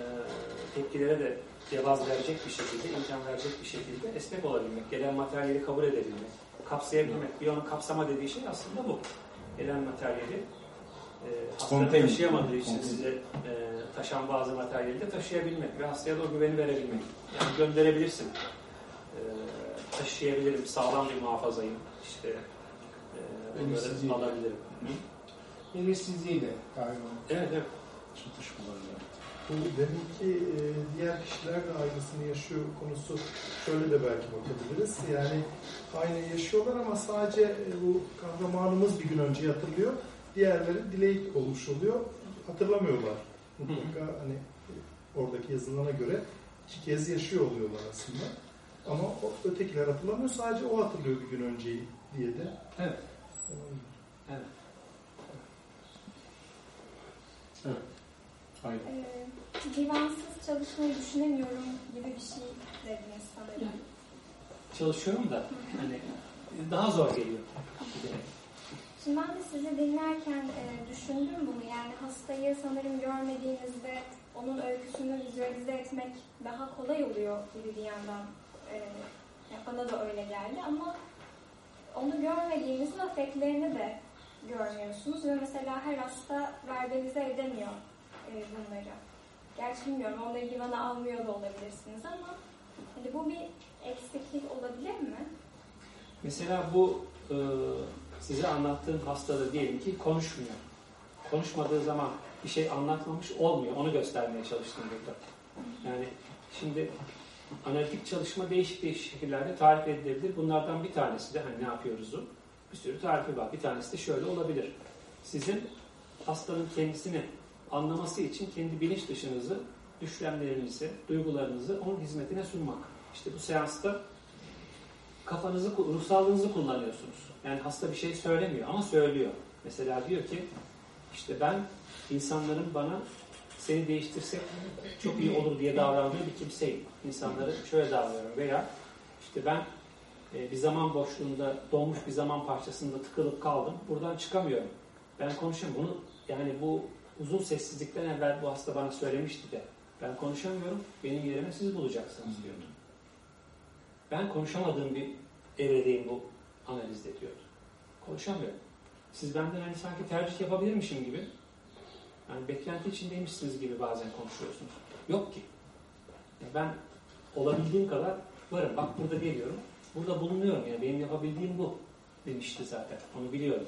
tepkilere de cevaz verecek bir şekilde, imkan verecek bir şekilde esnek olabilmek, gelen materyali kabul edebilmek, kapsayabilmek. Bir onun kapsama dediği şey aslında bu. Gelen materyali e, hastanın
Konteyner.
taşıyamadığı için
Konteyner.
size e, taşan bazı materyali de taşıyabilmek ve hastaya da o güveni verebilmek. Yani gönderebilirsin. E, taşıyabilirim, sağlam bir muhafazayım. İşte e,
Belirsizliği.
onları alabilirim. Hı?
Belirsizliğiyle galiba.
Evet, evet.
Çatışmalarla.
Bu deminki e, diğer kişiler de aynısını yaşıyor konusu şöyle de belki bakabiliriz. Yani aynı yaşıyorlar ama sadece e, bu kahramanımız bir gün önce hatırlıyor. Diğerleri delay olmuş oluyor. Hatırlamıyorlar. Mutlaka hani oradaki yazılana göre iki kez yaşıyor oluyorlar aslında. Ama o, ötekiler hatırlamıyor. Sadece o hatırlıyor bir gün önceyi diye de.
Evet.
e,
Hayır.
Ee, divansız çalışmayı düşünemiyorum gibi bir şey dediniz sanırım.
Çalışıyorum da hani daha zor geliyor.
Şimdi ben de sizi dinlerken e, düşündüm bunu. Yani hastayı sanırım görmediğinizde onun öyküsünü vizualize etmek daha kolay oluyor gibi bir yandan. E, bana da öyle geldi ama onu görmediğinizde afetlerini de görmüyorsunuz ve mesela her hasta verbalize edemiyor e, bunları. Gerçi bilmiyorum onunla ilgili bana almıyor da olabilirsiniz ama hani bu bir eksiklik olabilir mi?
Mesela bu e, size anlattığım hastada diyelim ki konuşmuyor. Konuşmadığı zaman bir şey anlatmamış olmuyor. Onu göstermeye çalıştım burada. Yani şimdi analitik çalışma değişik değişik şekillerde tarif edilebilir. Bunlardan bir tanesi de hani ne yapıyoruzu bir sürü tarifi var. Bir tanesi de şöyle olabilir. Sizin hastanın kendisini anlaması için kendi bilinç dışınızı, düşlemlerinizi, duygularınızı onun hizmetine sunmak. İşte bu seansta kafanızı, ruhsallığınızı kullanıyorsunuz. Yani hasta bir şey söylemiyor ama söylüyor. Mesela diyor ki işte ben insanların bana seni değiştirsek çok iyi olur diye davrandığı bir kimseyim. İnsanlara şöyle davranıyorum veya işte ben e, bir zaman boşluğunda donmuş bir zaman parçasında tıkılıp kaldım. Buradan çıkamıyorum. Ben konuşamıyorum. Bunu yani bu uzun sessizlikten evvel bu hasta bana söylemişti de ben konuşamıyorum. Benim yerime siz bulacaksınız diyordu. Ben konuşamadığım bir evredeyim bu analizde diyordu. Konuşamıyorum. Siz benden hani sanki tercih yapabilirmişim gibi yani beklenti içindeymişsiniz gibi bazen konuşuyorsunuz. Yok ki. Yani ben olabildiğim kadar varım. Bak burada geliyorum. burada bulunuyorum yani benim yapabildiğim bu demişti zaten. Onu biliyorum.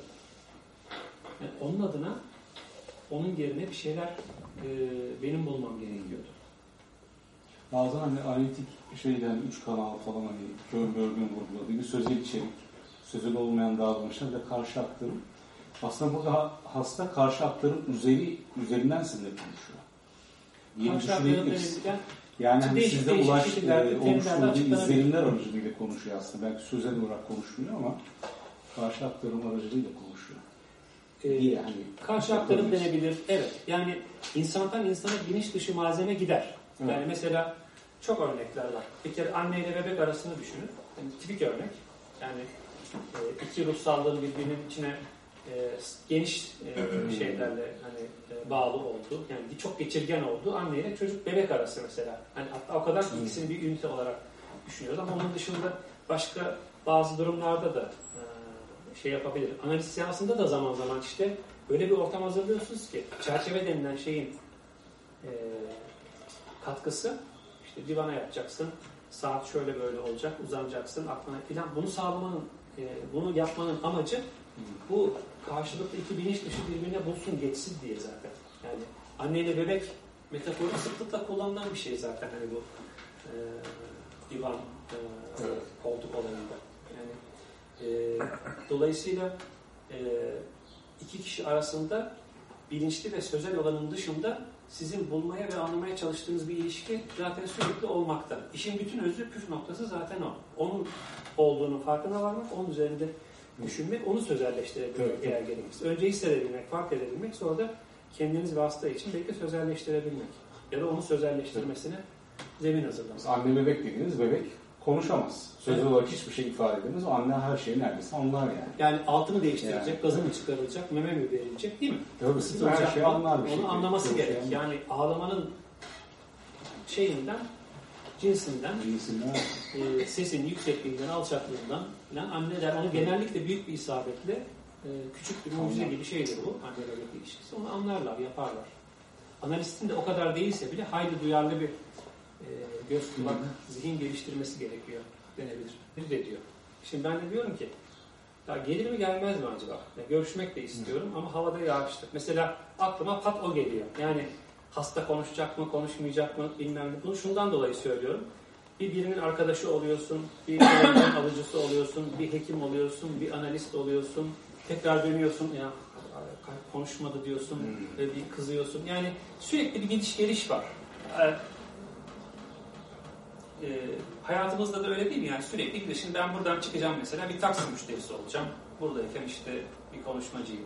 Yani onun adına onun yerine bir şeyler e, benim bulmam gerekiyordu.
Bazen hani analitik şeyden üç kanal falan hani Köln Börgün vurguladığı bir sözel içerik, sözel olmayan davranışlar ve karşı aktarım. Aslında burada hasta karşı aktarım üzeri, üzerinden sizinle konuşuyor. Yeni düşünebiliriz. Yani hani sizde ulaş, e, oluşturduğu izlenimler aracılığıyla konuşuyor aslında. Belki sözel olarak konuşmuyor ama karşı aktarım aracılığıyla konuşuyor.
e,
diye hani
Karşı aktarım denebilir. Evet. Yani insandan insana bilinç dışı malzeme gider.
Evet.
Yani mesela çok örnekler var. Bir kere anne ile bebek arasını düşünün. Yani tipik örnek. Yani e, iki ruhsallığın birbirinin içine e, geniş e, şeylerle hani e, bağlı oldu. Yani çok geçirgen oldu. Anne ile çocuk bebek arası mesela. Hani hatta o kadar ki ikisini bir ünite olarak düşünüyoruz ama onun dışında başka bazı durumlarda da e, şey yapabilir. Analiz seansında da zaman zaman işte böyle bir ortam hazırlıyorsunuz ki çerçeve denilen şeyin e, katkısı işte divana yapacaksın, saat şöyle böyle olacak, uzanacaksın, aklına filan. Bunu sağlamanın, e, bunu yapmanın amacı bu karşılıklı iki bilinç dışı birbirine bulsun, geçsin diye zaten. Yani anneyle bebek metaforu sıklıkla kullanılan bir şey zaten hani bu e, divan, e,
Evet.
koltuk olayında. Yani e, dolayısıyla e, iki kişi arasında bilinçli ve sözel olanın dışında sizin bulmaya ve anlamaya çalıştığınız bir ilişki zaten sürekli olmakta. İşin bütün özü, püf noktası zaten o. Onun olduğunun farkına varmak, onun üzerinde düşünmek, onu sözelleştirebilmek
Evet.
eğer gerekirse. Önce hissedebilmek, fark edebilmek, sonra da kendiniz ve hasta için belki sözelleştirebilmek. Ya da onu sözelleştirmesine zemin hazırlamak.
Anne bebek dediğiniz bebek konuşamaz.
Evet.
olarak hiçbir şey ifade edemez. O anne her şeyi neredeyse anlar yani.
Yani altını değiştirecek,
Yani.
gazı mı çıkarılacak, meme mi verilecek değil mi?
Tabii
Isıtılacak
her şeyi anlar bir
Onu
şekilde.
anlaması gerek.
şey
Yani ağlamanın şeyinden, cinsinden,
Cinsinden.
e, sesin yüksekliğinden, alçaklığından falan anneler onu genellikle büyük bir isabetle e, küçük bir mucize gibi şeydir bu anne bebek ilişkisi. Onu anlarlar, yaparlar. Analistin de o kadar değilse bile hayli duyarlı bir e, göz kulak, zihin geliştirmesi gerekiyor denebilir. Bir de diyor. Şimdi ben de diyorum ki ya gelir mi gelmez mi acaba? Ya görüşmek de istiyorum ama havada yağıştı. Mesela aklıma pat o geliyor. Yani hasta konuşacak mı, konuşmayacak mı bilmem ne. Bunu şundan dolayı söylüyorum. Bir birinin arkadaşı oluyorsun, bir öğretmen alıcısı oluyorsun, bir hekim oluyorsun, bir analist oluyorsun. Tekrar dönüyorsun ya konuşmadı diyorsun
Hmm.
ve bir kızıyorsun. Yani sürekli bir gidiş geliş var. E, hayatımızda da öyle değil mi? Yani sürekli gidiyor. Şimdi ben buradan çıkacağım mesela bir taksi müşterisi olacağım. Buradayken işte bir konuşmacıyım.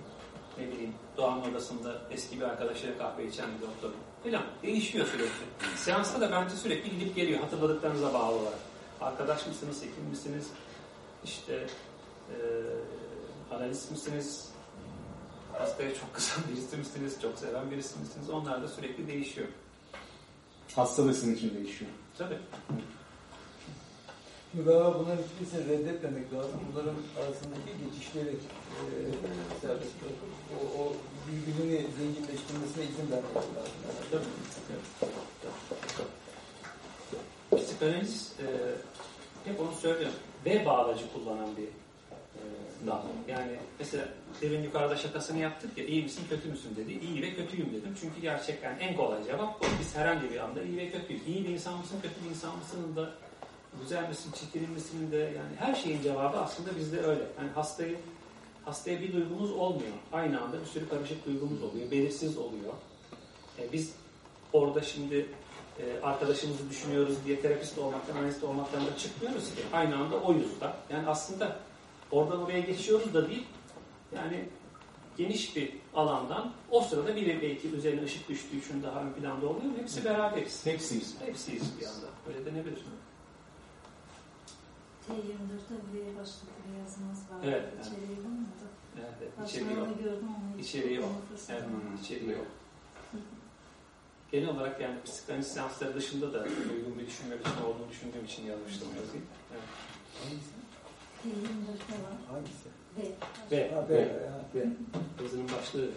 Ne bileyim Doğan odasında eski bir arkadaşıyla kahve içen bir doktorum falan. Değişiyor sürekli. Seansta da bence sürekli gidip geliyor hatırladıklarınıza bağlı olarak. Arkadaş mısınız, hekim misiniz, işte e, analist misiniz, hastaya çok kızan birisi misiniz, çok seven birisi misiniz? Onlar da sürekli değişiyor.
Hasta da sizin için değişiyor.
Tabii.
Şimdi galiba bunların hiçbirisini reddetmemek lazım. Bunların arasındaki geçişleri e, serbest bırakıp o, o birbirini zenginleştirmesine izin vermek lazım.
Tabii. Evet. Psikanaliz e, hep onu söylüyorum. V bağlacı kullanan bir dal. Yani mesela demin yukarıda şakasını yaptık ya iyi misin kötü müsün dedi. İyi ve kötüyüm dedim. Çünkü gerçekten en kolay cevap bu. Biz herhangi bir anda iyi ve kötüyüz. İyi bir insan mısın kötü bir insan mısın da güzel misin çirkin misin de yani her şeyin cevabı aslında bizde öyle. Yani hastayı hastaya bir duygumuz olmuyor. Aynı anda bir sürü karışık duygumuz oluyor. Belirsiz oluyor. E, biz orada şimdi e, arkadaşımızı düşünüyoruz diye terapist olmaktan, analist olmaktan da çıkmıyoruz ki. Aynı anda oyuz da. Yani aslında oradan oraya geçiyoruz da değil. Yani geniş bir alandan o sırada biri belki üzerine ışık düştüğü için daha ön planda oluyor. Hepsi beraberiz.
Hepsiyiz.
Hepsiyiz bir anda. Öyle denebilir.
T24'te bir başlıklı bir yazımız var.
Evet, evet.
İçeriği bulmadı.
Evet, evet. İçeriği yok.
Gördüm ama hiç
İçeriği yok. Evet,
olmadı.
içeriği yok. Genel olarak yani psikanaliz seansları dışında da uygun bir düşünme biçimi olduğunu düşündüğüm için yazmıştım yazıyı. Evet.
T24'te var.
Hangisi?
Ve
Ha, be, ha.
Ve yazının başlığı.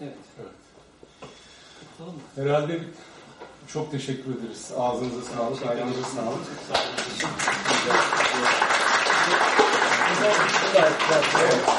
Evet.
Evet.
Mı?
Herhalde çok teşekkür ederiz. Ağzınıza sağlık, ayağınıza sağlık.
Güzel, güzel.